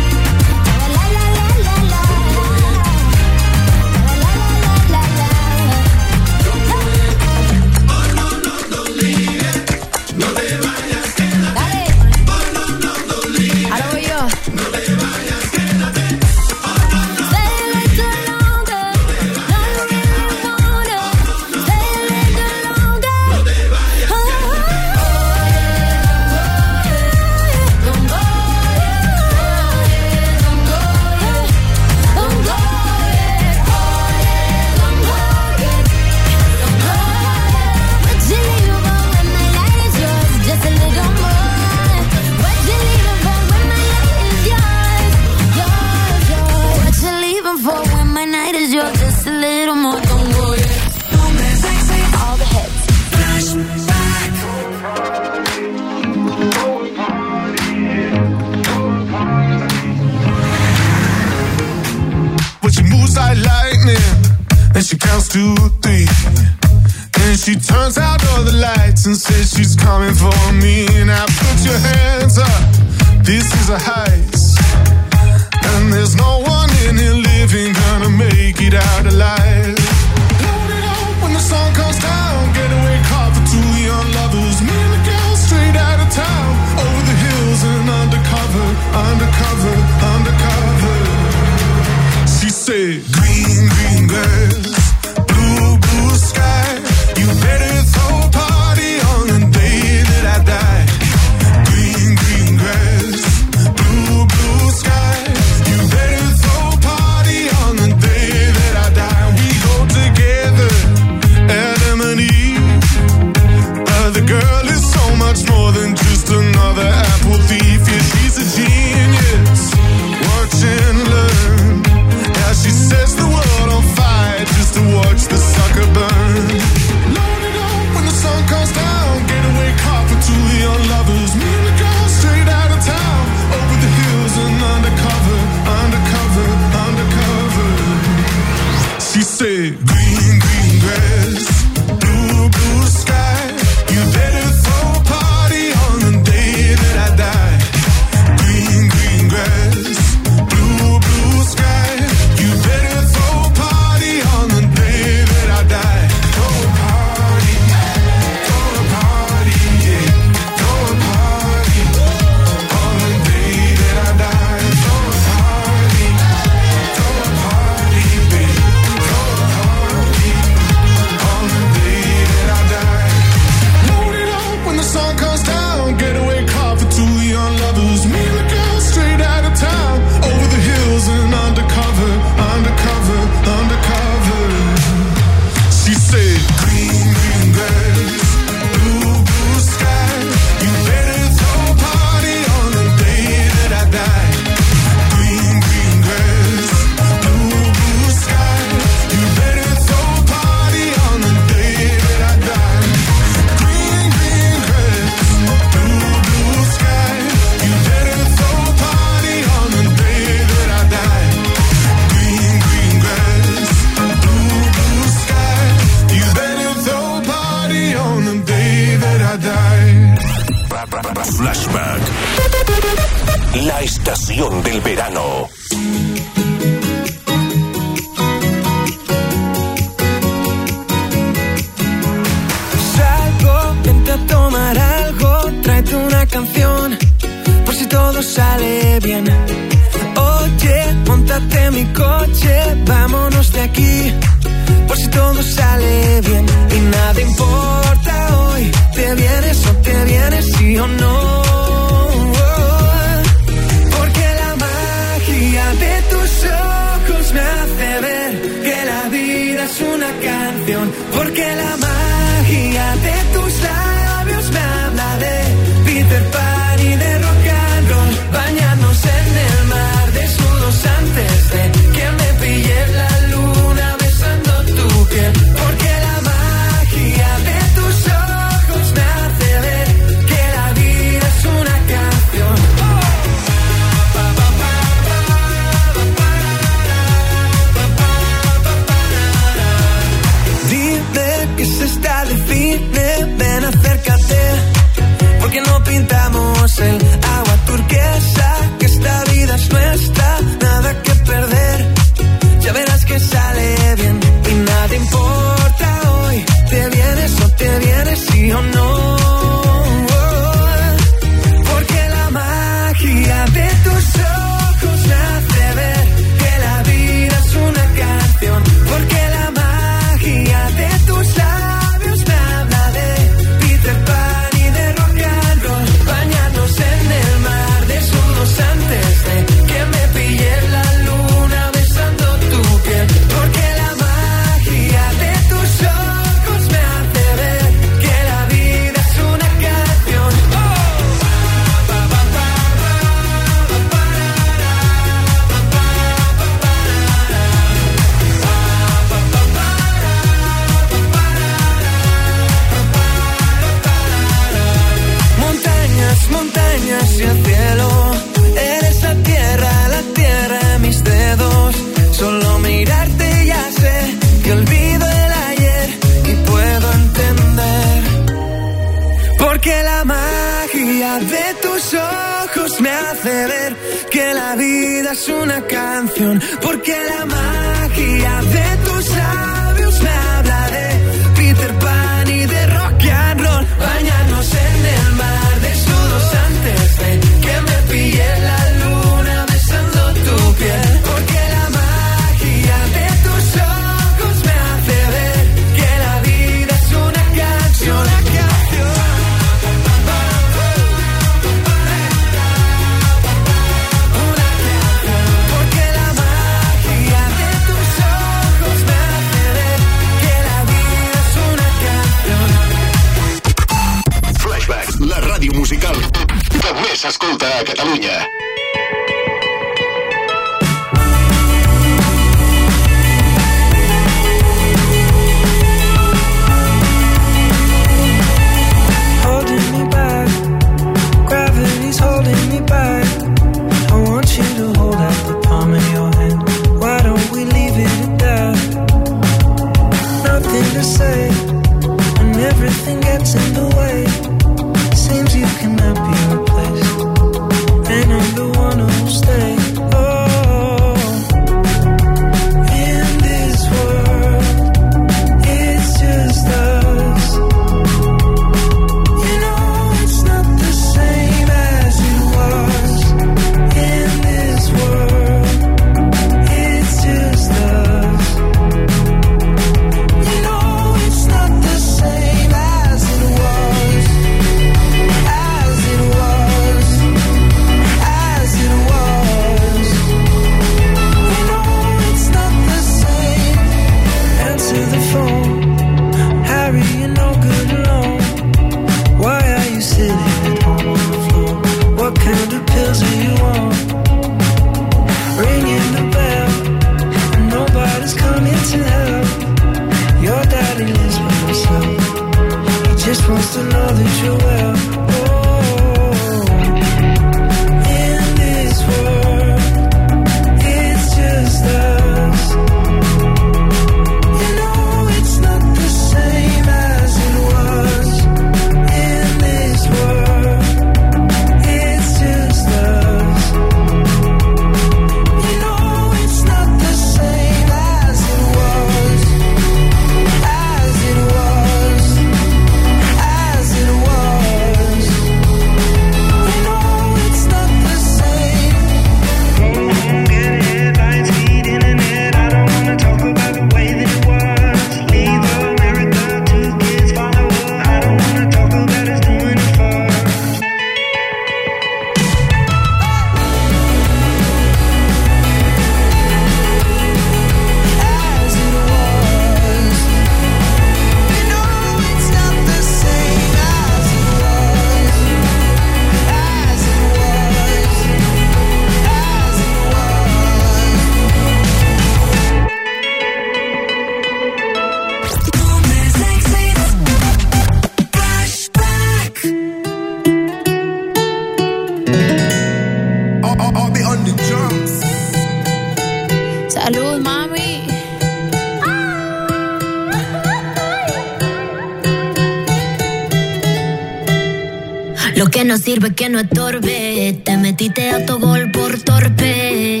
no sirve que no estorbe. Te metiste a tu gol por torpe.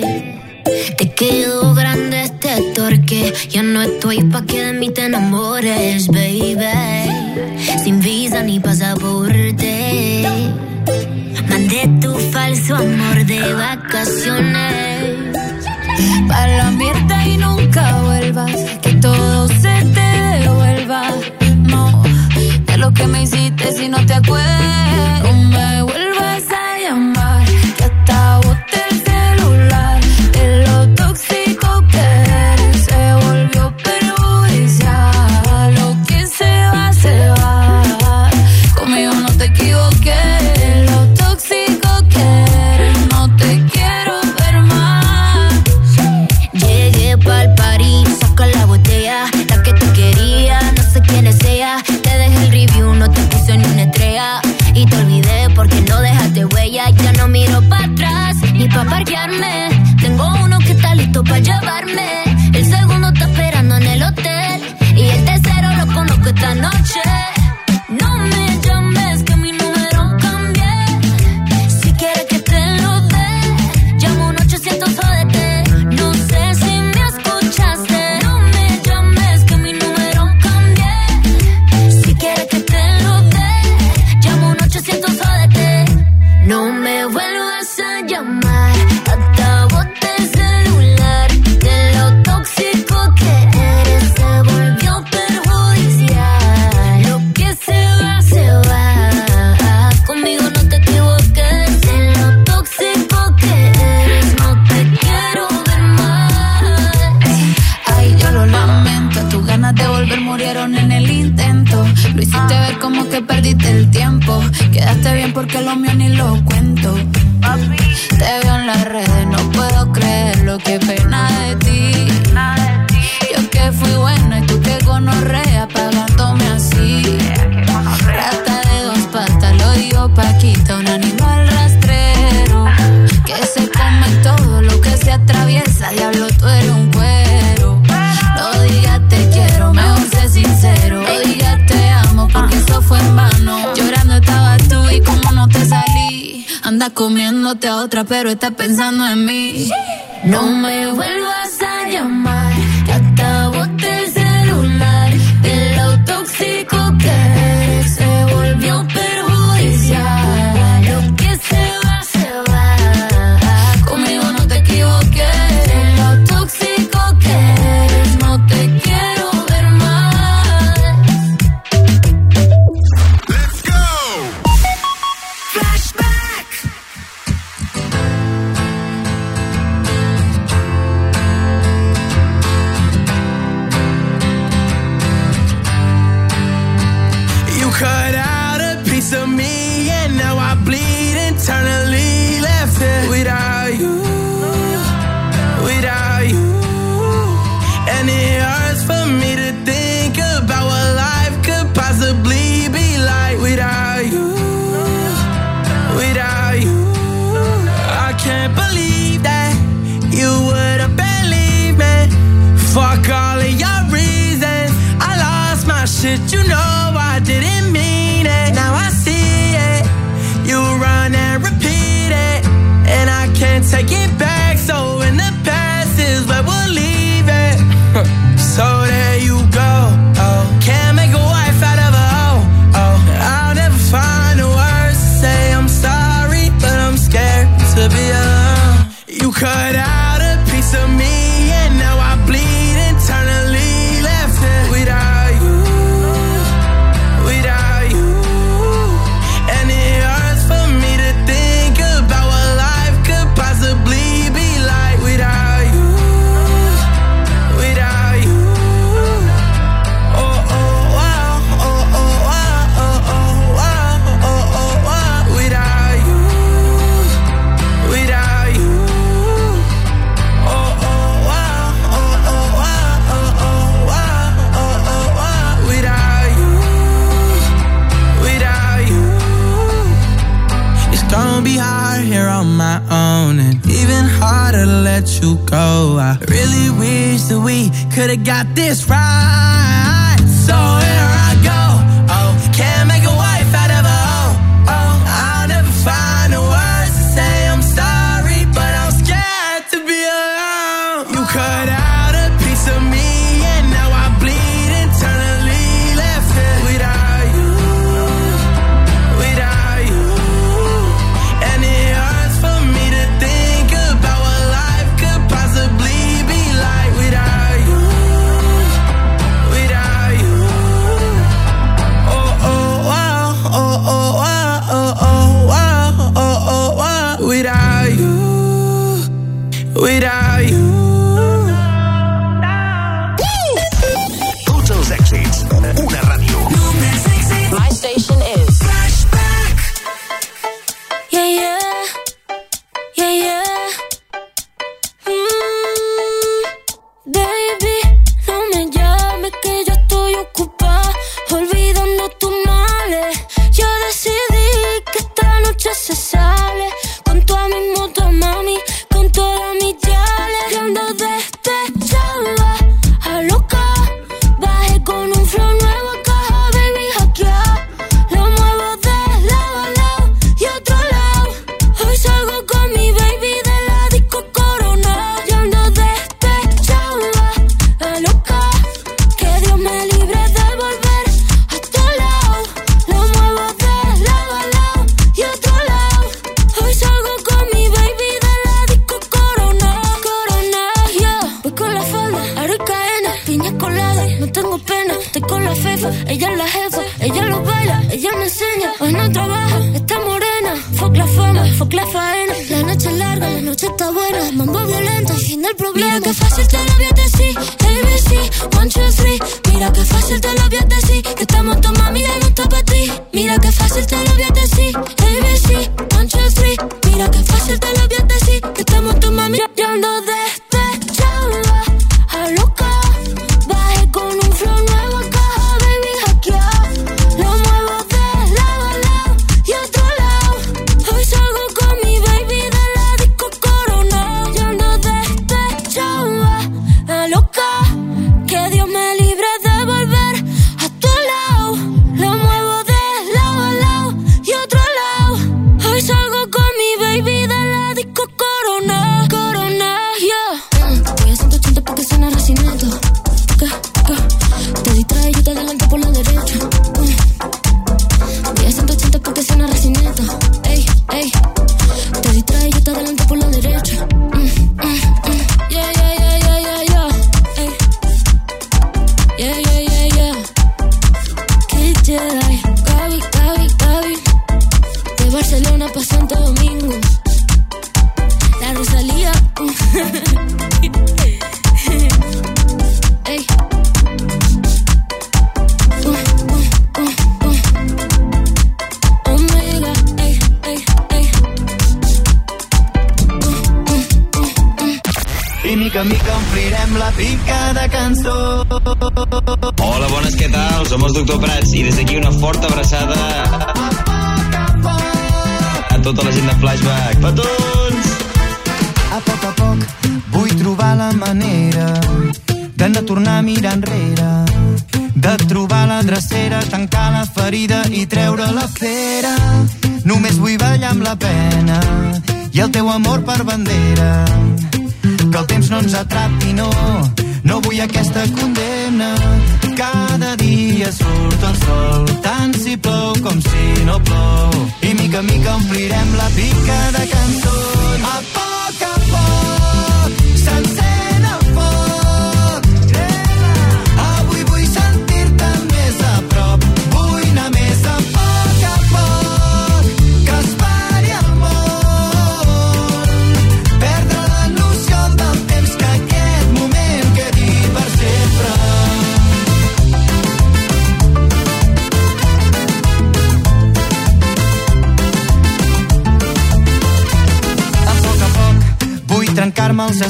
Te quedó grande este torque. Ya no estoy pa' que de mí te enamores, baby. Sin visa ni pasaporte. Mandé tu falso amor de vacaciones. Para la mierda y nunca vuelvas. Que todo se te devuelva. No, de lo que me hiciste si no te acuerdas.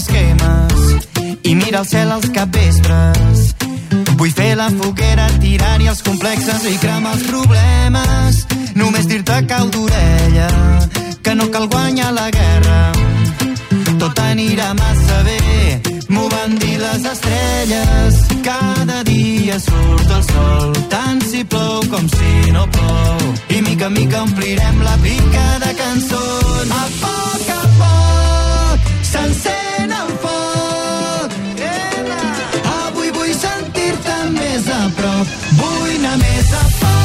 esquemes i mira el cel als capvespres. Vull fer la foguera, tirar-hi els complexes i cremar els problemes. Només dir-te cau d'orella, que no cal guanyar la guerra. Tot anirà massa bé, m'ho van dir les estrelles. Cada dia surt el sol, tant si plou com si no plou. I mica en mica omplirem la pica de cançons. A poc a poc, s'encén the fun.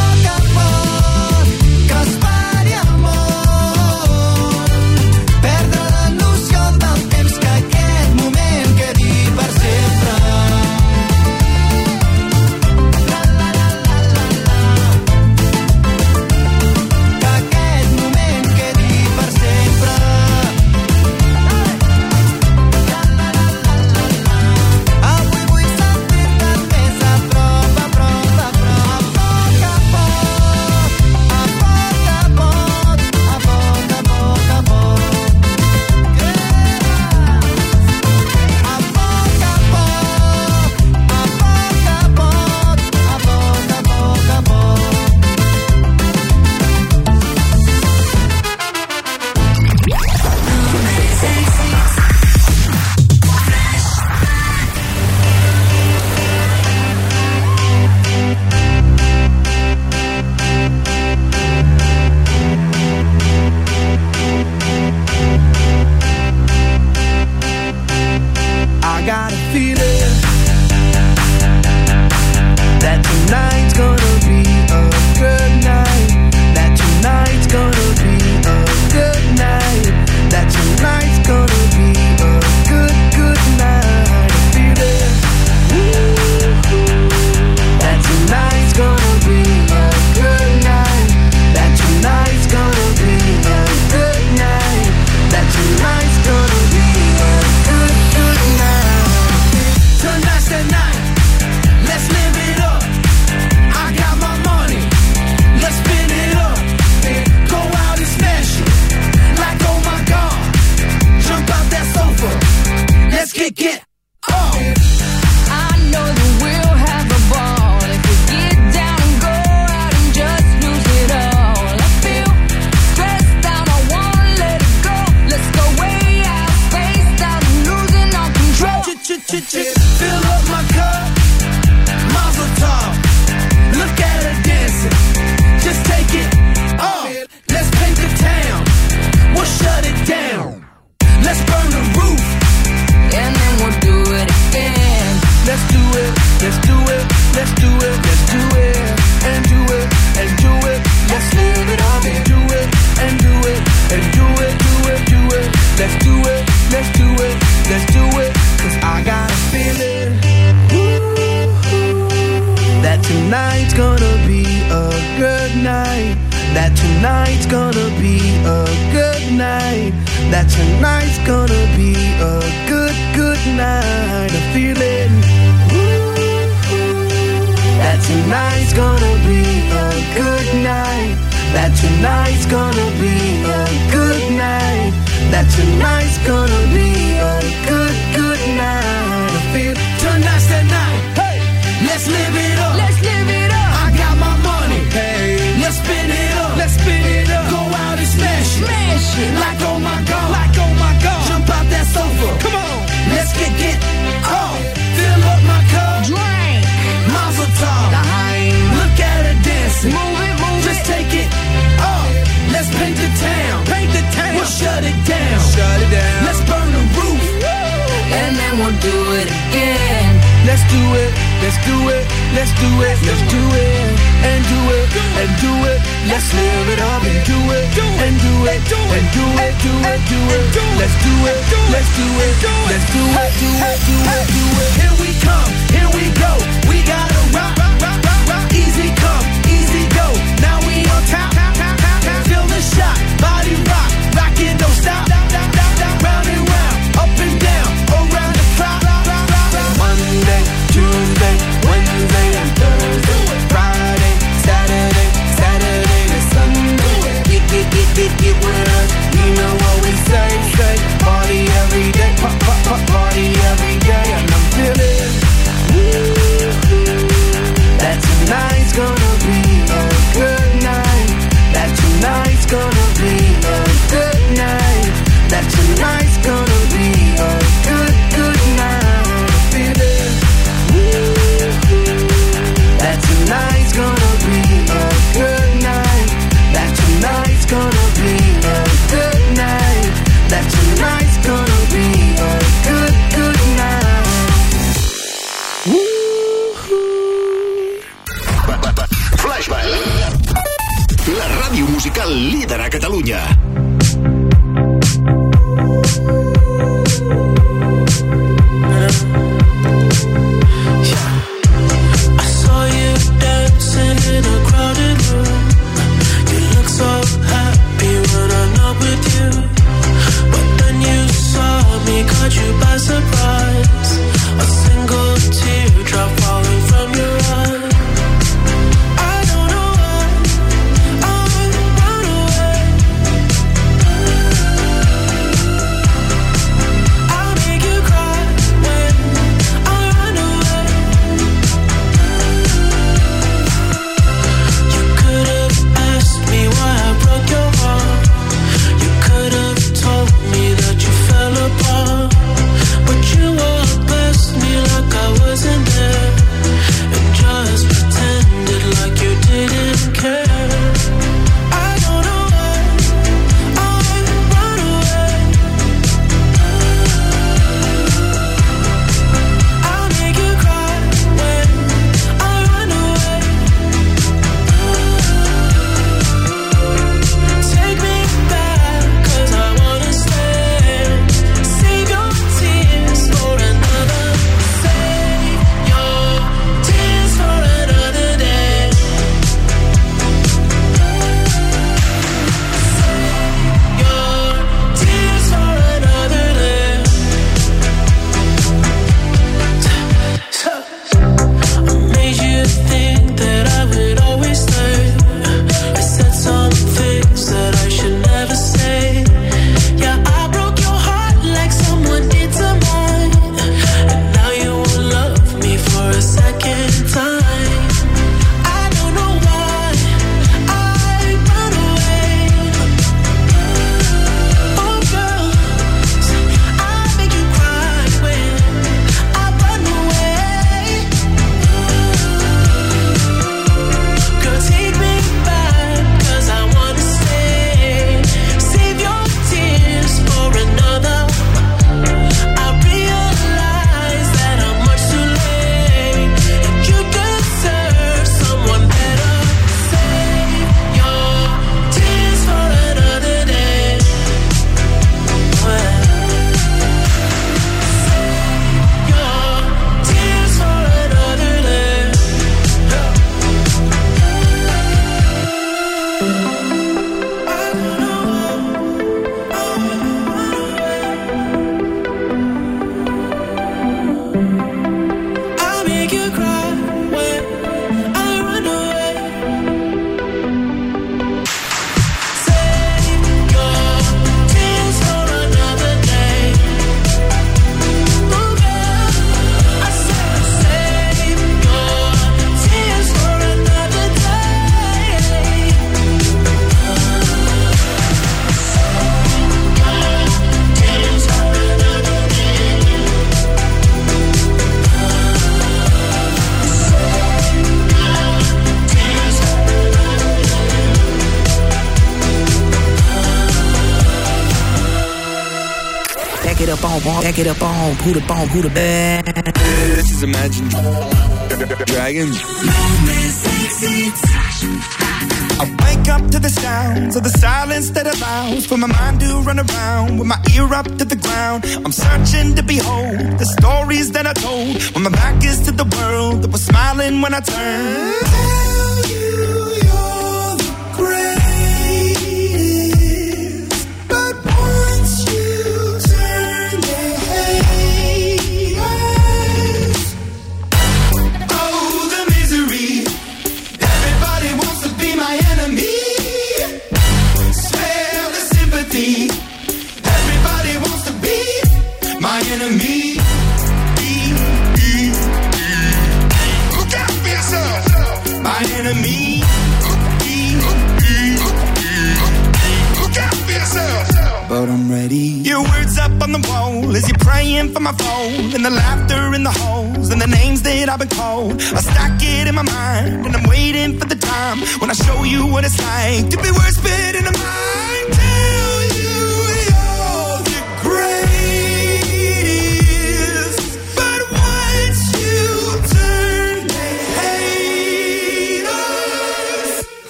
who the bomb? who the bad.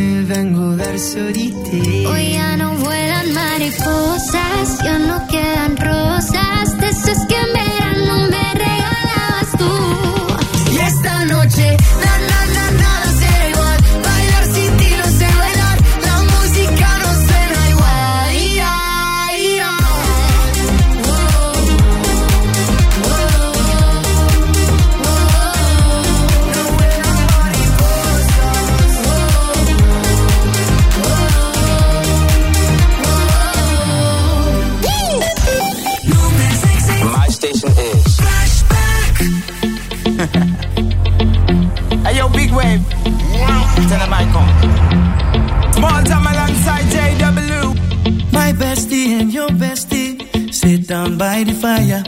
que vengo del surite. Hoy ya no vuelan mariposas, ya no quedan rosas, de esas que me by the fire.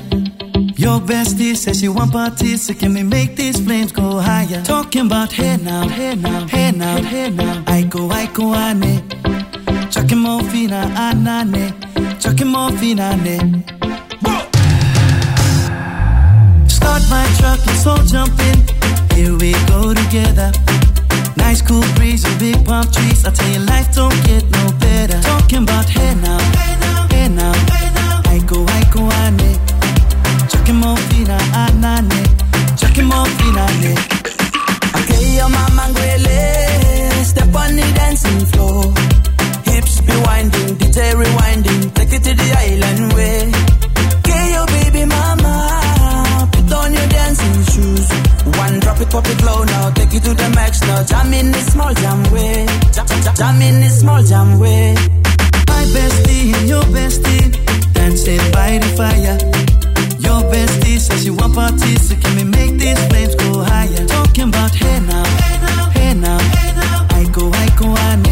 Your bestie says she want parties, so can we make these flames go higher? Talking about hey now, hey now, hey now, hey now. I go, I go, ane. Chucking more fina, anane. Chucking more fina, ah, ne. Start my truck, let's all jump in. Here we go together. Nice cool breeze and big palm trees. I tell you, life don't get no better. Talking about hey now, hey now, hey now. I go, I go, ane. Chucking more fina, anane. Chucking more fina, ne. Okay, your mama ngwele. Step on the dancing floor. Hips be winding, DJ rewinding. Take it to the island way. Okay, your baby mama. Put on your dancing shoes. One drop it, pop it low now. Take it to the max now. Jam in this small jam way. Jam, jam, jam in this small jam way. My bestie your bestie dancing by the fire. Your bestie says she want parties, so can we make these flames go higher? Talking about hey now, hey now, hey now. I go, I go, ane. Chucking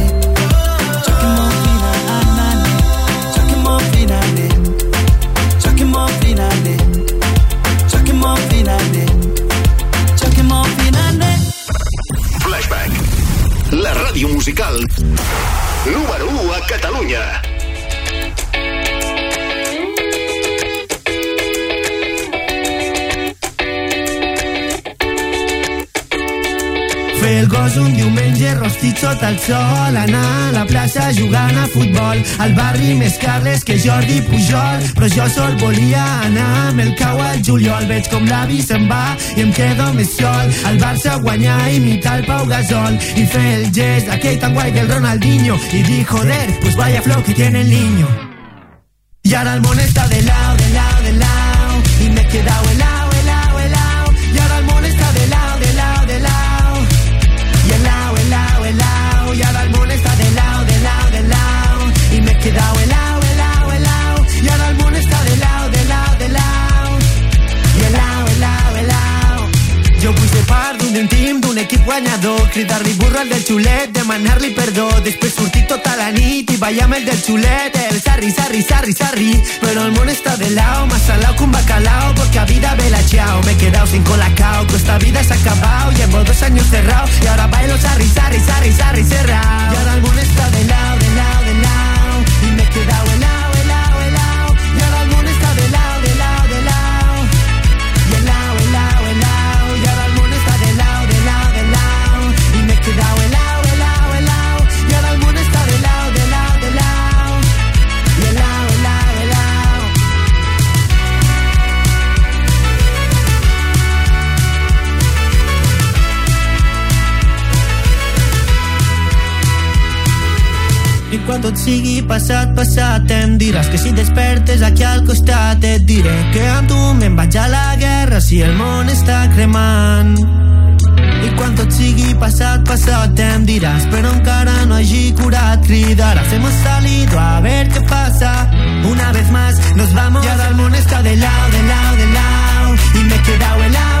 ràdio musical número 1 a Catalunya. Fer el gos un diumenge rostit sota el sol Anar a la plaça jugant a futbol. Al barri més Carles que Jordi Pujol Però jo sol volia anar amb el cau al juliol. Veig com l'avi se'n va i em quedo més sol. Al Barça guanyar i imitar el Pau Gasol. I fer el gest aquell tan guai del Ronaldinho. I dir joder, pues vaya flow que tiene el niño Y ahora el món está de lado, de lado, de lado. Y me he quedado guanyador Cridar-li burro al del xulet, demanar-li perdó Després sortir tota la nit i el del xulet El sarri, sarri, sarri, sarri Però el món està de lao, más salao que un bacalao Porque a vida ve la chao Me he quedado sin colacao, que esta vida se ha acabado. Llevo dos años cerrado y ahora bailo sarri, sarri, sarri, sarri, cerrado. Y ahora el món está de lao, de lao, de lao Y me he quedado tot sigui passat, passat em diràs que si despertes aquí al costat et diré que amb tu me'n vaig a la guerra si el món està cremant. I quan tot sigui passat, passat em diràs però encara no hagi curat. Cridaràs hemos salido a ver qué pasa una vez más nos vamos. Y ahora el món está de lado, de lado, de lado y me he quedado helado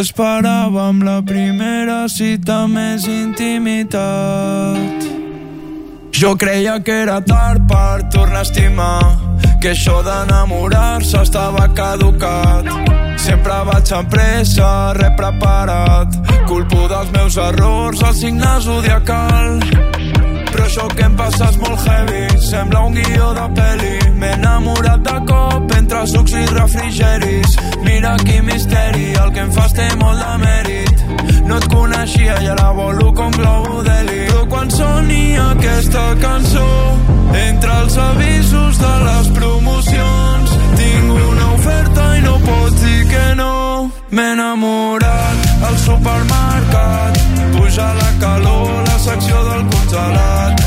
Potser esperàvem la primera cita més intimitat. Jo creia que era tard per tornar a estimar, que això d'enamorar-se estava caducat. Sempre vaig amb pressa, re preparat, culpo dels meus errors, el signe zodiacal. Però això que em passa és molt heavy Sembla un guió de pel·li M'he enamorat de cop entre sucs i refrigeris. Mira quin misteri El que em fas té molt de mèrit. No et coneixia i ara volo com globo d'heli Però quan soni aquesta cançó Entre els avisos de les promocions Tinc una oferta i no pots dir que no. M'he enamorat al supermercat Puja la calor, la secció del congelat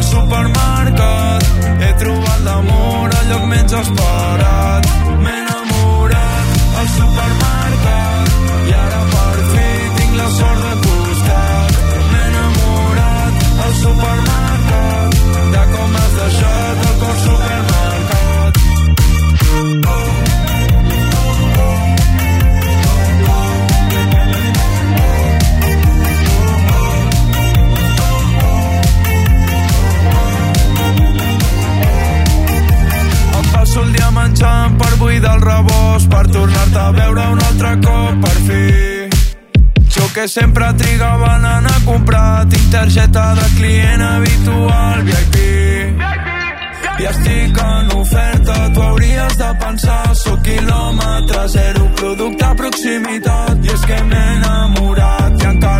al supermercat. He trobat l'amor al lloc menys esperat. M'he rebost per tornar-te a veure un altre cop per fi. Jo que sempre trigava en anar a comprar tinc targeta de client habitual VIP i estic en oferta tu hauries de pensar sóc quilòmetre zero producte a proximitat i és que m'he enamorat i encara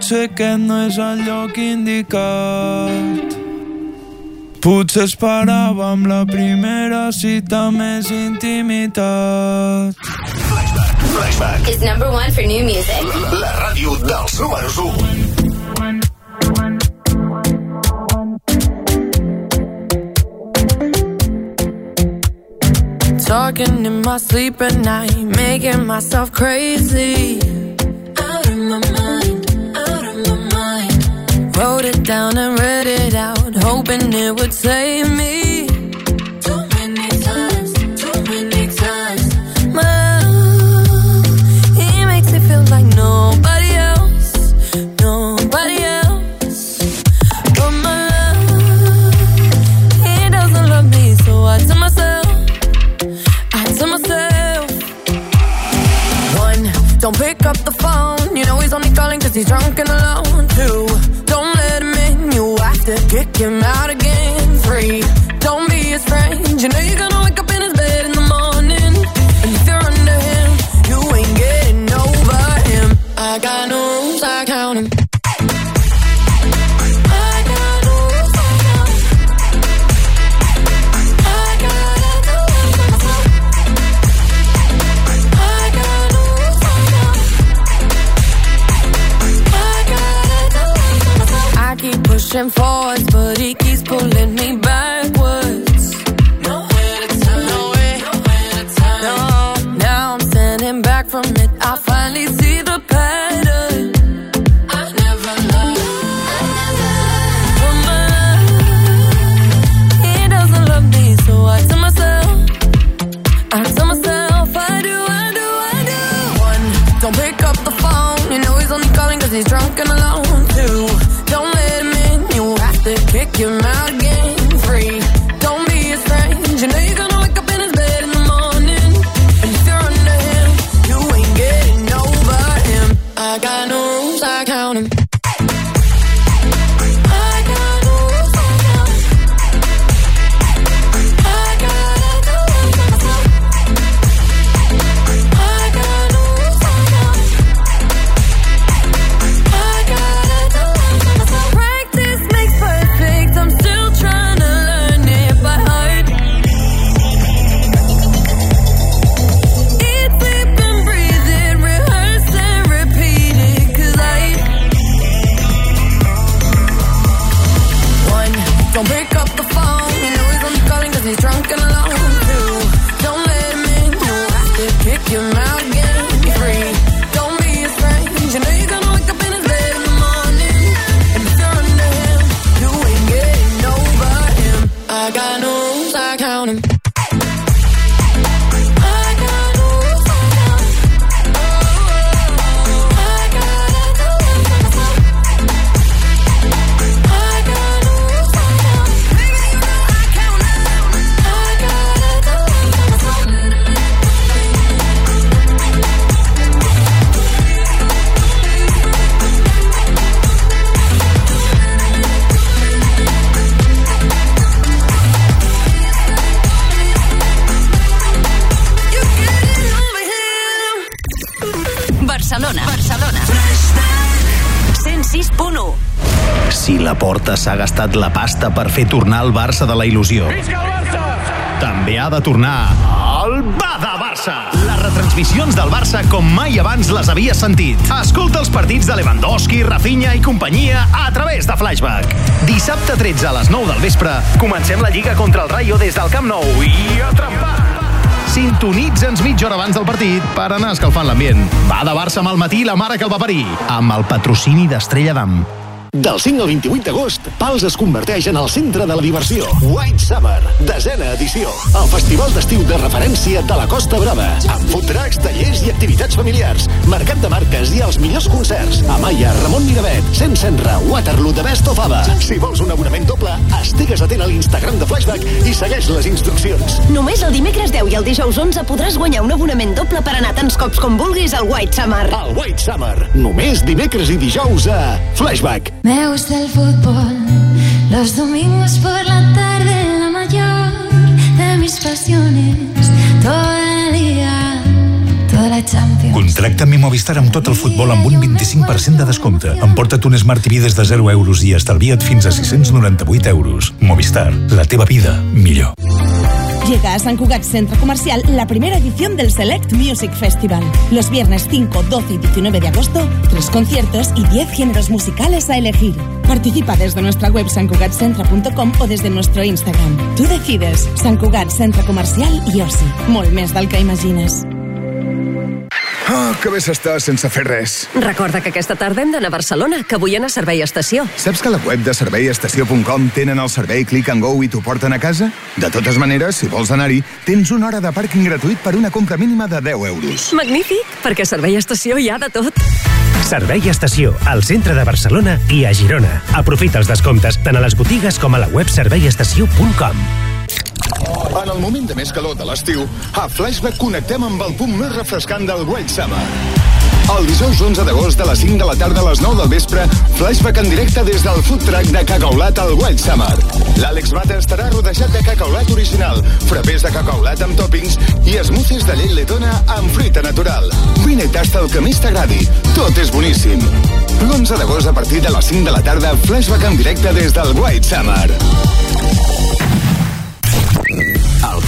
Potser aquest no és el lloc indicat. Potser esperàvem la primera cita més intimitat. Flashback. Is number one for new music. La ràdio dels números 1. Talking in my sleep at night, making myself crazy. Wrote it down and read it out, hoping it would save me. Too many times, too many times. My love, he makes me feel like nobody else, nobody else. But my love, he doesn't love me, so I tell myself, I tell myself. One, don't pick up the phone, you know he's only calling cause he's drunk and alone. him out again free. Don't be his friend. You know you're gonna wake up in his bed in the morning. And if you're under him, you ain't getting over him. I got no rules, I count him. pushing for gastat la pasta per fer tornar el Barça de la il·lusió. També ha de tornar el Bada Barça. Les retransmissions del Barça com mai abans les havies sentit. Escolta els partits de Lewandowski, Rafinha i companyia a través de Flashback. Dissabte 13 a les 9 del vespre comencem la Lliga contra el Rayo des del Camp Nou i a trempar. Sintonitza'ns mitja hora abans del partit per anar escalfant l'ambient. Va de Barça amb el matí la mare que el va parir, amb el patrocini d'Estrella d'Am. Del 5 al 28 d'agost, Pals es converteix en el centre de la diversió. White Summer, desena edició. El festival d'estiu de referència de la Costa Brava. Amb food trucks, tallers i activitats familiars. Mercat de marques i els millors concerts. Amaya, Ramon Miravet, Sen Senra, Waterloo, The Best of Ava. Si vols un abonament doble, estigues atent a l'Instagram de Flashback i segueix les instruccions. Només el dimecres 10 i el dijous 11 podràs guanyar un abonament doble per anar tants cops com vulguis al White Summer. El White Summer, només dimecres i dijous a Flashback. Me gusta el fútbol, los domingos por la tarde, la mayor de mis pasiones, todo el día, toda la Champions. Contracta'm i Movistar amb tot el futbol amb un 25% de descompte. Emporta't un Smart TV des de 0 euros i estalvia't fins a 698 euros. Movistar, la teva vida millor. Llega a San Cugat Centro Comercial la primera edición del Select Music Festival. Los viernes 5, 12 y 19 de agosto, tres conciertos y 10 géneros musicales a elegir. Participa desde nuestra web sancugatcentra.com o desde nuestro Instagram. Tú decides. Sant Cugat Centre Comercial i Oci. Molt més del. Oh, que bé s'està sense fer res. Recorda que aquesta tarda hem d'anar a Barcelona, que avui anar a Servei Estació. Saps que a la web de serveiestació.com tenen el servei Click and Go i t'ho porten a casa? De totes maneres, si vols anar-hi, tens una hora de pàrquing gratuït per una compra mínima de 10 euros. Magnífic, perquè a Servei Estació hi ha de tot. Servei Estació, al centre de Barcelona i a Girona. Aprofita els descomptes tant a les botigues com a la web serveiestació.com. En el moment de més calor de l'estiu, a Flashback connectem amb el punt més refrescant del White Summer. El dijous 11 d'agost de les 5 de la tarda a les 9 del vespre, Flashback en directe des del food truck de cacaulat al White Summer. L'Àlex Bata estarà rodejat de cacaulat original, frapers de cacaulat amb toppings i smoothies de llet letona amb fruita natural. Vine i tasta el que més t'agradi. Tot és boníssim. L'11 d'agost a partir de les 5 de la tarda, Flashback en directe des del White Summer.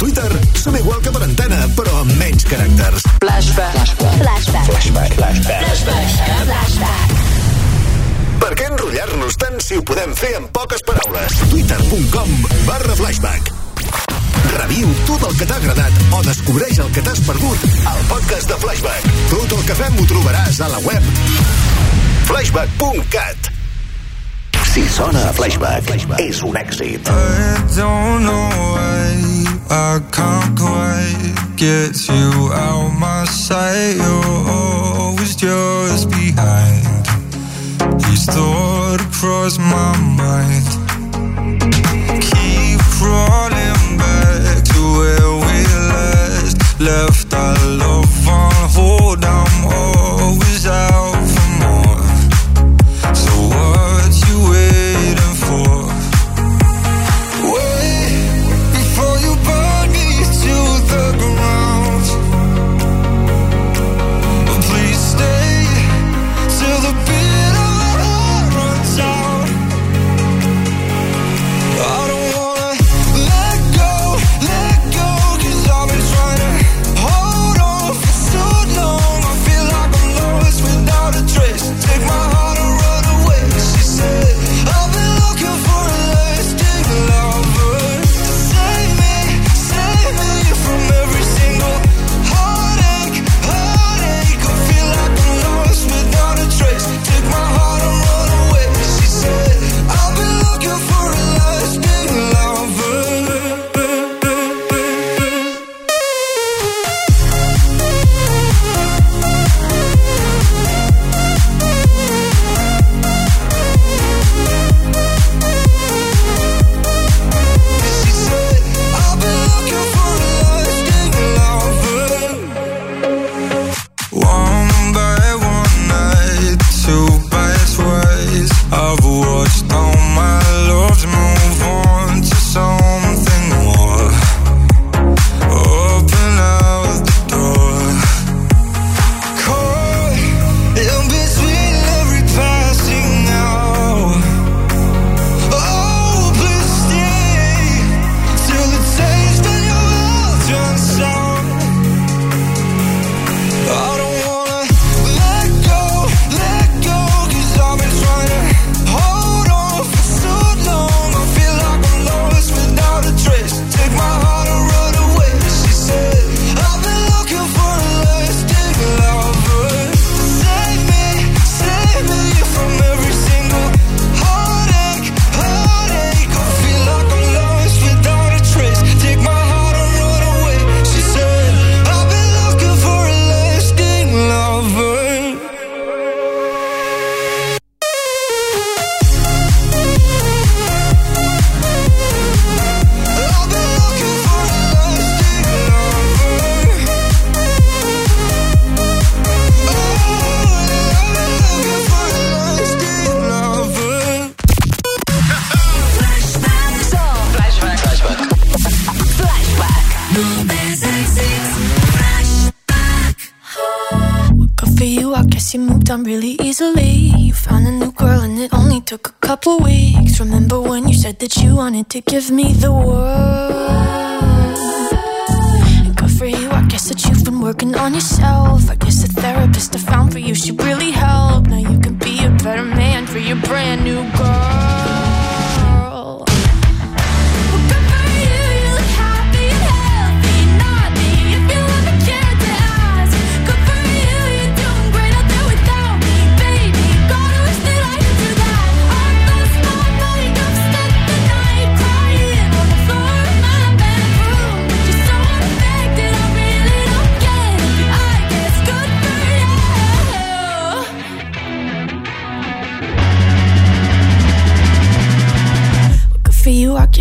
Twitter som igual que per antena, però amb menys caràcters. Flashback. Flashback. Flashback. Flashback. Flashback. Flashback. Per què enrotllar-nos tant si ho podem fer en poques paraules. Twitter.com barra flashback. Reviu tot el que t'ha agradat o descobreix el que t'has perdut al podcast de Flashback. Tot el que fem ho trobaràs a la web flashback.cat. Si sona a Flashback, és un èxit. I don't know why I can't quite get you out my sight. You're always just behind. Each thought across my mind. Keep crawling back to where we last left our love on hold. I'm always out couple weeks. Remember when you said that you wanted to give me the world? And good for you, I guess that you've been working on yourself. I guess the therapist I found for you should really help. Now you can be a better man for your brand new girl.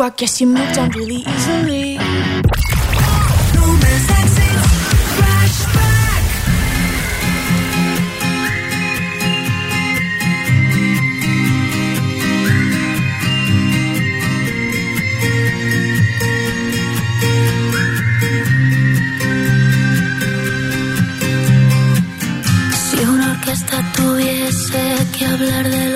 you, I guess you moved on really easily. Si una orquesta tuviese que hablar de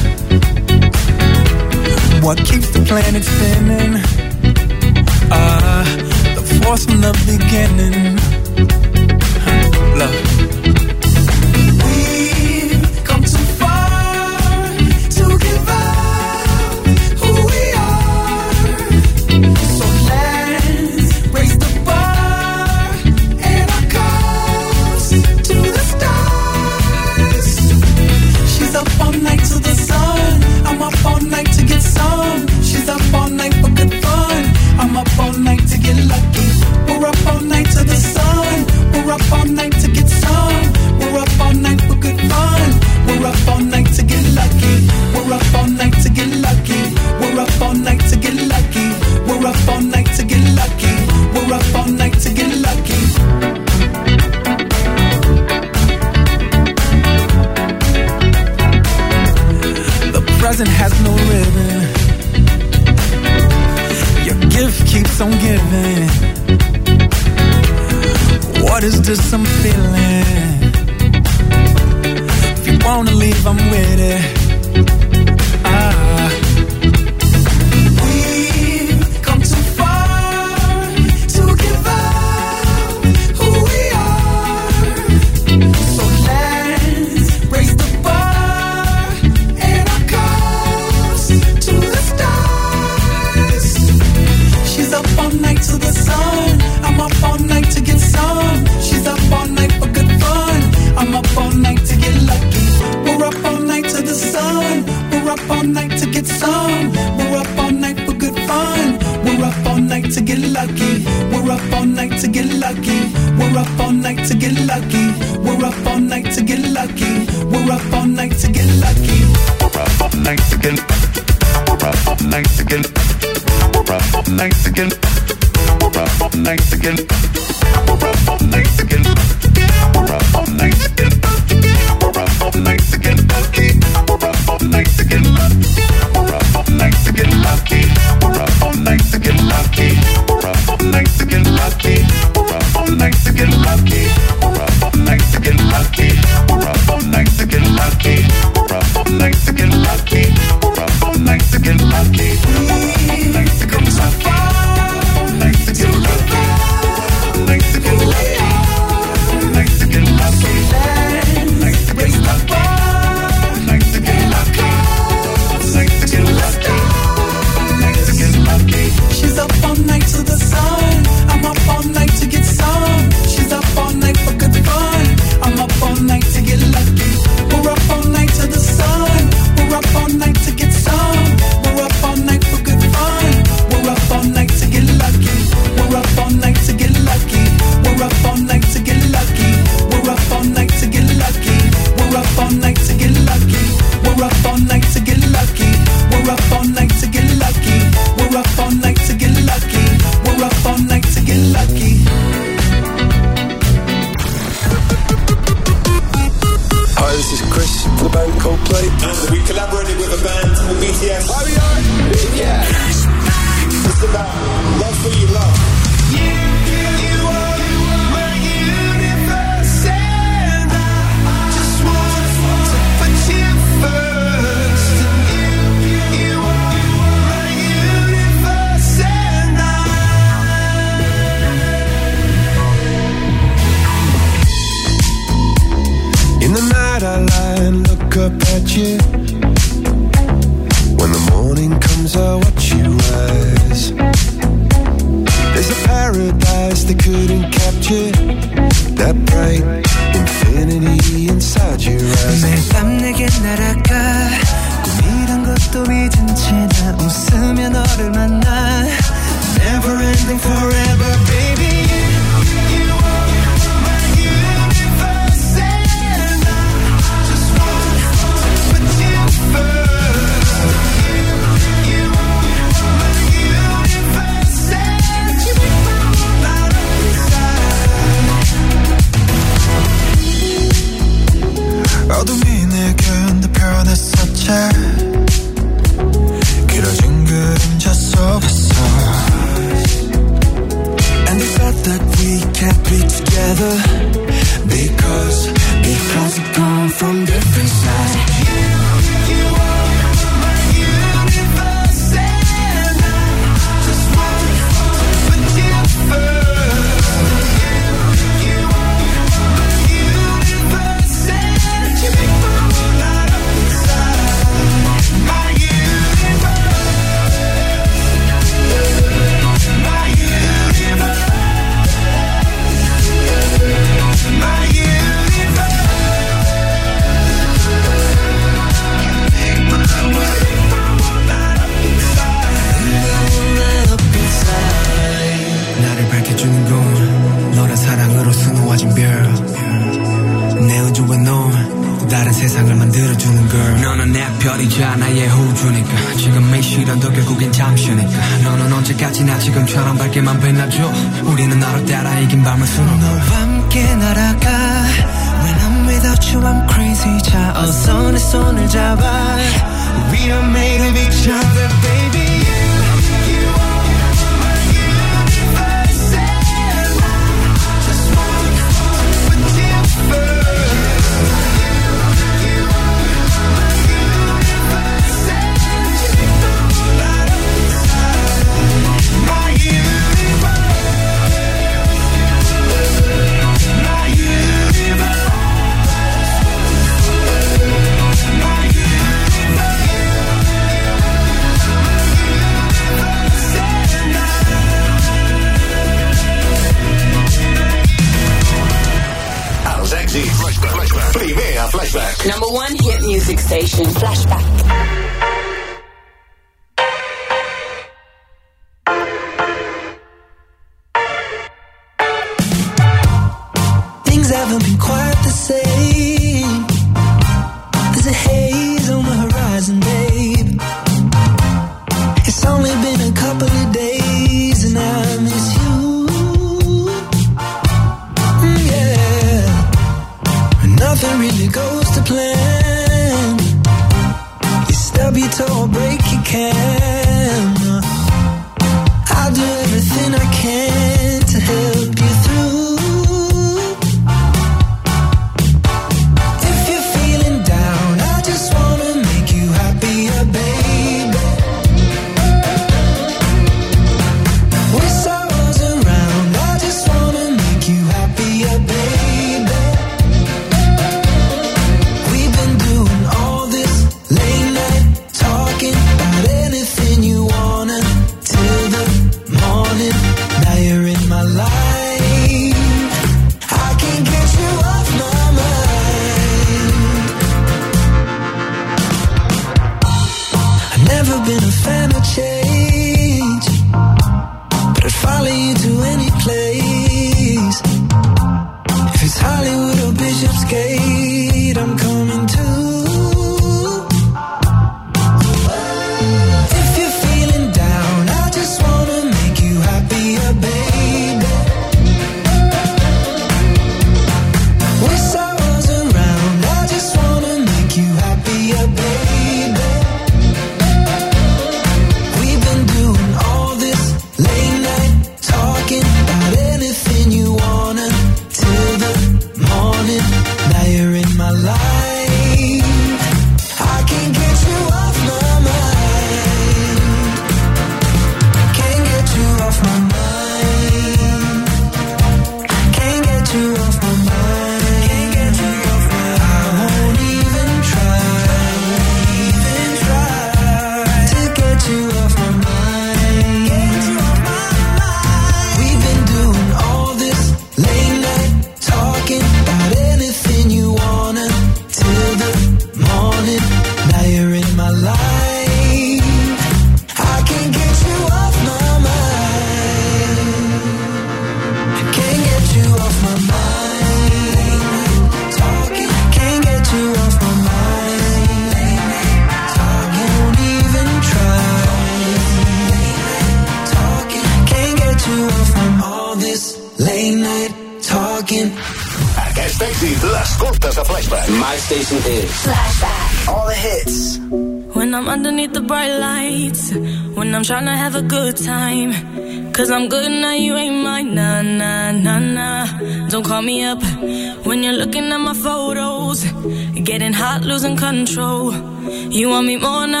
You want me more now,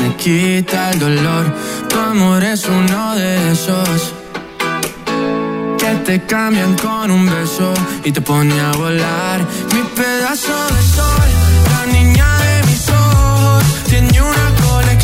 me quita el dolor. Tu amor es uno de esos que te cambian con un beso y te pone a volar. Mi pedazo de sol, la niña de mis ojos, tiene una colección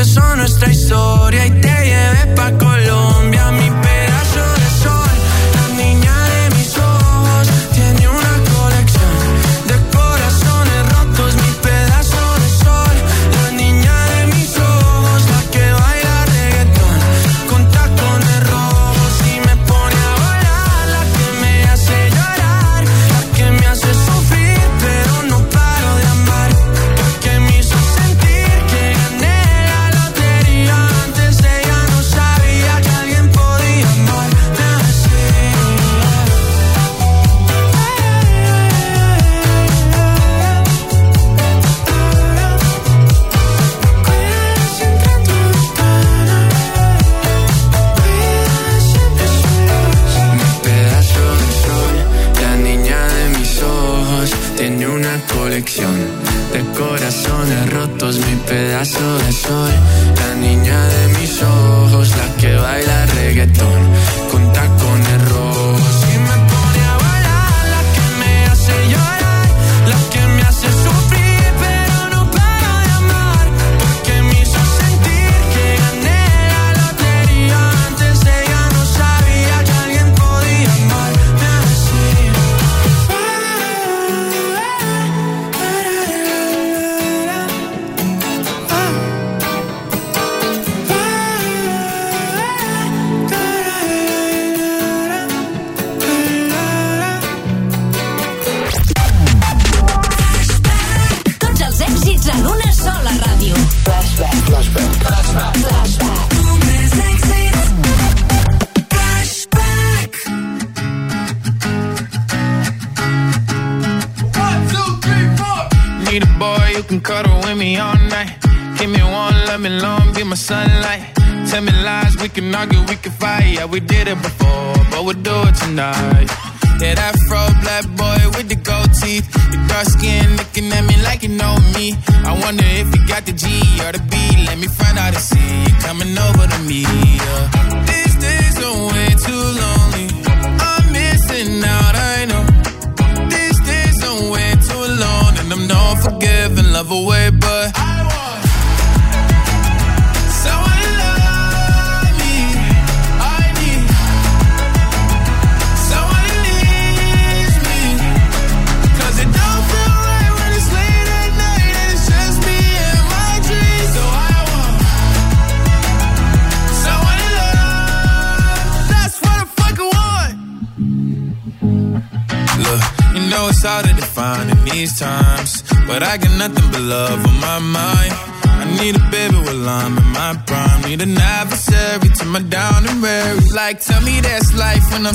empezó nuestra historia y te llevé pa'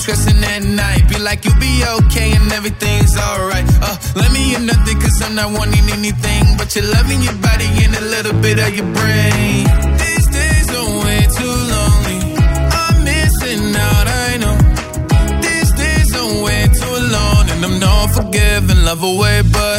stressing at night. Be like, you'll be okay and everything's alright. Uh, let me in nothing, cause I'm not wanting anything. But you're loving your body and a little bit of your brain. These days are way too lonely. I'm missing out, I know. These days are way too long. And I'm not forgiving, love away, but.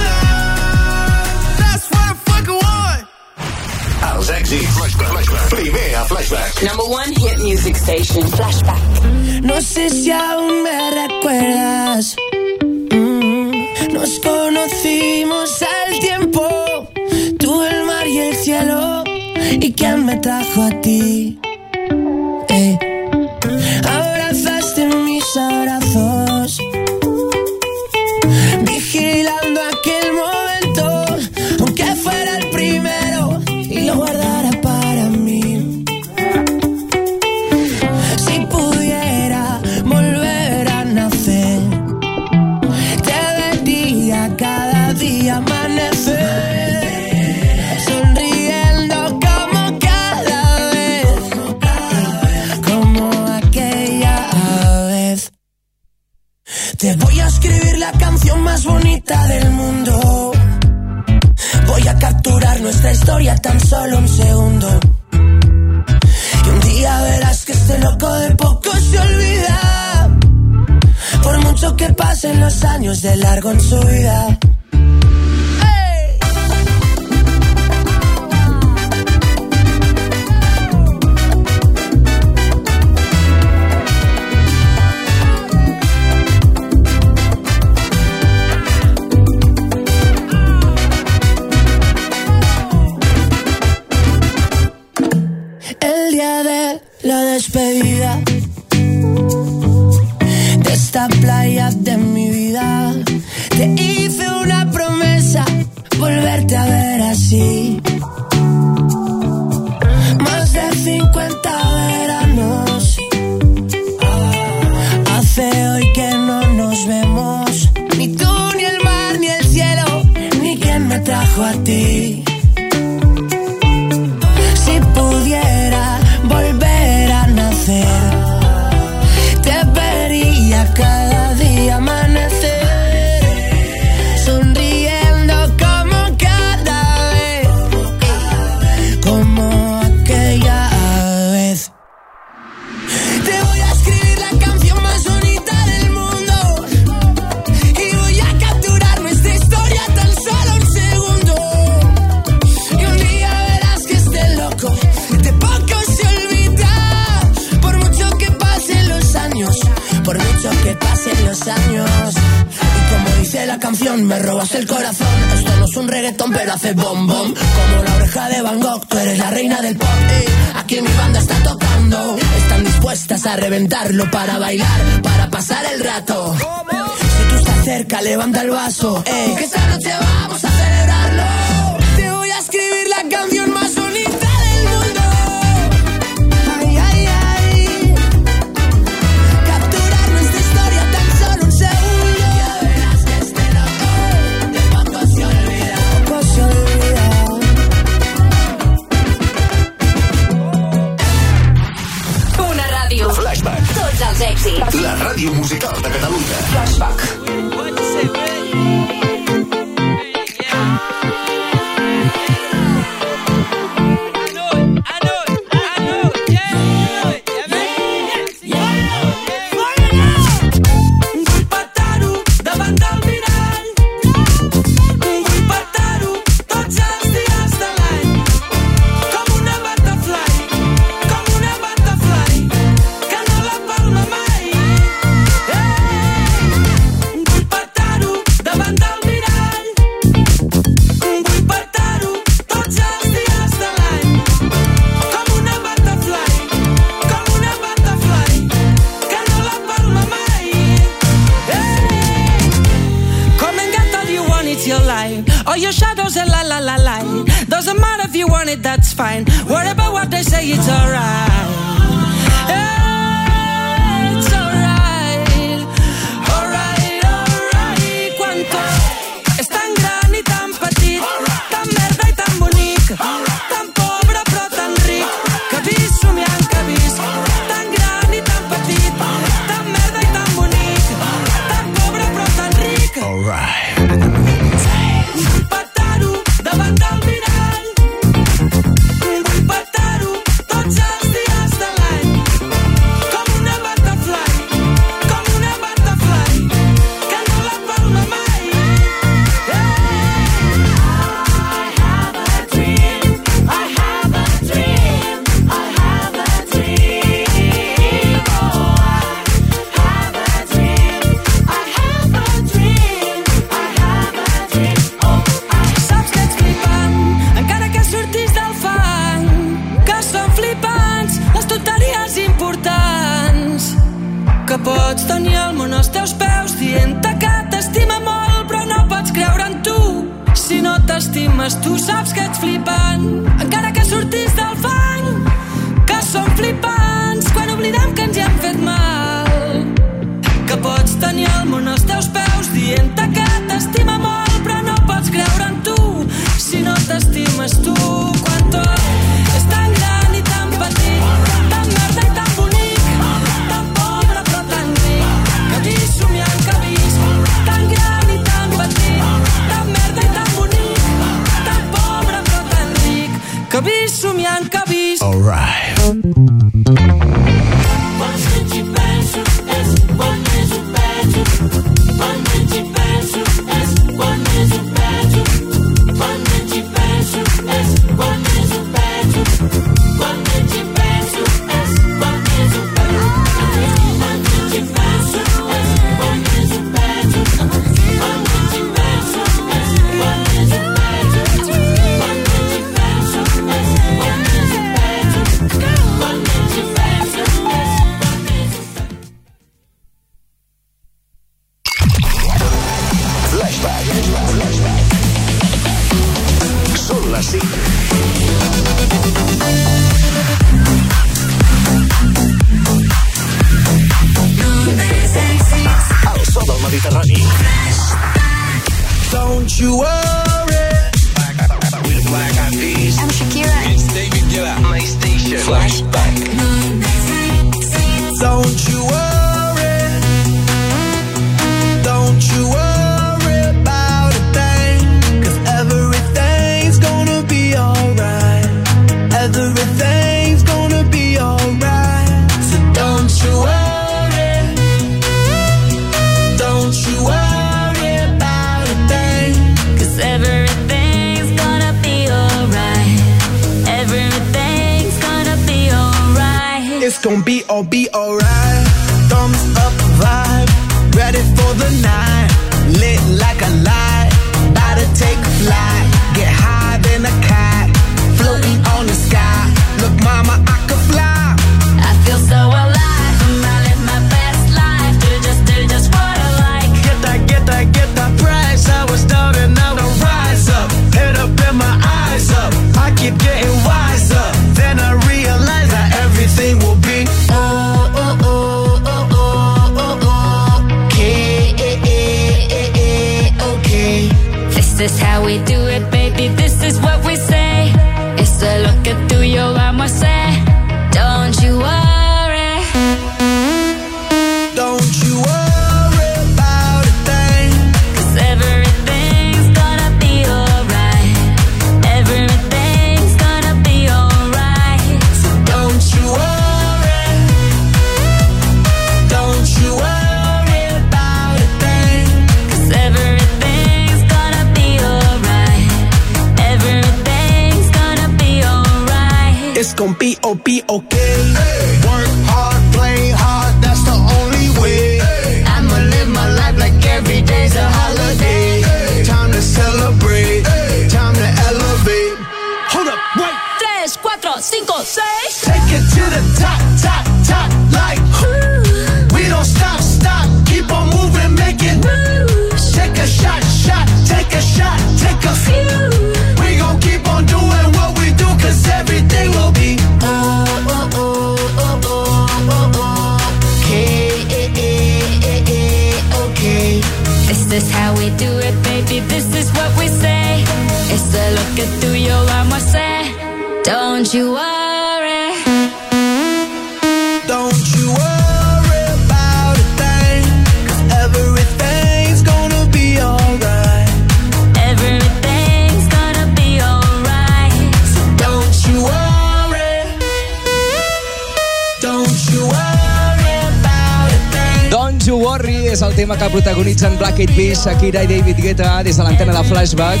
Shakira i David Guetta des de l'antena de Flashback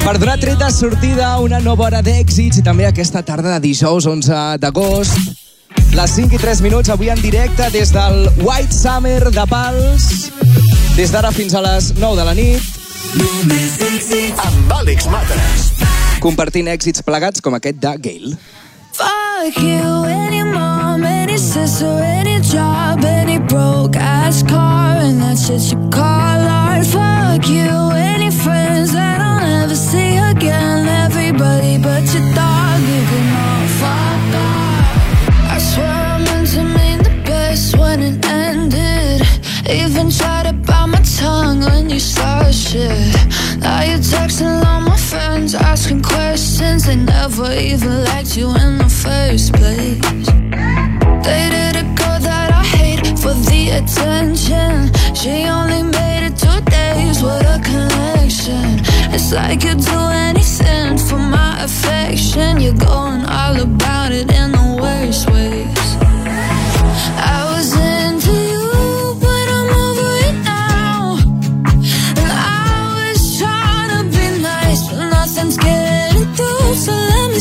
per donar treta sortida a una nova hora d'èxits i també aquesta tarda de dijous 11 d'agost. Les 5 i 3 minuts avui en directe des del White Summer de Pals des d'ara fins a les 9 de la nit amb Àlex Mates compartint èxits plegats com aquest de Gale. Fuck you, any mom, any sister, any job, any broke ass car chances you call or fuck you Any friends that I'll never see again. Everybody but your dog, you can all fuck off. I swear I meant to mean the best when it ended. Even tried to bite my tongue when you started shit. Now you're texting all my friends, asking questions. They never even liked you in the first place. They did it good attention. She only made it two days, what a connection. It's like you'd do anything for my affection. You're going all about it in the worst ways. I was into you, but I'm over it now. And I was trying to be nice, but nothing's getting through So let me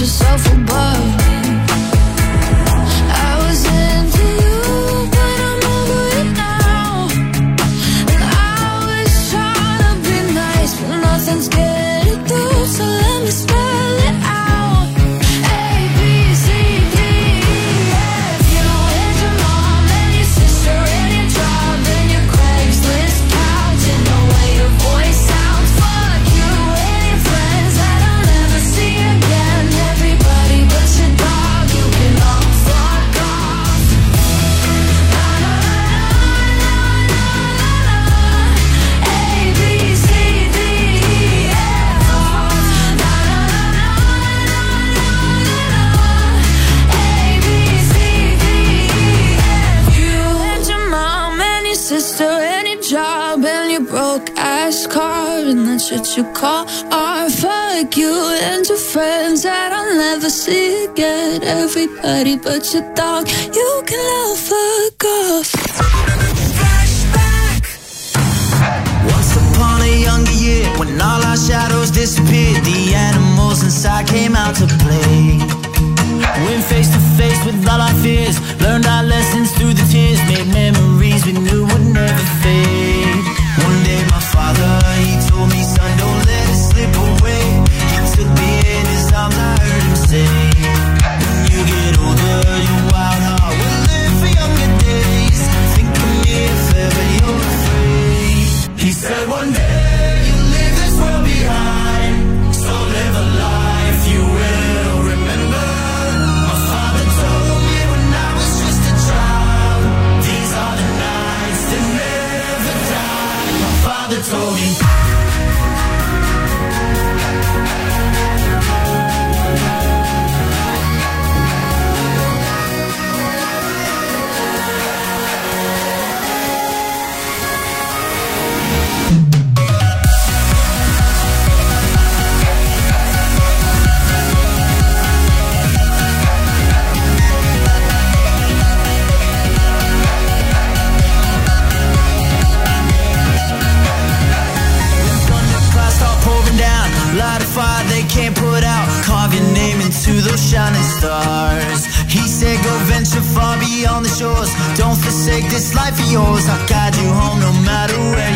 yourself above. that you call art. Fuck you and your friends that I'll never see again. Everybody but your dog, you can all fuck off. Flashback. Once upon a younger year, when all our shadows disappeared, the animals inside came out to play. Went face to face with all our fears, learned our lessons through the shining stars. He said, Go venture far beyond the shores. Don't forsake this life of yours. I'll guide you home no matter where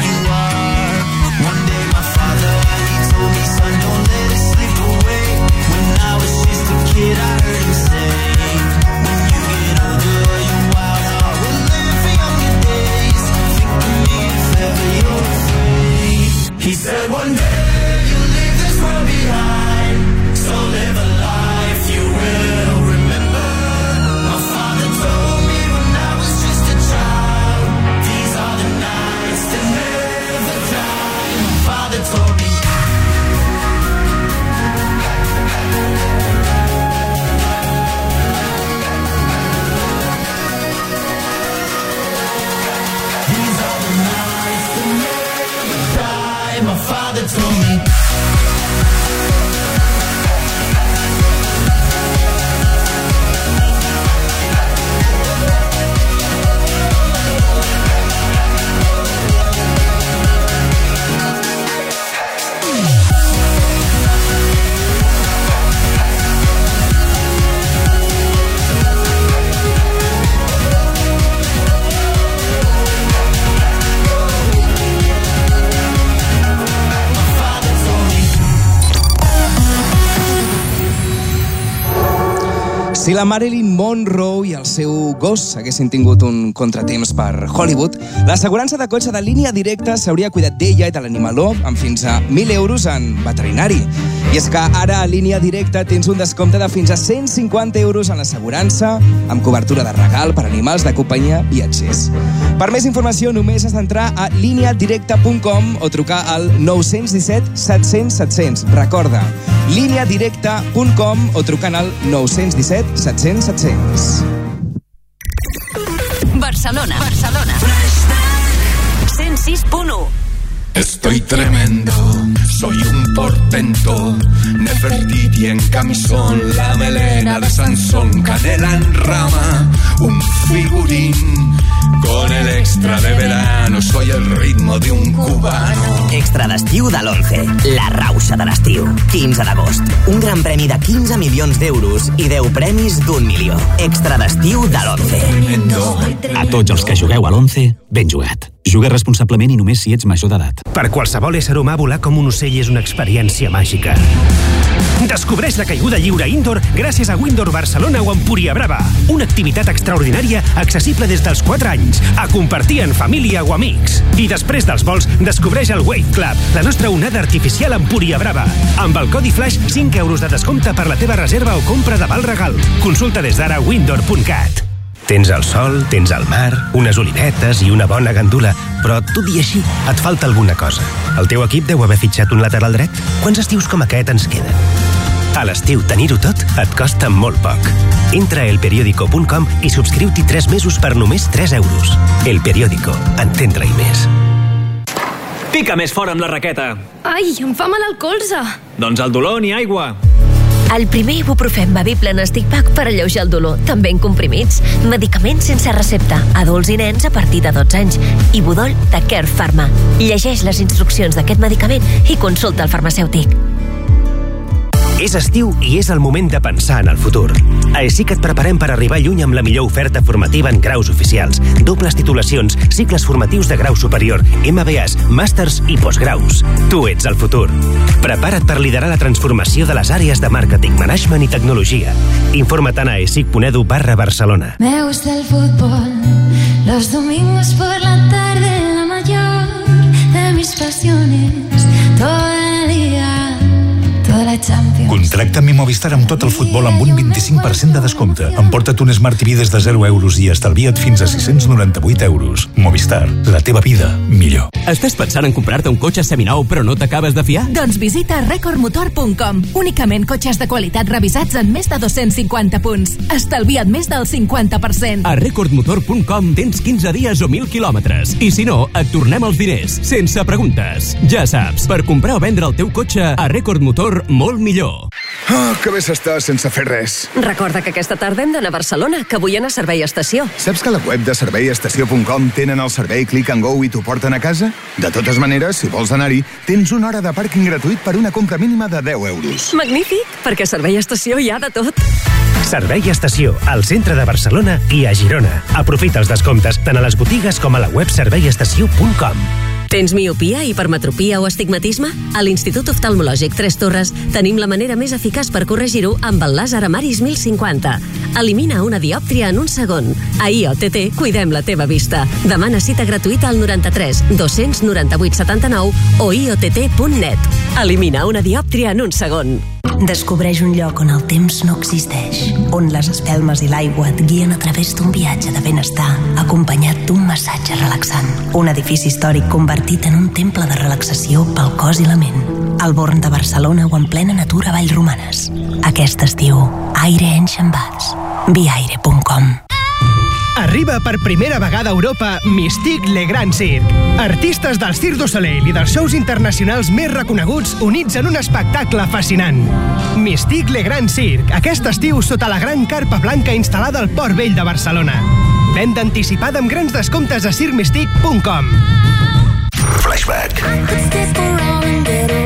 La Marilyn Monroe i el seu gos haguessin tingut un contratemps per Hollywood, l'assegurança de cotxe de línia directa s'hauria cuidat d'ella i de l'animaló amb fins a 1.000 euros en veterinari. I és que ara a línia directa tens un descompte de fins a 150 euros en l'assegurança, amb cobertura de regal per animals de companyia viatgers. Per més informació només has d'entrar a lineadirecta.com o trucar al 917 700 700. Recorda, lineadirecta.com o trucant al 917 700 700. Barcelona. Barcelona. 106.1 Estoy tremendo, soy un portento. Nefertiti en camisón, la melena de Sansón, canela en rama, un figurín. Con el extra de verano, soy el ritmo de un cubano. Extra d'estiu de l'11. La rauxa de l'estiu. 15 d'agost. Un gran premi de 15 milions d'euros i 10 premis d'un milió. Extra d'estiu de l'11. A tots els que jugueu a l'11, ben jugat. Juga responsablement i només si ets major d'edat. Per qualsevol ésser humà, volar com un ocell és una experiència màgica. Descobreix la caiguda lliure indoor gràcies a Windor Barcelona o Empúria Brava. Una activitat extraordinària accessible des dels 4 anys, a compartir en família o amics. I després dels vols, descobreix el Wave Club, la nostra onada artificial Empúria Brava. Amb el codi Flash, 5 euros de descompte per la teva reserva o compra de val regal. Consulta des d'ara windor.cat. Tens el sol, tens el mar, unes olivetes i una bona gandula, però tot i així et falta alguna cosa. El teu equip deu haver fitxat un lateral dret? Quants estius com aquest ens queden? A l'estiu tenir-ho tot et costa molt poc. Entra a elperiódico.com i subscriu-t'hi 3 mesos per només 3 euros. El Periódico. Entendre-hi més. Pica més fort amb la raqueta. Ai, em fa mal el colze. Doncs el dolor ni aigua. El primer ibuprofèn bevible en stick pack per alleujar el dolor, també en comprimits. Medicaments sense recepta, adults i nens a partir de 12 anys. Ibudol de Care Pharma. Llegeix les instruccions d'aquest medicament i consulta el farmacèutic. És estiu i és el moment de pensar en el futur. A ESIC et preparem per arribar lluny amb la millor oferta formativa en graus oficials, dobles titulacions, cicles formatius de grau superior, MBAs, màsters i postgraus. Tu ets el futur. Prepara't per liderar la transformació de les àrees de màrqueting, management i tecnologia. Informa't a esic.edu barra Barcelona. Me gusta el fútbol, los domingos por la tarde, la mayor de mis pasiones, todo toda la Champions. Contracta'm i Movistar amb tot el futbol amb un 25% de descompte. Emporta't un Smart TV des de 0 euros i estalvia't fins a 698 euros. Movistar, la teva vida, millor. Estàs pensant en comprar-te un cotxe seminou però no t'acabes de fiar? Doncs visita recordmotor.com. Únicament cotxes de qualitat revisats en més de 250 punts. Estalvia't més del 50%. A recordmotor.com tens 15 dies o 1.000 quilòmetres. I si no, et tornem els diners, sense preguntes. Ja saps, per comprar o vendre el teu cotxe, a Recordmotor, molt millor. Ah, que bé s'està sense fer res. Recorda que aquesta tarda hem d'anar a Barcelona, que vull anar a Servei Estació. Saps que a la web de serveiestació.com tenen el servei Click and Go i t'ho porten a casa? De totes maneres, si vols anar-hi, tens una hora de pàrquing gratuït per una compra mínima de 10 euros. Magnífic, perquè a Servei Estació hi ha de tot. Servei Estació, al centre de Barcelona i a Girona. Aprofita els descomptes tant a les botigues com a la web serveiestació.com. Tens miopia, hipermetropia o astigmatisme? A l'Institut Oftalmològic Tres Torres tenim la manera més eficaç per corregir-ho amb el làser Amaris 1050. Elimina una diòptria en un segon. A IOTT cuidem la teva vista. Demana cita gratuïta al 93 298 79 o iott.net. Elimina una diòptria en un segon. Descobreix un lloc on el temps no existeix, on les espelmes i l'aigua et guien a través d'un viatge de benestar acompanyat d'un massatge relaxant. Un edifici històric convertit en un temple de relaxació pel cos i la ment. Al Born de Barcelona o en plena natura a Vallromanes. Aquest estiu, aire enxambats. viaire.com Arriba per primera vegada a Europa Mystique Le Grand Cirque. Artistes del Cirque du Soleil i dels shows internacionals més reconeguts units en un espectacle fascinant. Mystique Le Grand Cirque, aquest estiu sota la gran carpa blanca instal·lada al Port Vell de Barcelona. Venda anticipada amb grans descomptes a circmystique.com. Flashback. Yeah.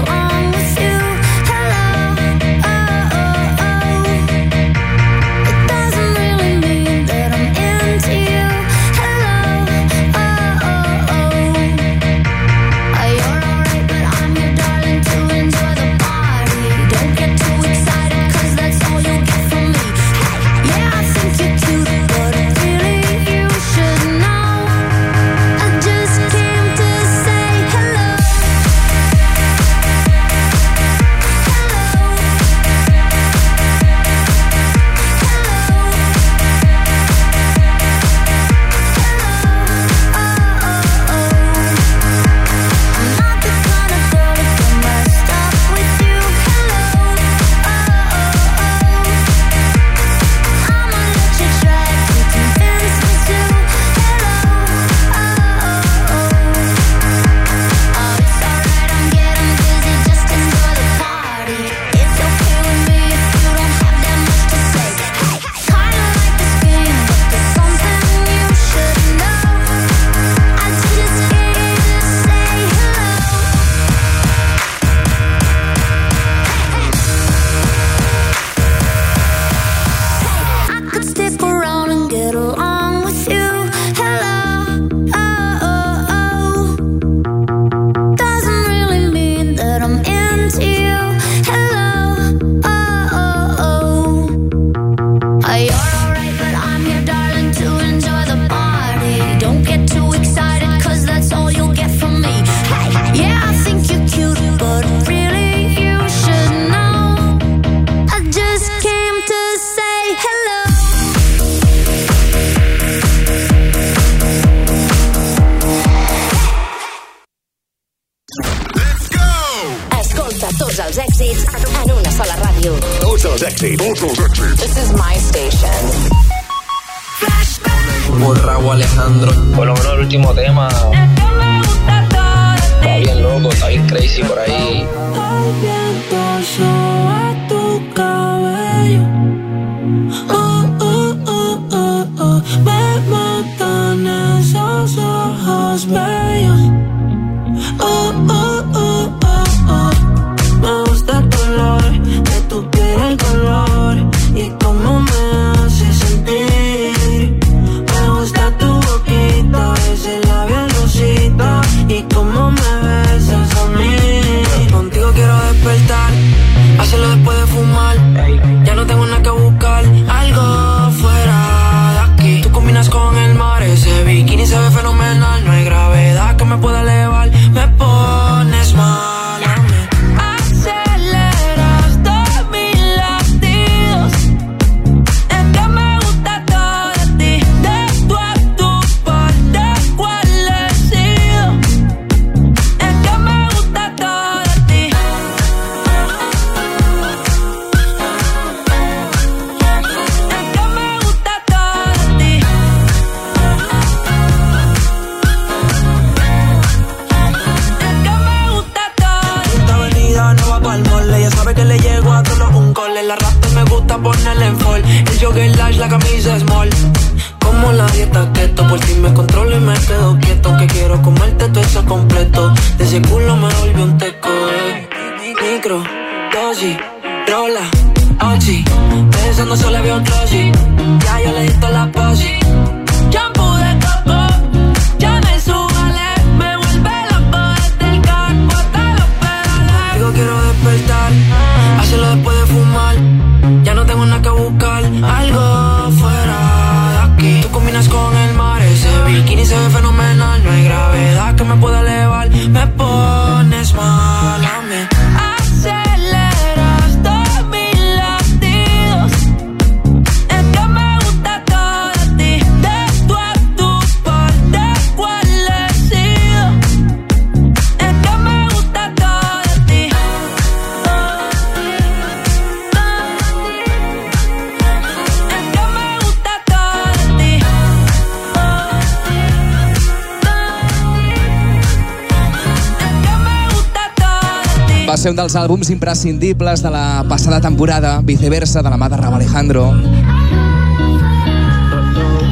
dels àlbums imprescindibles de la passada temporada, viceversa, de la mà de Raúl Alejandro.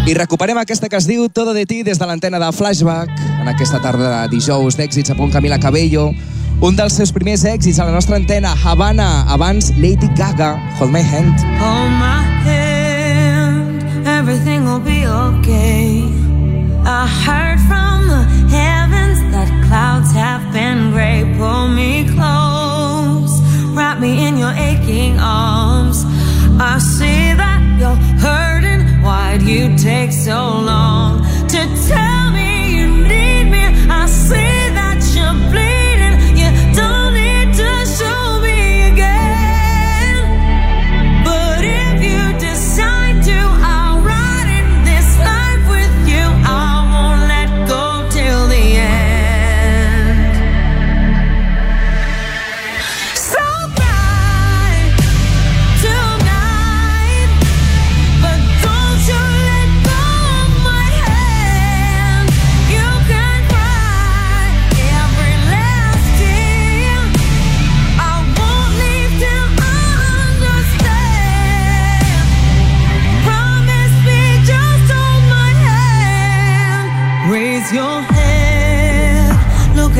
I recuperem aquesta que es diu Todo de ti des de l'antena de Flashback, en aquesta tarda de dijous d'èxits a punt Camila Cabello, un dels seus primers èxits a la nostra antena, Havana, abans Lady Gaga, Hold My Hand. Hold my hand, everything will be okay. I heard from the heavens that clouds have been gray, pull me close. got me in your aching arms. I see that you're hurting. Why'd you take so long to tell me you need me? I see that you're bleeding.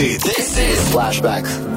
This is Flashback.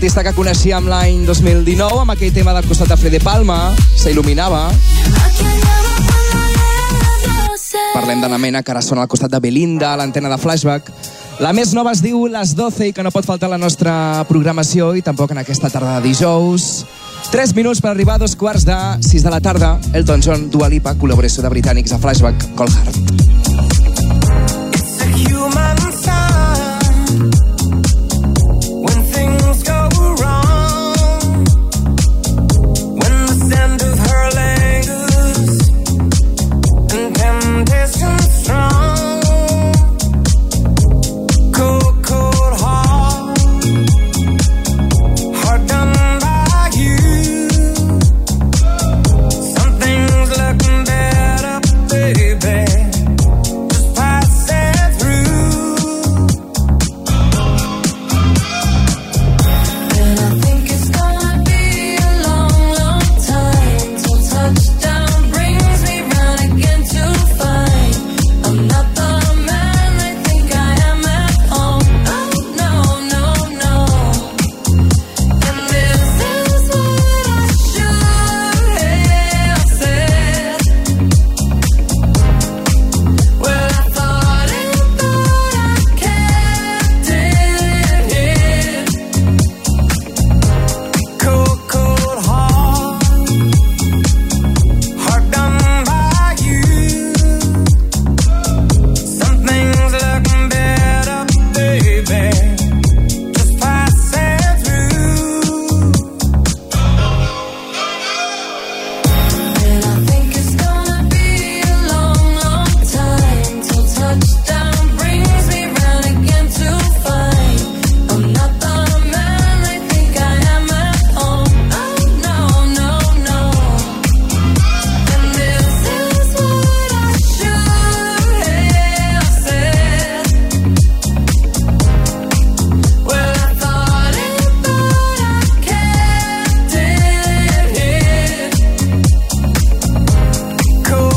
Artista que coneixíem l'any 2019 amb aquell tema del costat de Freddy Palma, s'il·luminava. Parlem de la mena que ara sona al costat de Belinda, l'antena de Flashback. La més nova es diu Les 12 i que no pot faltar la nostra programació i tampoc en aquesta tarda de dijous. 3 minuts per arribar a dos quarts de 6 de la tarda. Elton John, Dua Lipa, col·laboració de britànics a Flashback, Cold Heart.